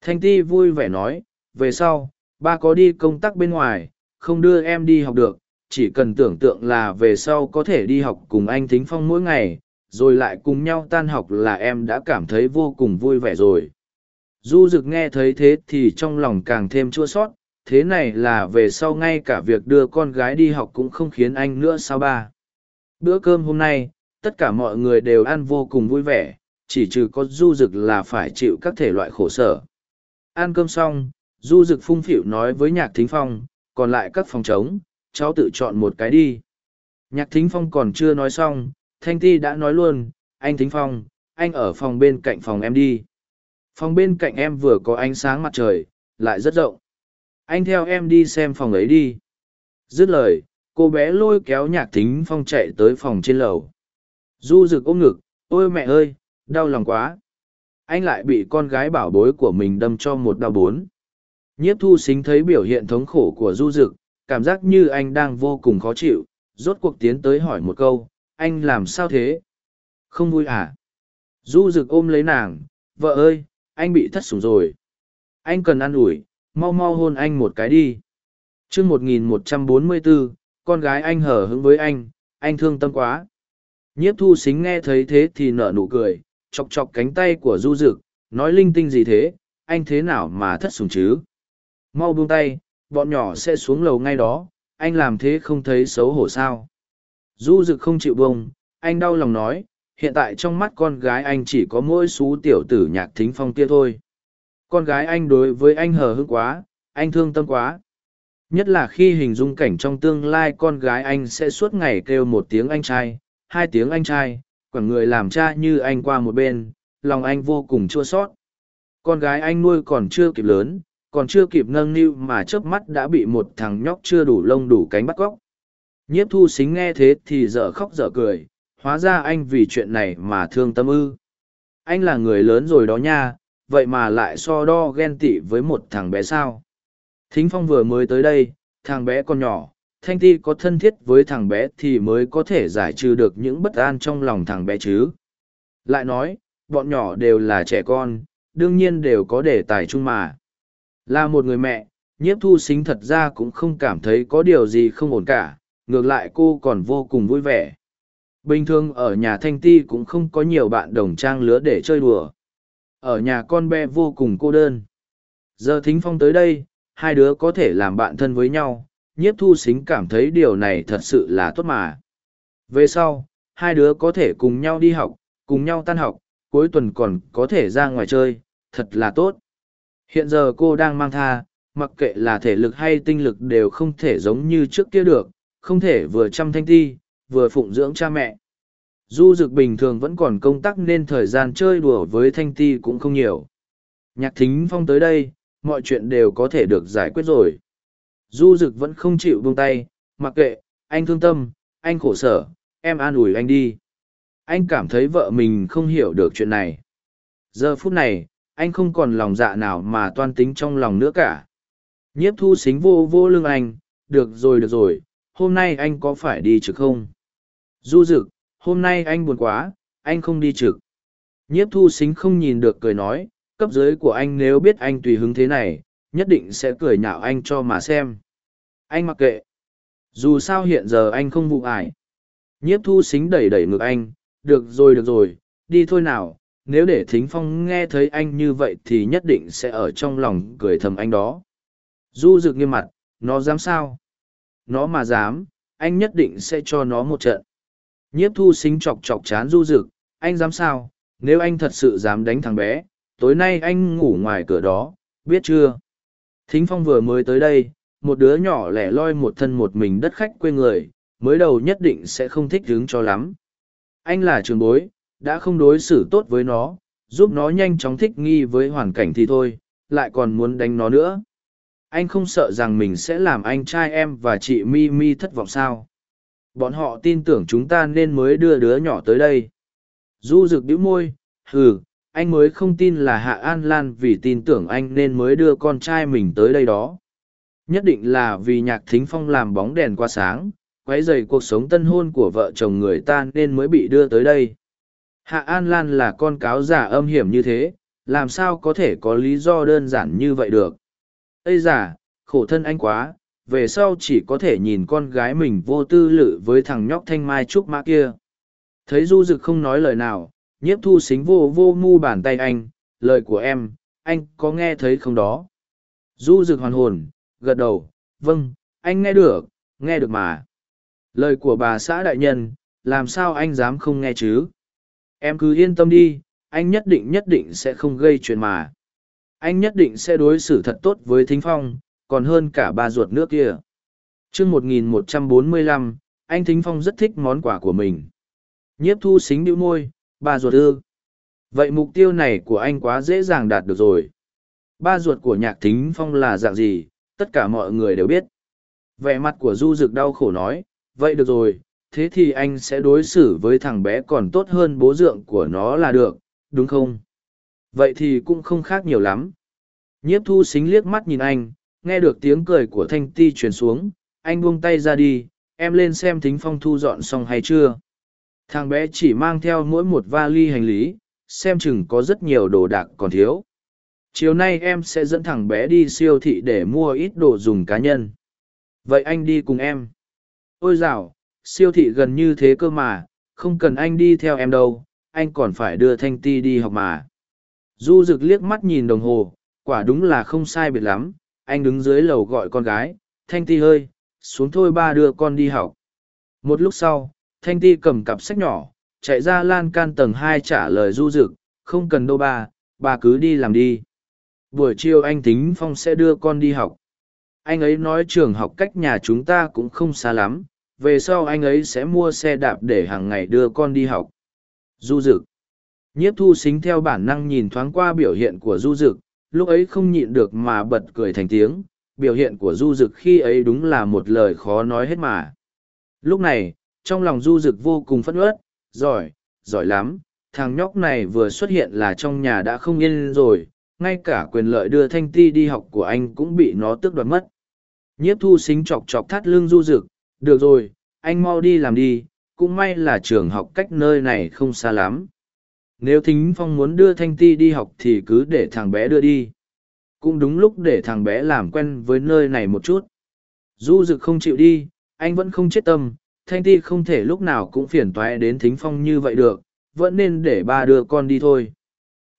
A: Thanh ti vui vẻ nói, về sau, ba có đi công tác bên ngoài, không đưa em đi học được, chỉ cần tưởng tượng là về sau có thể đi học cùng anh thính phong mỗi ngày, rồi lại cùng nhau tan học là em đã cảm thấy vô cùng vui vẻ rồi. Du rực nghe thấy thế thì trong lòng càng thêm chua sót thế này là về sau ngay cả việc đưa con gái đi học cũng không khiến anh nữa sao ba? Bữa cơm hôm nay, tất cả mọi người đều ăn vô cùng vui vẻ, chỉ trừ có du rực là phải chịu các thể loại khổ sở. Ăn cơm xong, du rực phung phịu nói với nhạc thính phong, còn lại các phòng trống, cháu tự chọn một cái đi. Nhạc thính phong còn chưa nói xong, thanh ti đã nói luôn, anh thính phong, anh ở phòng bên cạnh phòng em đi. Phòng bên cạnh em vừa có ánh sáng mặt trời, lại rất rộng anh theo em đi xem phòng ấy đi. Dứt lời, cô bé lôi kéo nhạc thính phong chạy tới phòng trên lầu. Du rực ôm ngực, ôi mẹ ơi, đau lòng quá. Anh lại bị con gái bảo bối của mình đâm cho một đau bốn nhiếp thu xính thấy biểu hiện thống khổ của du rực cảm giác như anh đang vô cùng khó chịu, rốt cuộc tiến tới hỏi một câu, anh làm sao thế? Không vui à? Du rực ôm lấy nàng, vợ ơi, anh bị thất sủng rồi. Anh cần ă n ủi mau mau hôn anh một cái đi. Chương 1144, con gái anh hở hứng với anh anh thương tâm quá. Nhiếp thu xính nghe thấy thế thì nở nụ cười chọc chọc cánh tay của du Dực, nói linh tinh gì thế anh thế nào mà thất sủng chứ? Mau buông tay bọn nhỏ sẽ xuống lầu ngay đó anh làm thế không thấy xấu hổ sao? Du Dực không chịu bông anh đau lòng nói hiện tại trong mắt con gái anh chỉ có mỗi xú tiểu tử nhạc thính phong kia thôi con gái anh đối với anh hờ hững quá, anh thương tâm quá. Nhất là khi hình dung cảnh trong tương lai con gái anh sẽ suốt ngày kêu một tiếng anh trai, hai tiếng anh trai, quả người làm cha như anh qua một bên, lòng anh vô cùng chua sót. Con gái anh nuôi còn chưa kịp lớn, còn chưa kịp nâng niu mà chớp mắt đã bị một thằng nhóc chưa đủ lông đủ cánh bắt cóc. Nhiếp thu xính nghe thế thì dở khóc dở cười, hóa ra anh vì chuyện này mà thương tâm ư. Anh là người lớn rồi đó nha vậy mà lại so đo ghen tị với một thằng bé sao? Thính phong vừa mới tới đây, thằng bé còn nhỏ, thanh ti có thân thiết với thằng bé thì mới có thể giải trừ được những bất an trong lòng thằng bé chứ. Lại nói, bọn nhỏ đều là trẻ con, đương nhiên đều có đề tài chung mà. Là một người mẹ, nhiếp thu xính thật ra cũng không cảm thấy có điều gì không ổn cả, ngược lại cô còn vô cùng vui vẻ. Bình thường ở nhà thanh ti cũng không có nhiều bạn đồng trang lứa để chơi đùa ở nhà con bé vô cùng cô đơn. Giờ thính phong tới đây, hai đứa có thể làm bạn thân với nhau, nhiếp thu xính cảm thấy điều này thật sự là tốt mà. Về sau, hai đứa có thể cùng nhau đi học, cùng nhau tan học, cuối tuần còn có thể ra ngoài chơi, thật là tốt. Hiện giờ cô đang mang tha mặc kệ là thể lực hay tinh lực đều không thể giống như trước kia được, không thể vừa chăm thanh ti, vừa phụng dưỡng cha mẹ. Du Dực bình thường vẫn còn công tác nên thời gian chơi đùa với Thanh Ti cũng không nhiều. Nhạc Thính Phong tới đây, mọi chuyện đều có thể được giải quyết rồi. Du Dực vẫn không chịu buông tay, mặc kệ, anh thương tâm, anh khổ sở, em an ủi anh đi. Anh cảm thấy vợ mình không hiểu được chuyện này. Giờ phút này, anh không còn lòng dạ nào mà toan tính trong lòng nữa cả. nhiếp thu xính vô vô lưng anh được rồi được rồi hôm nay anh có phải đi trực không du Dực hôm nay anh buồn quá, anh không đi trực. Nhiếp thu xính không nhìn được cười nói, cấp dưới của anh nếu biết anh tùy hứng thế này, nhất định sẽ cười nhạo anh cho mà xem. Anh mặc kệ. Dù sao hiện giờ anh không vụ ải. Nhiếp thu xính đẩy đẩy ngực anh, được rồi được rồi, đi thôi nào, nếu để thính phong nghe thấy anh như vậy thì nhất định sẽ ở trong lòng cười thầm anh đó. Du rực nghiêm mặt, nó dám sao? Nó mà dám, anh nhất định sẽ cho nó một trận nhiếp thu xính chọc chọc chán du rực, anh dám sao? Nếu anh thật sự dám đánh thằng bé, tối nay anh ngủ ngoài cửa đó, biết chưa? Thính phong vừa mới tới đây, một đứa nhỏ lẻ loi một thân một mình đất khách quê người, mới đầu nhất định sẽ không thích đứng cho lắm. Anh là trường bối, đã không đối xử tốt với nó, giúp nó nhanh chóng thích nghi với hoàn cảnh thì thôi, lại còn muốn đánh nó nữa. Anh không sợ rằng mình sẽ làm anh trai em và chị mi mi thất vọng sao? Bọn họ tin tưởng chúng ta nên mới đưa đứa nhỏ tới đây. Du rực bĩu môi, hừ, anh mới không tin là hạ an lan vì tin tưởng anh nên mới đưa con trai mình tới đây đó. Nhất định là vì nhạc thính phong làm bóng đèn qua sáng, quấy dày cuộc sống tân hôn của vợ chồng người ta nên mới bị đưa tới đây. Hạ an lan là con cáo giả âm hiểm như thế, làm sao có thể có lý do đơn giản như vậy được? Ây giả khổ thân anh quá về sau chỉ có thể nhìn con gái mình vô tư lự với thằng nhóc thanh mai trúc mã kia. Thấy du rực không nói lời nào, nhiếp thu xính vô vô mu bàn tay anh, lời của em, anh có nghe thấy không đó? Du rực hoàn hồn, gật đầu vâng anh nghe được nghe được mà. Lời của bà xã đại nhân, làm sao anh dám không nghe chứ? Em cứ yên tâm đi, anh nhất định nhất định sẽ không gây chuyện mà. Anh nhất định sẽ đối xử thật tốt với thính phong còn hơn cả ba ruột nước kia. Chương một nghìn một trăm bốn mươi lăm, anh thính phong rất thích món quà của mình. Nhiếp thu xính điệu môi, ba ruột ư? Vậy mục tiêu này của anh quá dễ dàng đạt được rồi. Ba ruột của nhạc thính phong là dạng gì? Tất cả mọi người đều biết. Vẻ mặt của du Dực đau khổ nói, vậy được rồi, thế thì anh sẽ đối xử với thằng bé còn tốt hơn bố dượng của nó là được, đúng không? Vậy thì cũng không khác nhiều lắm. Nhiếp thu xính liếc mắt nhìn anh nghe được tiếng cười của thanh ti truyền xuống, anh buông tay ra đi, em lên xem thính phong thu dọn xong hay chưa. Thằng bé chỉ mang theo mỗi một vali hành lý, xem chừng có rất nhiều đồ đạc còn thiếu. Chiều nay em sẽ dẫn thằng bé đi siêu thị để mua ít đồ dùng cá nhân. Vậy anh đi cùng em. Ôi dạo siêu thị gần như thế cơ mà, không cần anh đi theo em đâu, anh còn phải đưa thanh ti đi học mà. Du rực liếc mắt nhìn đồng hồ, quả đúng là không sai biệt lắm anh đứng dưới lầu gọi con gái thanh ti ơi xuống thôi ba đưa con đi học. Một lúc sau thanh ti cầm cặp sách nhỏ chạy ra lan can tầng hai trả lời du Dực, không cần đâu ba ba cứ đi làm đi. Buổi chiều anh tính phong sẽ đưa con đi học. Anh ấy nói trường học cách nhà chúng ta cũng không xa lắm về sau anh ấy sẽ mua xe đạp để hàng ngày đưa con đi học. Du Dực, nhiếp thu xính theo bản năng nhìn thoáng qua biểu hiện của du Dực lúc ấy không nhịn được mà bật cười thành tiếng, biểu hiện của du Dực khi ấy đúng là một lời khó nói hết mà. Lúc này, trong lòng du Dực vô cùng phất ớt giỏi giỏi lắm, thằng nhóc này vừa xuất hiện là trong nhà đã không yên rồi, ngay cả quyền lợi đưa thanh ti đi học của anh cũng bị nó tước đoạt mất. Nhiếp thu xính chọc chọc thắt lưng du rực được rồi, anh mau đi làm đi, cũng may là trường học cách nơi này không xa lắm nếu thính phong muốn đưa thanh ti đi học thì cứ để thằng bé đưa đi. Cũng đúng lúc để thằng bé làm quen với nơi này một chút. Du rực không chịu đi, anh vẫn không chết tâm. Thanh ti không thể lúc nào cũng phiền toái đến thính phong như vậy được, vẫn nên để ba đưa con đi thôi.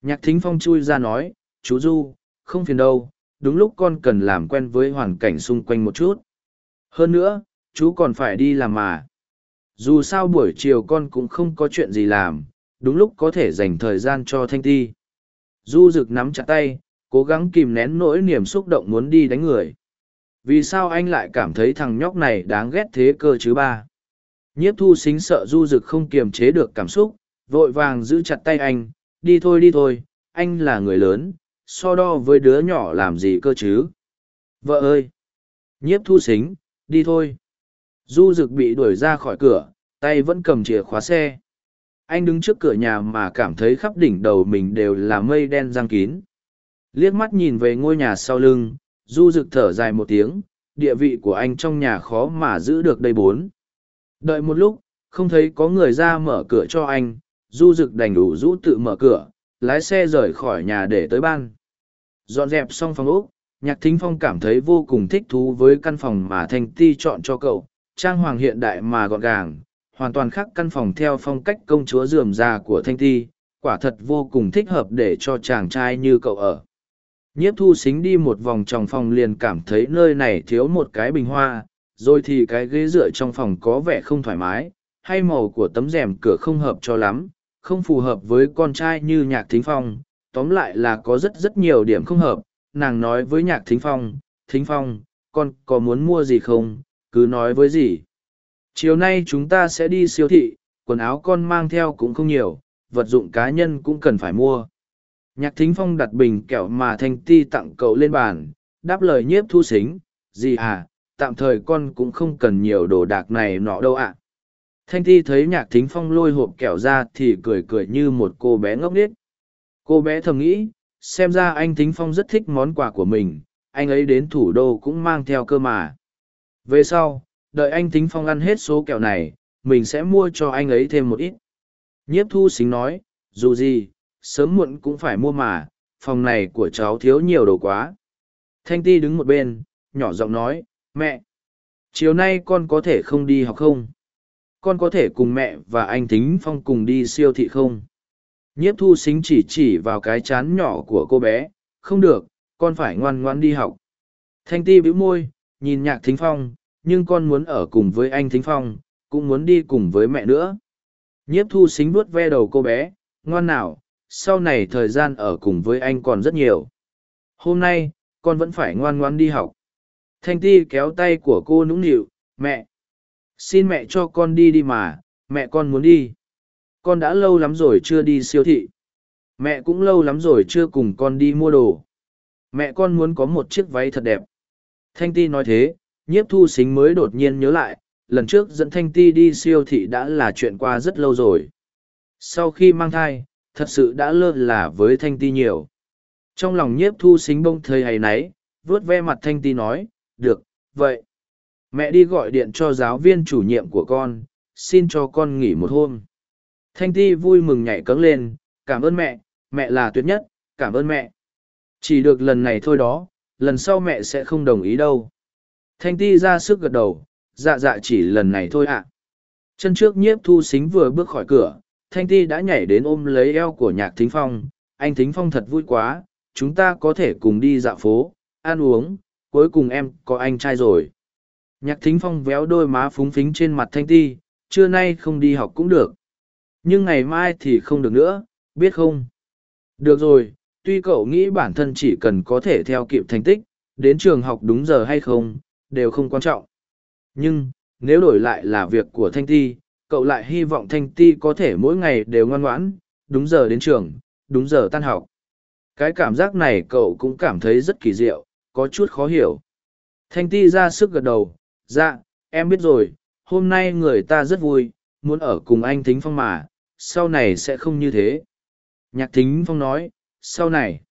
A: Nhạc thính phong chui ra nói, chú du, không phiền đâu, đúng lúc con cần làm quen với hoàn cảnh xung quanh một chút. Hơn nữa, chú còn phải đi làm mà. Dù sao buổi chiều con cũng không có chuyện gì làm đúng lúc có thể dành thời gian cho thanh ti. Du rực nắm chặt tay, cố gắng kìm nén nỗi niềm xúc động muốn đi đánh người. Vì sao anh lại cảm thấy thằng nhóc này đáng ghét thế cơ chứ ba? Nhiếp thu xính sợ du rực không kiềm chế được cảm xúc, vội vàng giữ chặt tay anh, đi thôi đi thôi, anh là người lớn, so đo với đứa nhỏ làm gì cơ chứ? Vợ ơi. Nhiếp thu xính, đi thôi. Du rực bị đuổi ra khỏi cửa, tay vẫn cầm chìa khóa xe anh đứng trước cửa nhà mà cảm thấy khắp đỉnh đầu mình đều là mây đen giang kín. Liếc mắt nhìn về ngôi nhà sau lưng, du rực thở dài một tiếng, địa vị của anh trong nhà khó mà giữ được đây bốn. Đợi một lúc, không thấy có người ra mở cửa cho anh, du rực đành đủ rũ tự mở cửa, lái xe rời khỏi nhà để tới ban. Dọn dẹp xong phòng úc nhạc thính phong cảm thấy vô cùng thích thú với căn phòng mà thanh ti chọn cho cậu, trang hoàng hiện đại mà gọn gàng hoàn toàn khác căn phòng theo phong cách công chúa dườm già của thanh ti, quả thật vô cùng thích hợp để cho chàng trai như cậu ở. Nhiếp thu xính đi một vòng trong phòng liền cảm thấy nơi này thiếu một cái bình hoa, rồi thì cái ghế dựa trong phòng có vẻ không thoải mái, hay màu của tấm rèm cửa không hợp cho lắm, không phù hợp với con trai như nhạc thính phong, tóm lại là có rất rất nhiều điểm không hợp, nàng nói với nhạc thính phong thính phong, con có muốn mua gì không? Cứ nói với gì? Chiều nay chúng ta sẽ đi siêu thị, quần áo con mang theo cũng không nhiều, vật dụng cá nhân cũng cần phải mua. Nhạc thính phong đặt bình kẹo mà thanh ti tặng cậu lên bàn, đáp lời nhiếp thu xính gì à tạm thời con cũng không cần nhiều đồ đạc này nọ đâu ạ. Thanh ti thấy nhạc thính phong lôi hộp kẹo ra thì cười cười như một cô bé ngốc nghếch. Cô bé thầm nghĩ, xem ra anh thính phong rất thích món quà của mình, anh ấy đến thủ đô cũng mang theo cơ mà. Về sau đợi anh thính phong ăn hết số kẹo này, mình sẽ mua cho anh ấy thêm một ít. Nhiếp thu xính nói, dù gì, sớm muộn cũng phải mua mà, phòng này của cháu thiếu nhiều đồ quá. Thanh ti đứng một bên, nhỏ giọng nói, mẹ, chiều nay con có thể không đi học không? Con có thể cùng mẹ và anh thính phong cùng đi siêu thị không? Nhiếp thu xính chỉ chỉ vào cái chán nhỏ của cô bé, không được, con phải ngoan ngoan đi học. Thanh ti bĩu môi, nhìn nhạc thính phong nhưng con muốn ở cùng với anh thính phong, cũng muốn đi cùng với mẹ nữa. Nhiếp thu xính vuốt ve đầu cô bé, ngoan nào, sau này thời gian ở cùng với anh còn rất nhiều. Hôm nay, con vẫn phải ngoan ngoan đi học. Thanh ti kéo tay của cô nũng nịu, mẹ, xin mẹ cho con đi đi mà, mẹ con muốn đi. Con đã lâu lắm rồi chưa đi siêu thị. Mẹ cũng lâu lắm rồi chưa cùng con đi mua đồ. Mẹ con muốn có một chiếc váy thật đẹp. Thanh ti nói thế nhiếp thu xính mới đột nhiên nhớ lại, lần trước dẫn thanh ti đi siêu thị đã là chuyện qua rất lâu rồi. Sau khi mang thai, thật sự đã lơ là với thanh ti nhiều. Trong lòng nhiếp thu xính bông thơi hay náy vớt ve mặt thanh ti nói, được, vậy, mẹ đi gọi điện cho giáo viên chủ nhiệm của con, xin cho con nghỉ một hôm. Thanh ti vui mừng nhảy cấng lên, cảm ơn mẹ mẹ là tuyệt nhất, cảm ơn mẹ. Chỉ được lần này thôi đó, lần sau mẹ sẽ không đồng ý đâu thanh ti ra sức gật đầu dạ dạ chỉ lần này thôi ạ. Chân trước nhiếp thu xính vừa bước khỏi cửa, thanh ti đã nhảy đến ôm lấy eo của nhạc thính phong. Anh thính phong thật vui quá, chúng ta có thể cùng đi dạo phố, ăn uống, cuối cùng em có anh trai rồi. Nhạc thính phong véo đôi má phúng phính trên mặt thanh ti, trưa nay không đi học cũng được. Nhưng ngày mai thì không được nữa, biết không? Được rồi, tuy cậu nghĩ bản thân chỉ cần có thể theo kịp thành tích, đến trường học đúng giờ hay không đều không quan trọng. Nhưng, nếu đổi lại là việc của thanh ti, cậu lại hy vọng thanh ti có thể mỗi ngày đều ngoan ngoãn, đúng giờ đến trường, đúng giờ tan học. Cái cảm giác này cậu cũng cảm thấy rất kỳ diệu, có chút khó hiểu. Thanh ti ra sức gật đầu dạ em biết rồi, hôm nay người ta rất vui, muốn ở cùng anh thính phong mà, sau này sẽ không như thế. Nhạc thính phong nói, sau này,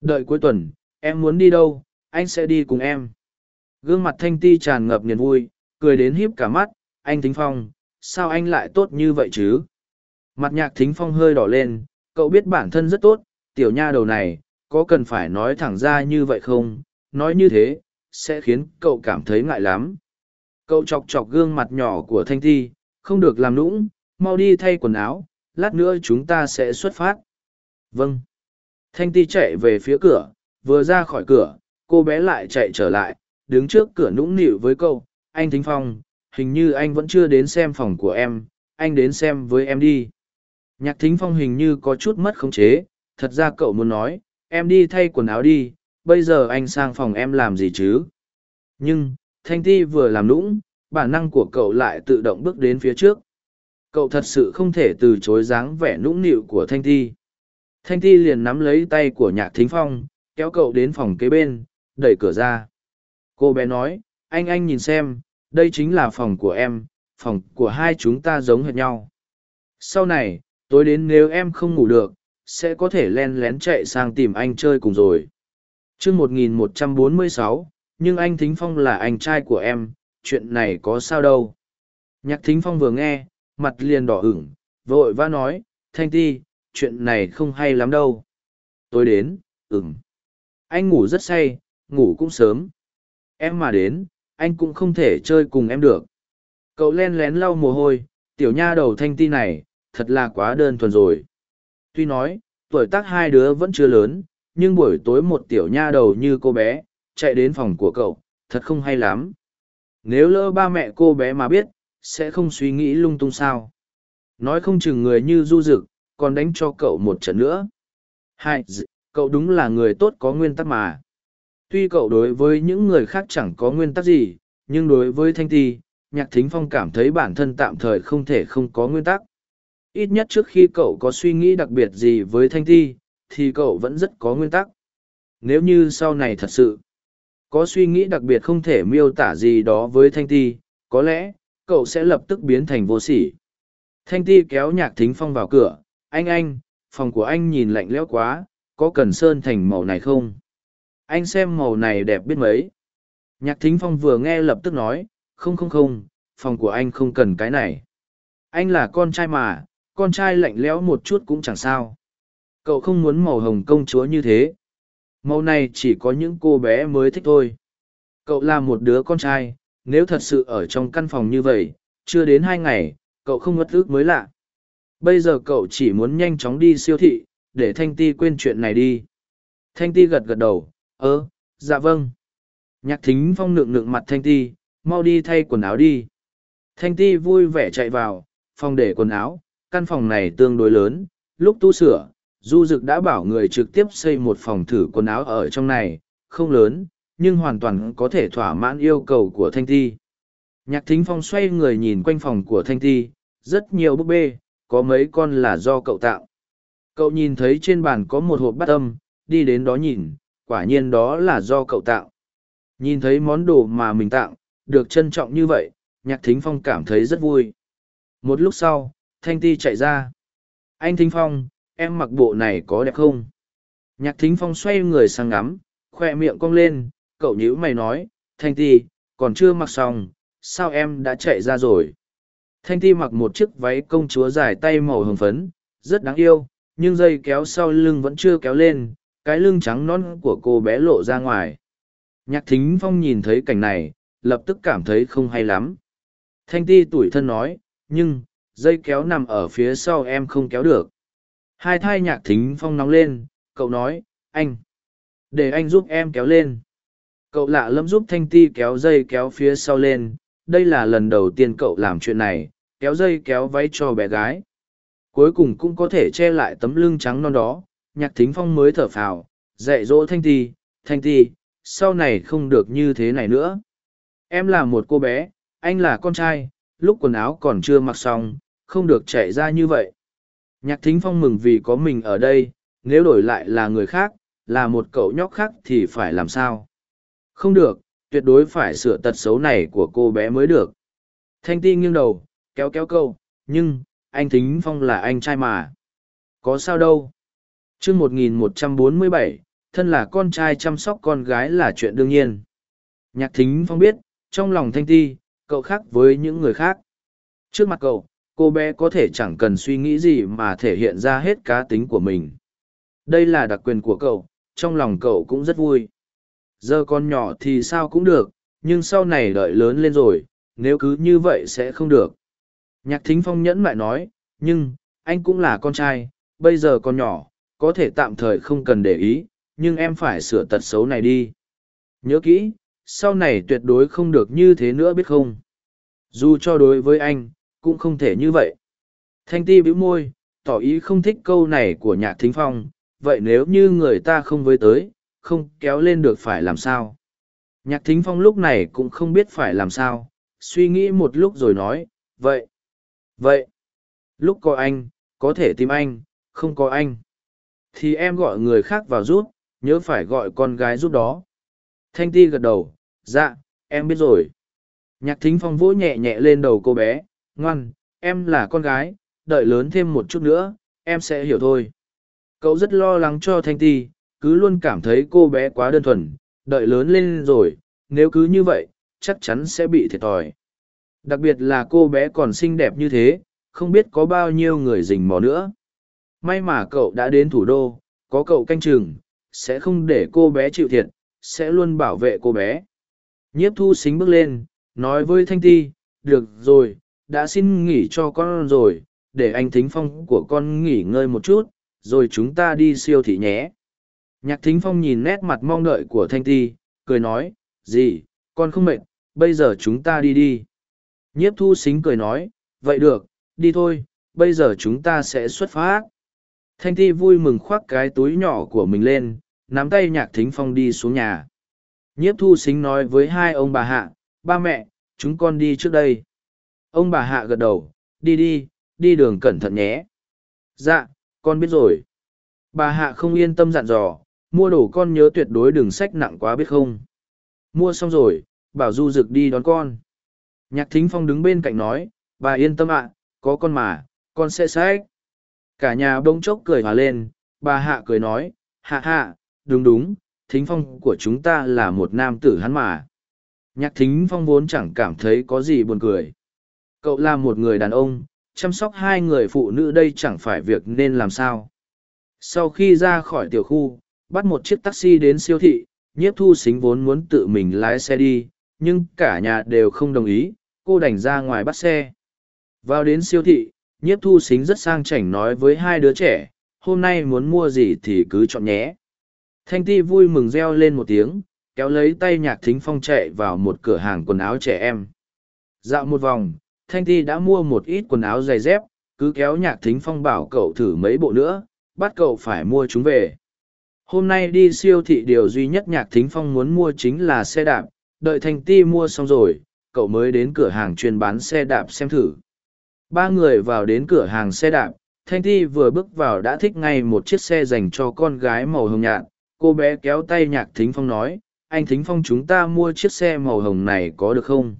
A: đợi cuối tuần, em muốn đi đâu, anh sẽ đi cùng em gương mặt thanh ti tràn ngập niềm vui cười đến híp cả mắt anh thính phong sao anh lại tốt như vậy chứ? Mặt nhạc thính phong hơi đỏ lên cậu biết bản thân rất tốt tiểu nha đầu này có cần phải nói thẳng ra như vậy không? Nói như thế sẽ khiến cậu cảm thấy ngại lắm. Cậu chọc chọc gương mặt nhỏ của thanh ti, không được làm lũng mau đi thay quần áo lát nữa chúng ta sẽ xuất phát. Vâng. Thanh ti chạy về phía cửa vừa ra khỏi cửa cô bé lại chạy trở lại đứng trước cửa nũng nịu với cậu, anh thính phong hình như anh vẫn chưa đến xem phòng của em anh đến xem với em đi. Nhạc thính phong hình như có chút mất khống chế thật ra cậu muốn nói em đi thay quần áo đi bây giờ anh sang phòng em làm gì chứ? Nhưng thanh ti vừa làm nũng bản năng của cậu lại tự động bước đến phía trước. Cậu thật sự không thể từ chối dáng vẻ nũng nịu của thanh ti. Thanh ti liền nắm lấy tay của nhạc thính phong kéo cậu đến phòng kế bên đẩy cửa ra cô bé nói, anh anh nhìn xem, đây chính là phòng của em, phòng của hai chúng ta giống hệt nhau. Sau này, tối đến nếu em không ngủ được, sẽ có thể len lén chạy sang tìm anh chơi cùng rồi. Chương một nghìn một trăm bốn mươi sáu, nhưng anh thính phong là anh trai của em, chuyện này có sao đâu. Nhạc thính phong vừa nghe, mặt liền đỏ ửng, vội vã nói, thanh ti, chuyện này không hay lắm đâu. Tối đến ừng anh ngủ rất say, ngủ cũng sớm em mà đến, anh cũng không thể chơi cùng em được. Cậu len lén lau mồ hôi, tiểu nha đầu thanh ti này, thật là quá đơn thuần rồi. Tuy nói, tuổi tác hai đứa vẫn chưa lớn, nhưng buổi tối một tiểu nha đầu như cô bé, chạy đến phòng của cậu, thật không hay lắm. Nếu lỡ ba mẹ cô bé mà biết, sẽ không suy nghĩ lung tung sao. Nói không chừng người như du dực, còn đánh cho cậu một trận nữa. Hai, cậu đúng là người tốt có nguyên tắc mà tuy cậu đối với những người khác chẳng có nguyên tắc gì, nhưng đối với thanh ti, nhạc thính phong cảm thấy bản thân tạm thời không thể không có nguyên tắc. Ít nhất trước khi cậu có suy nghĩ đặc biệt gì với thanh ti, thì cậu vẫn rất có nguyên tắc. Nếu như sau này thật sự có suy nghĩ đặc biệt không thể miêu tả gì đó với thanh ti, có lẽ cậu sẽ lập tức biến thành vô sỉ. Thanh ti kéo nhạc thính phong vào cửa. Anh anh, phòng của anh nhìn lạnh lẽo quá, có cần sơn thành màu này không? Anh xem màu này đẹp biết mấy. Nhạc thính phong vừa nghe lập tức nói, không không không, phòng của anh không cần cái này. Anh là con trai mà, con trai lạnh lẽo một chút cũng chẳng sao. Cậu không muốn màu hồng công chúa như thế. Màu này chỉ có những cô bé mới thích thôi. Cậu là một đứa con trai, nếu thật sự ở trong căn phòng như vậy, chưa đến hai ngày, cậu không ngất ước mới lạ. Bây giờ cậu chỉ muốn nhanh chóng đi siêu thị, để thanh ti quên chuyện này đi. Thanh ti gật gật đầu ơ dạ vâng. Nhạc thính phong nượng nượng mặt thanh ti, mau đi thay quần áo đi. Thanh ti vui vẻ chạy vào, phòng để quần áo, căn phòng này tương đối lớn, lúc tu sửa, du dực đã bảo người trực tiếp xây một phòng thử quần áo ở trong này, không lớn, nhưng hoàn toàn có thể thỏa mãn yêu cầu của thanh ti. Nhạc thính phong xoay người nhìn quanh phòng của thanh ti, rất nhiều búp bê, có mấy con là do cậu tạo. Cậu nhìn thấy trên bàn có một hộp bát âm, đi đến đó nhìn quả nhiên đó là do cậu tạo. Nhìn thấy món đồ mà mình tạo, được trân trọng như vậy, nhạc thính phong cảm thấy rất vui. Một lúc sau, thanh ti chạy ra. Anh thính phong, em mặc bộ này có đẹp không? Nhạc thính phong xoay người sang ngắm, khoe miệng cong lên, cậu nhíu mày nói, thanh ti, còn chưa mặc xong, sao em đã chạy ra rồi? Thanh ti mặc một chiếc váy công chúa dài tay màu hồng phấn, rất đáng yêu, nhưng dây kéo sau lưng vẫn chưa kéo lên cái lưng trắng non của cô bé lộ ra ngoài. Nhạc thính phong nhìn thấy cảnh này, lập tức cảm thấy không hay lắm. Thanh ti tủi thân nói, nhưng, dây kéo nằm ở phía sau em không kéo được. Hai thai nhạc thính phong nóng lên, cậu nói, anh, để anh giúp em kéo lên. Cậu lạ lẫm giúp thanh ti kéo dây kéo phía sau lên, đây là lần đầu tiên cậu làm chuyện này, kéo dây kéo váy cho bé gái. Cuối cùng cũng có thể che lại tấm lưng trắng non đó nhạc thính phong mới thở phào, dạy dỗ thanh ti thanh ti, sau này không được như thế này nữa. Em là một cô bé, anh là con trai, lúc quần áo còn chưa mặc xong, không được chạy ra như vậy. Nhạc thính phong mừng vì có mình ở đây, nếu đổi lại là người khác, là một cậu nhóc khác thì phải làm sao? Không được, tuyệt đối phải sửa tật xấu này của cô bé mới được. Thanh ti nghiêng đầu, kéo kéo câu, nhưng, anh thính phong là anh trai mà. Có sao đâu chương một nghìn một trăm bốn mươi bảy, thân là con trai chăm sóc con gái là chuyện đương nhiên. Nhạc thính phong biết, trong lòng thanh ti, cậu khác với những người khác. Trước mặt cậu, cô bé có thể chẳng cần suy nghĩ gì mà thể hiện ra hết cá tính của mình. Đây là đặc quyền của cậu, trong lòng cậu cũng rất vui. Giờ con nhỏ thì sao cũng được, nhưng sau này đợi lớn lên rồi, nếu cứ như vậy sẽ không được. Nhạc thính phong nhẫn lại nói, nhưng, anh cũng là con trai, bây giờ còn nhỏ có thể tạm thời không cần để ý, nhưng em phải sửa tật xấu này đi. Nhớ kỹ, sau này tuyệt đối không được như thế nữa biết không? Dù cho đối với anh, cũng không thể như vậy. Thanh ti bĩu môi, tỏ ý không thích câu này của nhạc thính phong, vậy nếu như người ta không với tới, không kéo lên được phải làm sao? Nhạc thính phong lúc này cũng không biết phải làm sao, suy nghĩ một lúc rồi nói, vậy vậy, lúc có anh, có thể tìm anh, không có anh thì em gọi người khác vào giúp nhớ phải gọi con gái giúp đó thanh ti gật đầu dạ em biết rồi nhạc thính phong vỗ nhẹ nhẹ lên đầu cô bé ngoan em là con gái đợi lớn thêm một chút nữa em sẽ hiểu thôi cậu rất lo lắng cho thanh ti cứ luôn cảm thấy cô bé quá đơn thuần, đợi lớn lên rồi, nếu cứ như vậy, chắc chắn sẽ bị thiệt thòi. Đặc biệt là cô bé còn xinh đẹp như thế, không biết có bao nhiêu người rình mò nữa. May mà cậu đã đến thủ đô, có cậu canh chừng, sẽ không để cô bé chịu thiệt, sẽ luôn bảo vệ cô bé. Nhiếp thu xính bước lên, nói với Thanh Ti, được rồi, đã xin nghỉ cho con rồi, để anh Thính Phong của con nghỉ ngơi một chút, rồi chúng ta đi siêu thị nhé. Nhạc Thính Phong nhìn nét mặt mong đợi của Thanh Ti, cười nói, gì, con không mệt, bây giờ chúng ta đi đi. Nhiếp thu xính cười nói, vậy được, đi thôi, bây giờ chúng ta sẽ xuất phát. Thanh Ti vui mừng khoác cái túi nhỏ của mình lên, nắm tay nhạc thính phong đi xuống nhà. Nhiếp thu xính nói với hai ông bà hạ, ba mẹ, chúng con đi trước đây. Ông bà hạ gật đầu, đi đi, đi đường cẩn thận nhé. Dạ, con biết rồi. Bà hạ không yên tâm dặn dò, mua đồ con nhớ tuyệt đối đừng sách nặng quá biết không. Mua xong rồi, bảo du rực đi đón con. Nhạc thính phong đứng bên cạnh nói, bà yên tâm ạ, có con mà, con sẽ sách. Cả nhà bỗng chốc cười hòa lên, bà hạ cười nói, hạ hạ, đúng đúng, thính phong của chúng ta là một nam tử hắn mà. Nhạc thính phong vốn chẳng cảm thấy có gì buồn cười. Cậu là một người đàn ông, chăm sóc hai người phụ nữ đây chẳng phải việc nên làm sao. Sau khi ra khỏi tiểu khu, bắt một chiếc taxi đến siêu thị, nhiếp thu xính vốn muốn tự mình lái xe đi, nhưng cả nhà đều không đồng ý, cô đành ra ngoài bắt xe. Vào đến siêu thị, nhiếp thu xính rất sang chảnh nói với hai đứa trẻ, hôm nay muốn mua gì thì cứ chọn nhé. Thanh ti vui mừng reo lên một tiếng, kéo lấy tay nhạc thính phong chạy vào một cửa hàng quần áo trẻ em. Dạo một vòng, Thanh ti đã mua một ít quần áo giày dép, cứ kéo nhạc thính phong bảo cậu thử mấy bộ nữa, bắt cậu phải mua chúng về. Hôm nay đi siêu thị điều duy nhất nhạc thính phong muốn mua chính là xe đạp, đợi Thanh ti mua xong rồi, cậu mới đến cửa hàng chuyên bán xe đạp xem thử. Ba người vào đến cửa hàng xe đạp, Thanh Ti vừa bước vào đã thích ngay một chiếc xe dành cho con gái màu hồng nhạt. Cô bé kéo tay nhạc Thính Phong nói, anh Thính Phong chúng ta mua chiếc xe màu hồng này có được không?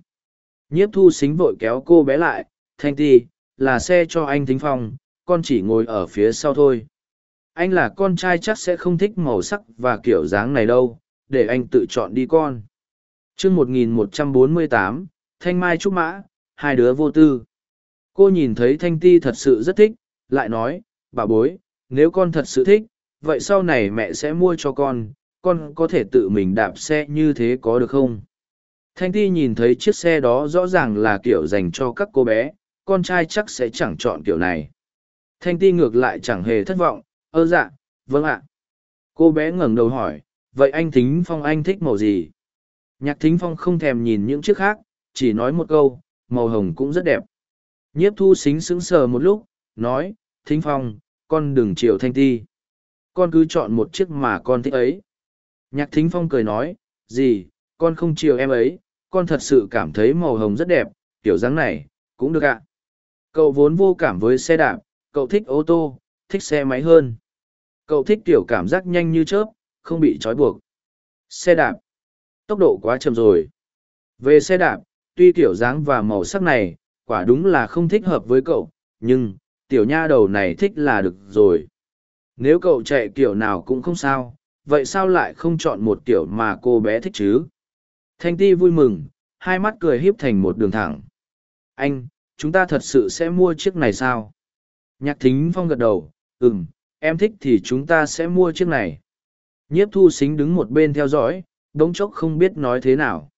A: Nhiếp thu xính vội kéo cô bé lại, Thanh Ti, là xe cho anh Thính Phong, con chỉ ngồi ở phía sau thôi. Anh là con trai chắc sẽ không thích màu sắc và kiểu dáng này đâu, để anh tự chọn đi con. chương 1148, Thanh Mai Trúc Mã, hai đứa vô tư cô nhìn thấy thanh ti thật sự rất thích, lại nói, bà bối, nếu con thật sự thích, vậy sau này mẹ sẽ mua cho con con có thể tự mình đạp xe như thế có được không? Thanh ti nhìn thấy chiếc xe đó rõ ràng là kiểu dành cho các cô bé, con trai chắc sẽ chẳng chọn kiểu này. Thanh ti ngược lại chẳng hề thất vọng, ơ dạ vâng ạ. Cô bé ngẩng đầu hỏi, vậy anh thính phong anh thích màu gì? Nhạc thính phong không thèm nhìn những chiếc khác, chỉ nói một câu, màu hồng cũng rất đẹp nhiếp thu xính sững sờ một lúc, nói, thính phong, con đừng chiều thanh ti. Con cứ chọn một chiếc mà con thích ấy. Nhạc thính phong cười nói, gì, con không chiều em ấy, con thật sự cảm thấy màu hồng rất đẹp, kiểu dáng này, cũng được ạ. Cậu vốn vô cảm với xe đạp, cậu thích ô tô, thích xe máy hơn. Cậu thích kiểu cảm giác nhanh như chớp, không bị trói buộc. Xe đạp. Tốc độ quá chậm rồi. Về xe đạp, tuy kiểu dáng và màu sắc này quả đúng là không thích hợp với cậu, nhưng, tiểu nha đầu này thích là được rồi. Nếu cậu chạy kiểu nào cũng không sao, vậy sao lại không chọn một kiểu mà cô bé thích chứ? Thanh ti vui mừng, hai mắt cười híp thành một đường thẳng. Anh, chúng ta thật sự sẽ mua chiếc này sao? Nhạc thính phong gật đầu, ừm, em thích thì chúng ta sẽ mua chiếc này. Nhiếp thu xính đứng một bên theo dõi, đống chốc không biết nói thế nào.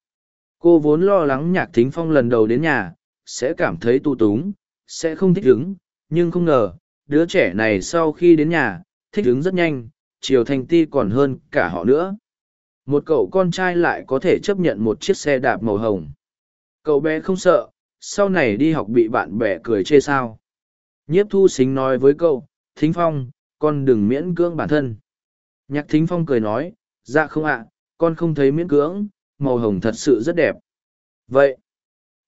A: Cô vốn lo lắng nhạc thính phong lần đầu đến nhà, sẽ cảm thấy tu túng, sẽ không thích ứng, nhưng không ngờ, đứa trẻ này sau khi đến nhà, thích ứng rất nhanh, chiều thành ti còn hơn cả họ nữa. Một cậu con trai lại có thể chấp nhận một chiếc xe đạp màu hồng. Cậu bé không sợ, sau này đi học bị bạn bè cười chê sao. Nhiếp thu xính nói với cậu, Thính Phong, con đừng miễn cưỡng bản thân. Nhạc Thính Phong cười nói, dạ không ạ, con không thấy miễn cưỡng, màu hồng thật sự rất đẹp. Vậy,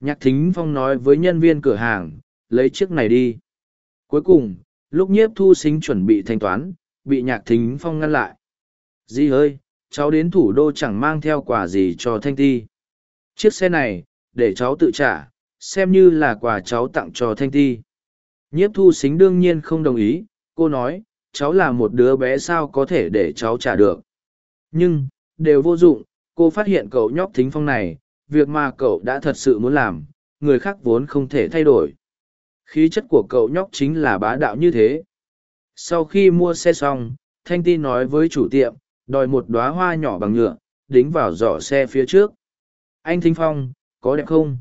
A: Nhạc thính phong nói với nhân viên cửa hàng, lấy chiếc này đi. Cuối cùng, lúc nhiếp thu xính chuẩn bị thanh toán, bị nhạc thính phong ngăn lại. Di ơi, cháu đến thủ đô chẳng mang theo quà gì cho thanh ti. Chiếc xe này, để cháu tự trả, xem như là quà cháu tặng cho thanh ti. Nhiếp thu xính đương nhiên không đồng ý, cô nói, cháu là một đứa bé sao có thể để cháu trả được nhưng đều vô dụng cô phát hiện cậu nhóc thính phong này việc mà cậu đã thật sự muốn làm, người khác vốn không thể thay đổi. Khí chất của cậu nhóc chính là bá đạo như thế. Sau khi mua xe xong, thanh ti nói với chủ tiệm, đòi một đoá hoa nhỏ bằng nhựa, đính vào giỏ xe phía trước. Anh thính phong, có đẹp không?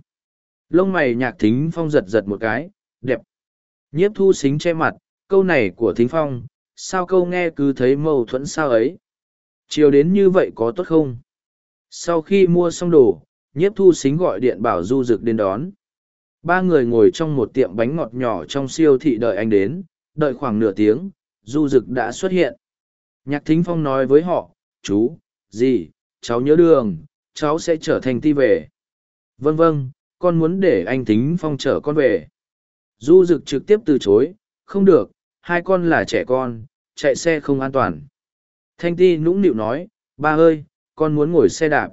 A: Lông mày nhạc thính phong giật giật một cái, đẹp. Nhiếp thu xính che mặt, câu này của thính phong, sao câu nghe cứ thấy mâu thuẫn sao ấy? Chiều đến như vậy có tốt không? Sau khi mua xong đồ nhiếp thu xính gọi điện bảo du rực đến đón. Ba người ngồi trong một tiệm bánh ngọt nhỏ trong siêu thị đợi anh đến, đợi khoảng nửa tiếng, du rực đã xuất hiện. Nhạc thính phong nói với họ, chú gì cháu nhớ đường, cháu sẽ trở thành ti về. Vân vân con muốn để anh thính phong chở con về. Du rực trực tiếp từ chối, không được, hai con là trẻ con, chạy xe không an toàn. Thanh ti nũng nịu nói, ba ơi, con muốn ngồi xe đạp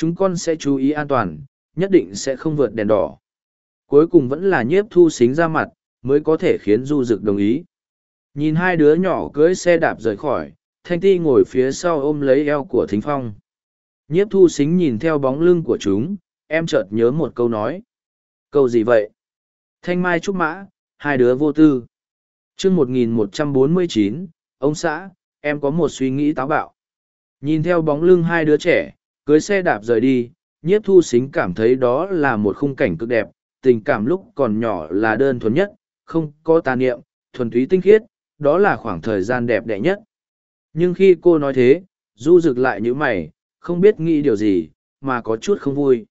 A: chúng con sẽ chú ý an toàn, nhất định sẽ không vượt đèn đỏ. Cuối cùng vẫn là nhiếp thu xính ra mặt, mới có thể khiến du Dực đồng ý. Nhìn hai đứa nhỏ cưỡi xe đạp rời khỏi, thanh ti ngồi phía sau ôm lấy eo của thính phong. Nhiếp thu xính nhìn theo bóng lưng của chúng, em chợt nhớ một câu nói. Câu gì vậy? Thanh mai trúc mã, hai đứa vô tư. Chương một nghìn một trăm bốn mươi chín, ông xã, em có một suy nghĩ táo bạo. Nhìn theo bóng lưng hai đứa trẻ cưới xe đạp rời đi, nhiếp thu xính cảm thấy đó là một khung cảnh cực đẹp, tình cảm lúc còn nhỏ là đơn thuần nhất, không có tà niệm, thuần túy tinh khiết, đó là khoảng thời gian đẹp đẽ nhất. Nhưng khi cô nói thế, du rực lại như mày, không biết nghĩ điều gì, mà có chút không vui.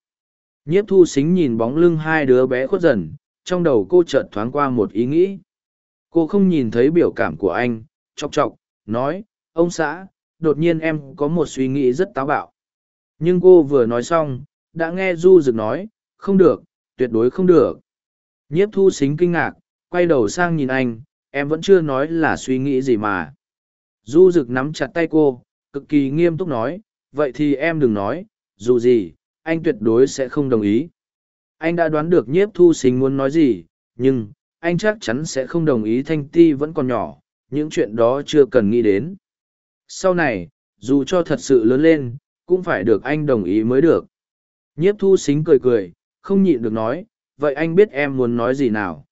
A: Nhiếp thu xính nhìn bóng lưng hai đứa bé khuất dần, trong đầu cô chợt thoáng qua một ý nghĩ. Cô không nhìn thấy biểu cảm của anh, chọc chọc, nói, ông xã, đột nhiên em có một suy nghĩ rất táo bạo nhưng cô vừa nói xong, đã nghe du rực nói, không được, tuyệt đối không được. Nhiếp thu xính kinh ngạc, quay đầu sang nhìn anh, em vẫn chưa nói là suy nghĩ gì mà. Du rực nắm chặt tay cô, cực kỳ nghiêm túc nói, vậy thì em đừng nói, dù gì, anh tuyệt đối sẽ không đồng ý. Anh đã đoán được nhiếp thu xính muốn nói gì, nhưng anh chắc chắn sẽ không đồng ý thanh ti vẫn còn nhỏ, những chuyện đó chưa cần nghĩ đến. Sau này, dù cho thật sự lớn lên cũng phải được anh đồng ý mới được. Nhiếp thu xính cười cười, không nhịn được nói, vậy anh biết em muốn nói gì nào?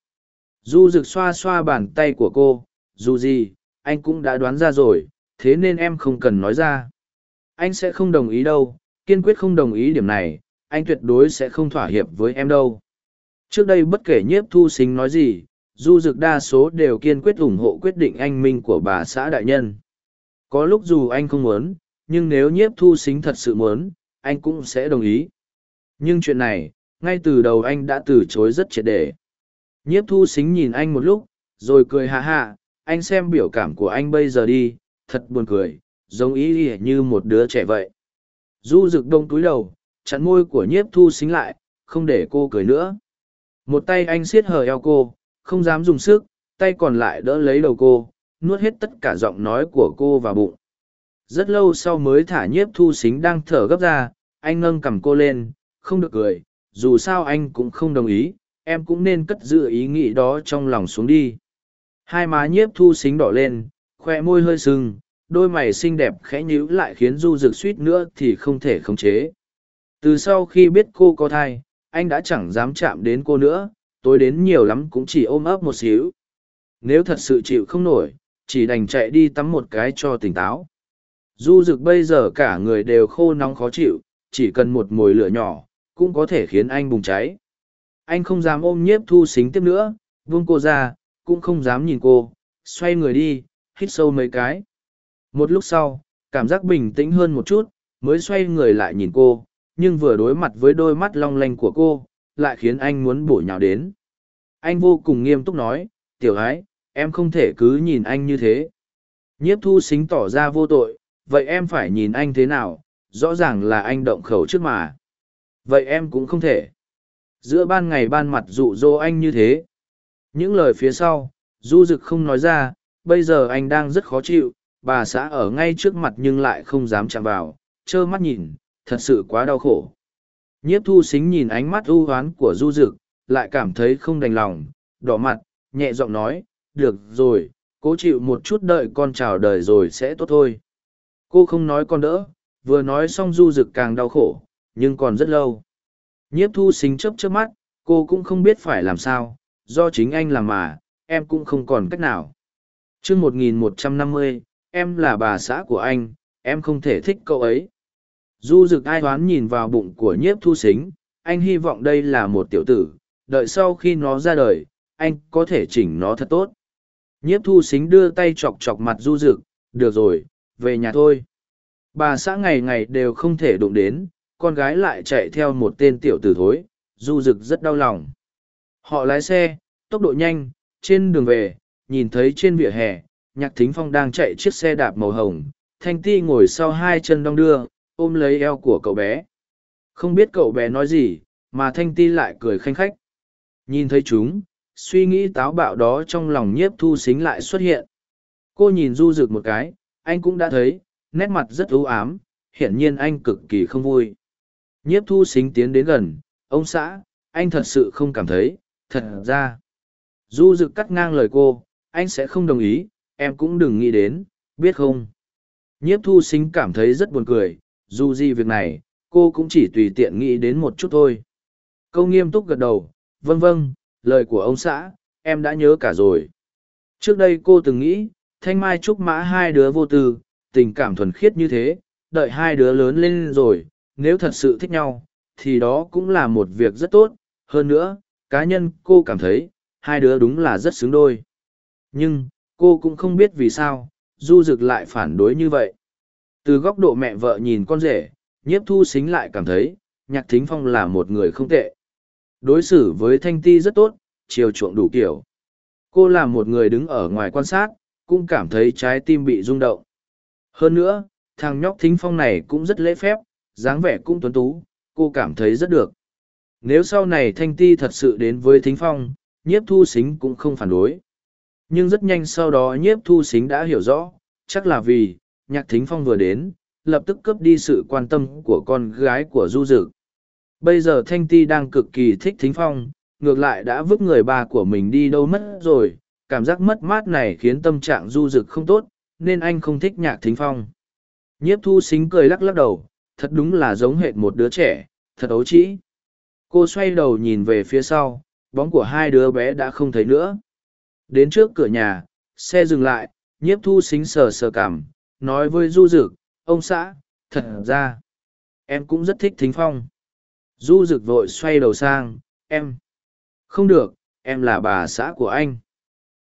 A: Du rực xoa xoa bàn tay của cô, dù gì, anh cũng đã đoán ra rồi, thế nên em không cần nói ra. Anh sẽ không đồng ý đâu, kiên quyết không đồng ý điểm này, anh tuyệt đối sẽ không thỏa hiệp với em đâu. Trước đây bất kể nhiếp thu xính nói gì du dực đa số đều kiên quyết ủng hộ quyết định anh minh của bà xã đại nhân. Có lúc dù anh không muốn nhưng nếu nhiếp thu xính thật sự muốn, anh cũng sẽ đồng ý. Nhưng chuyện này, ngay từ đầu anh đã từ chối rất triệt để. nhiếp thu xính nhìn anh một lúc, rồi cười hạ hạ anh xem biểu cảm của anh bây giờ đi, thật buồn cười, giống ý như một đứa trẻ vậy. Du rực đông túi đầu, chặn môi của nhiếp thu xính lại, không để cô cười nữa. Một tay anh siết hờ eo cô, không dám dùng sức, tay còn lại đỡ lấy đầu cô, nuốt hết tất cả giọng nói của cô vào bụng rất lâu sau mới thả nhiếp thu xính đang thở gấp ra, anh nâng cầm cô lên, không được cười, dù sao anh cũng không đồng ý, em cũng nên cất giữ ý nghĩ đó trong lòng xuống đi. Hai má nhiếp thu xính đỏ lên, khoe môi hơi sưng, đôi mày xinh đẹp khẽ nhíu lại khiến du rực suýt nữa thì không thể khống chế. Từ sau khi biết cô có thai, anh đã chẳng dám chạm đến cô nữa, tối đến nhiều lắm cũng chỉ ôm ấp một xíu. Nếu thật sự chịu không nổi, chỉ đành chạy đi tắm một cái cho tỉnh táo du rực bây giờ cả người đều khô nóng khó chịu, chỉ cần một mồi lửa nhỏ, cũng có thể khiến anh bùng cháy. Anh không dám ôm nhiếp thu xính tiếp nữa vương cô ra, cũng không dám nhìn cô, xoay người đi, hít sâu mấy cái. Một lúc sau, cảm giác bình tĩnh hơn một chút, mới xoay người lại nhìn cô, nhưng vừa đối mặt với đôi mắt long lanh của cô, lại khiến anh muốn bổ nhào đến. Anh vô cùng nghiêm túc nói, tiểu ái, em không thể cứ nhìn anh như thế. Nhiếp thu xính tỏ ra vô tội vậy em phải nhìn anh thế nào? Rõ ràng là anh động khẩu trước mà. Vậy em cũng không thể. Giữa ban ngày ban mặt dụ dỗ anh như thế. Những lời phía sau du dực không nói ra bây giờ anh đang rất khó chịu. Bà xã ở ngay trước mặt nhưng lại không dám chạm vào trơ mắt nhìn thật sự quá đau khổ. Nhiếp thu xính nhìn ánh mắt ưu hoán của du dực, lại cảm thấy không đành lòng đỏ mặt nhẹ giọng nói được rồi cố chịu một chút đợi con chào đời rồi sẽ tốt thôi cô không nói con đỡ, vừa nói xong du rực càng đau khổ, nhưng còn rất lâu. Nhiếp thu xính chấp chớp mắt, cô cũng không biết phải làm sao, do chính anh làm mà, em cũng không còn cách nào. Chương một nghìn một trăm năm mươi, em là bà xã của anh, em không thể thích cậu ấy. Du rực ai toán nhìn vào bụng của nhiếp thu xính, anh hy vọng đây là một tiểu tử, đợi sau khi nó ra đời, anh có thể chỉnh nó thật tốt. Nhiếp thu xính đưa tay chọc chọc mặt du rực, được rồi về nhà thôi. Bà xã ngày ngày đều không thể đụng đến, con gái lại chạy theo một tên tiểu tử thối, du rực rất đau lòng. Họ lái xe, tốc độ nhanh, trên đường về, nhìn thấy trên vỉa hè, nhạc thính phong đang chạy chiếc xe đạp màu hồng, thanh ti ngồi sau hai chân đong đưa, ôm lấy eo của cậu bé. Không biết cậu bé nói gì, mà thanh ti lại cười khanh khách. Nhìn thấy chúng, suy nghĩ táo bạo đó trong lòng nhiếp thu xính lại xuất hiện. Cô nhìn du rực một cái anh cũng đã thấy, nét mặt rất ưu ám, hiển nhiên anh cực kỳ không vui. Nhiếp thu xính tiến đến gần, ông xã, anh thật sự không cảm thấy, thật ra. Du rực cắt ngang lời cô, anh sẽ không đồng ý, em cũng đừng nghĩ đến, biết không? Nhiếp thu xính cảm thấy rất buồn cười, dù gì việc này, cô cũng chỉ tùy tiện nghĩ đến một chút thôi. Câu nghiêm túc gật đầu vâng vâng lời của ông xã, em đã nhớ cả rồi. Trước đây cô từng nghĩ thanh mai trúc mã hai đứa vô tư, tình cảm thuần khiết như thế, đợi hai đứa lớn lên rồi, nếu thật sự thích nhau, thì đó cũng là một việc rất tốt. Hơn nữa, cá nhân cô cảm thấy, hai đứa đúng là rất xứng đôi. Nhưng, cô cũng không biết vì sao, du Dực lại phản đối như vậy. Từ góc độ mẹ vợ nhìn con rể, nhiếp thu xính lại cảm thấy, nhạc thính phong là một người không tệ. Đối xử với thanh ti rất tốt, chiều chuộng đủ kiểu. Cô là một người đứng ở ngoài quan sát cũng cảm thấy trái tim bị rung động. Hơn nữa, thằng nhóc thính phong này cũng rất lễ phép, dáng vẻ cũng tuấn tú, cô cảm thấy rất được. Nếu sau này thanh ti thật sự đến với thính phong, nhiếp thu xính cũng không phản đối. Nhưng rất nhanh sau đó nhiếp thu xính đã hiểu rõ, chắc là vì nhạc thính phong vừa đến, lập tức cướp đi sự quan tâm của con gái của du dực. Bây giờ thanh ti đang cực kỳ thích thính phong, ngược lại đã vứt người bà của mình đi đâu mất rồi cảm giác mất mát này khiến tâm trạng du dực không tốt, nên anh không thích nhạc thính phong. Nhiếp thu xính cười lắc lắc đầu, thật đúng là giống hệt một đứa trẻ, thật ấu trĩ. Cô xoay đầu nhìn về phía sau, bóng của hai đứa bé đã không thấy nữa. Đến trước cửa nhà, xe dừng lại, nhiếp thu xính sờ sờ cảm, nói với du dực, ông xã, thật ra, em cũng rất thích thính phong. Du rực vội xoay đầu sang, em, không được, em là bà xã của anh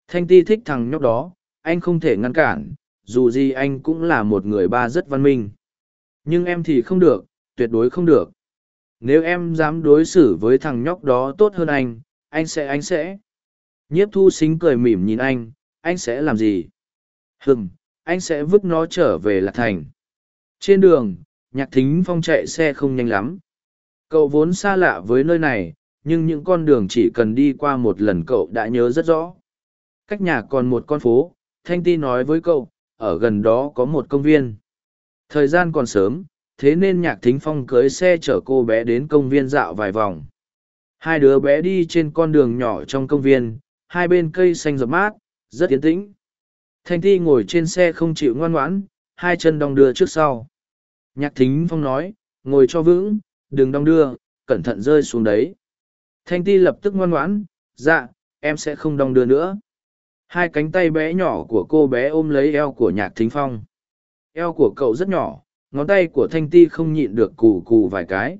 A: thanh ti thích thằng nhóc đó, anh không thể ngăn cản, dù gì anh cũng là một người ba rất văn minh. Nhưng em thì không được, tuyệt đối không được. Nếu em dám đối xử với thằng nhóc đó tốt hơn anh anh sẽ anh sẽ. Nhiếp thu xính cười mỉm nhìn anh anh sẽ làm gì? Hừm, anh sẽ vứt nó trở về lạc thành. Trên đường, nhạc thính phong chạy xe không nhanh lắm. Cậu vốn xa lạ với nơi này, nhưng những con đường chỉ cần đi qua một lần cậu đã nhớ rất rõ cách nhà còn một con phố, thanh ti nói với cậu, ở gần đó có một công viên. Thời gian còn sớm, thế nên nhạc thính phong cưới xe chở cô bé đến công viên dạo vài vòng. Hai đứa bé đi trên con đường nhỏ trong công viên, hai bên cây xanh rập mát, rất yên tĩnh. Thanh ti ngồi trên xe không chịu ngoan ngoãn, hai chân đong đưa trước sau. Nhạc thính phong nói, ngồi cho vững, đừng đong đưa, cẩn thận rơi xuống đấy. Thanh ti lập tức ngoan ngoãn dạ em sẽ không đong đưa nữa hai cánh tay bé nhỏ của cô bé ôm lấy eo của nhạc thính phong. Eo của cậu rất nhỏ, ngón tay của thanh ti không nhịn được cù cù vài cái.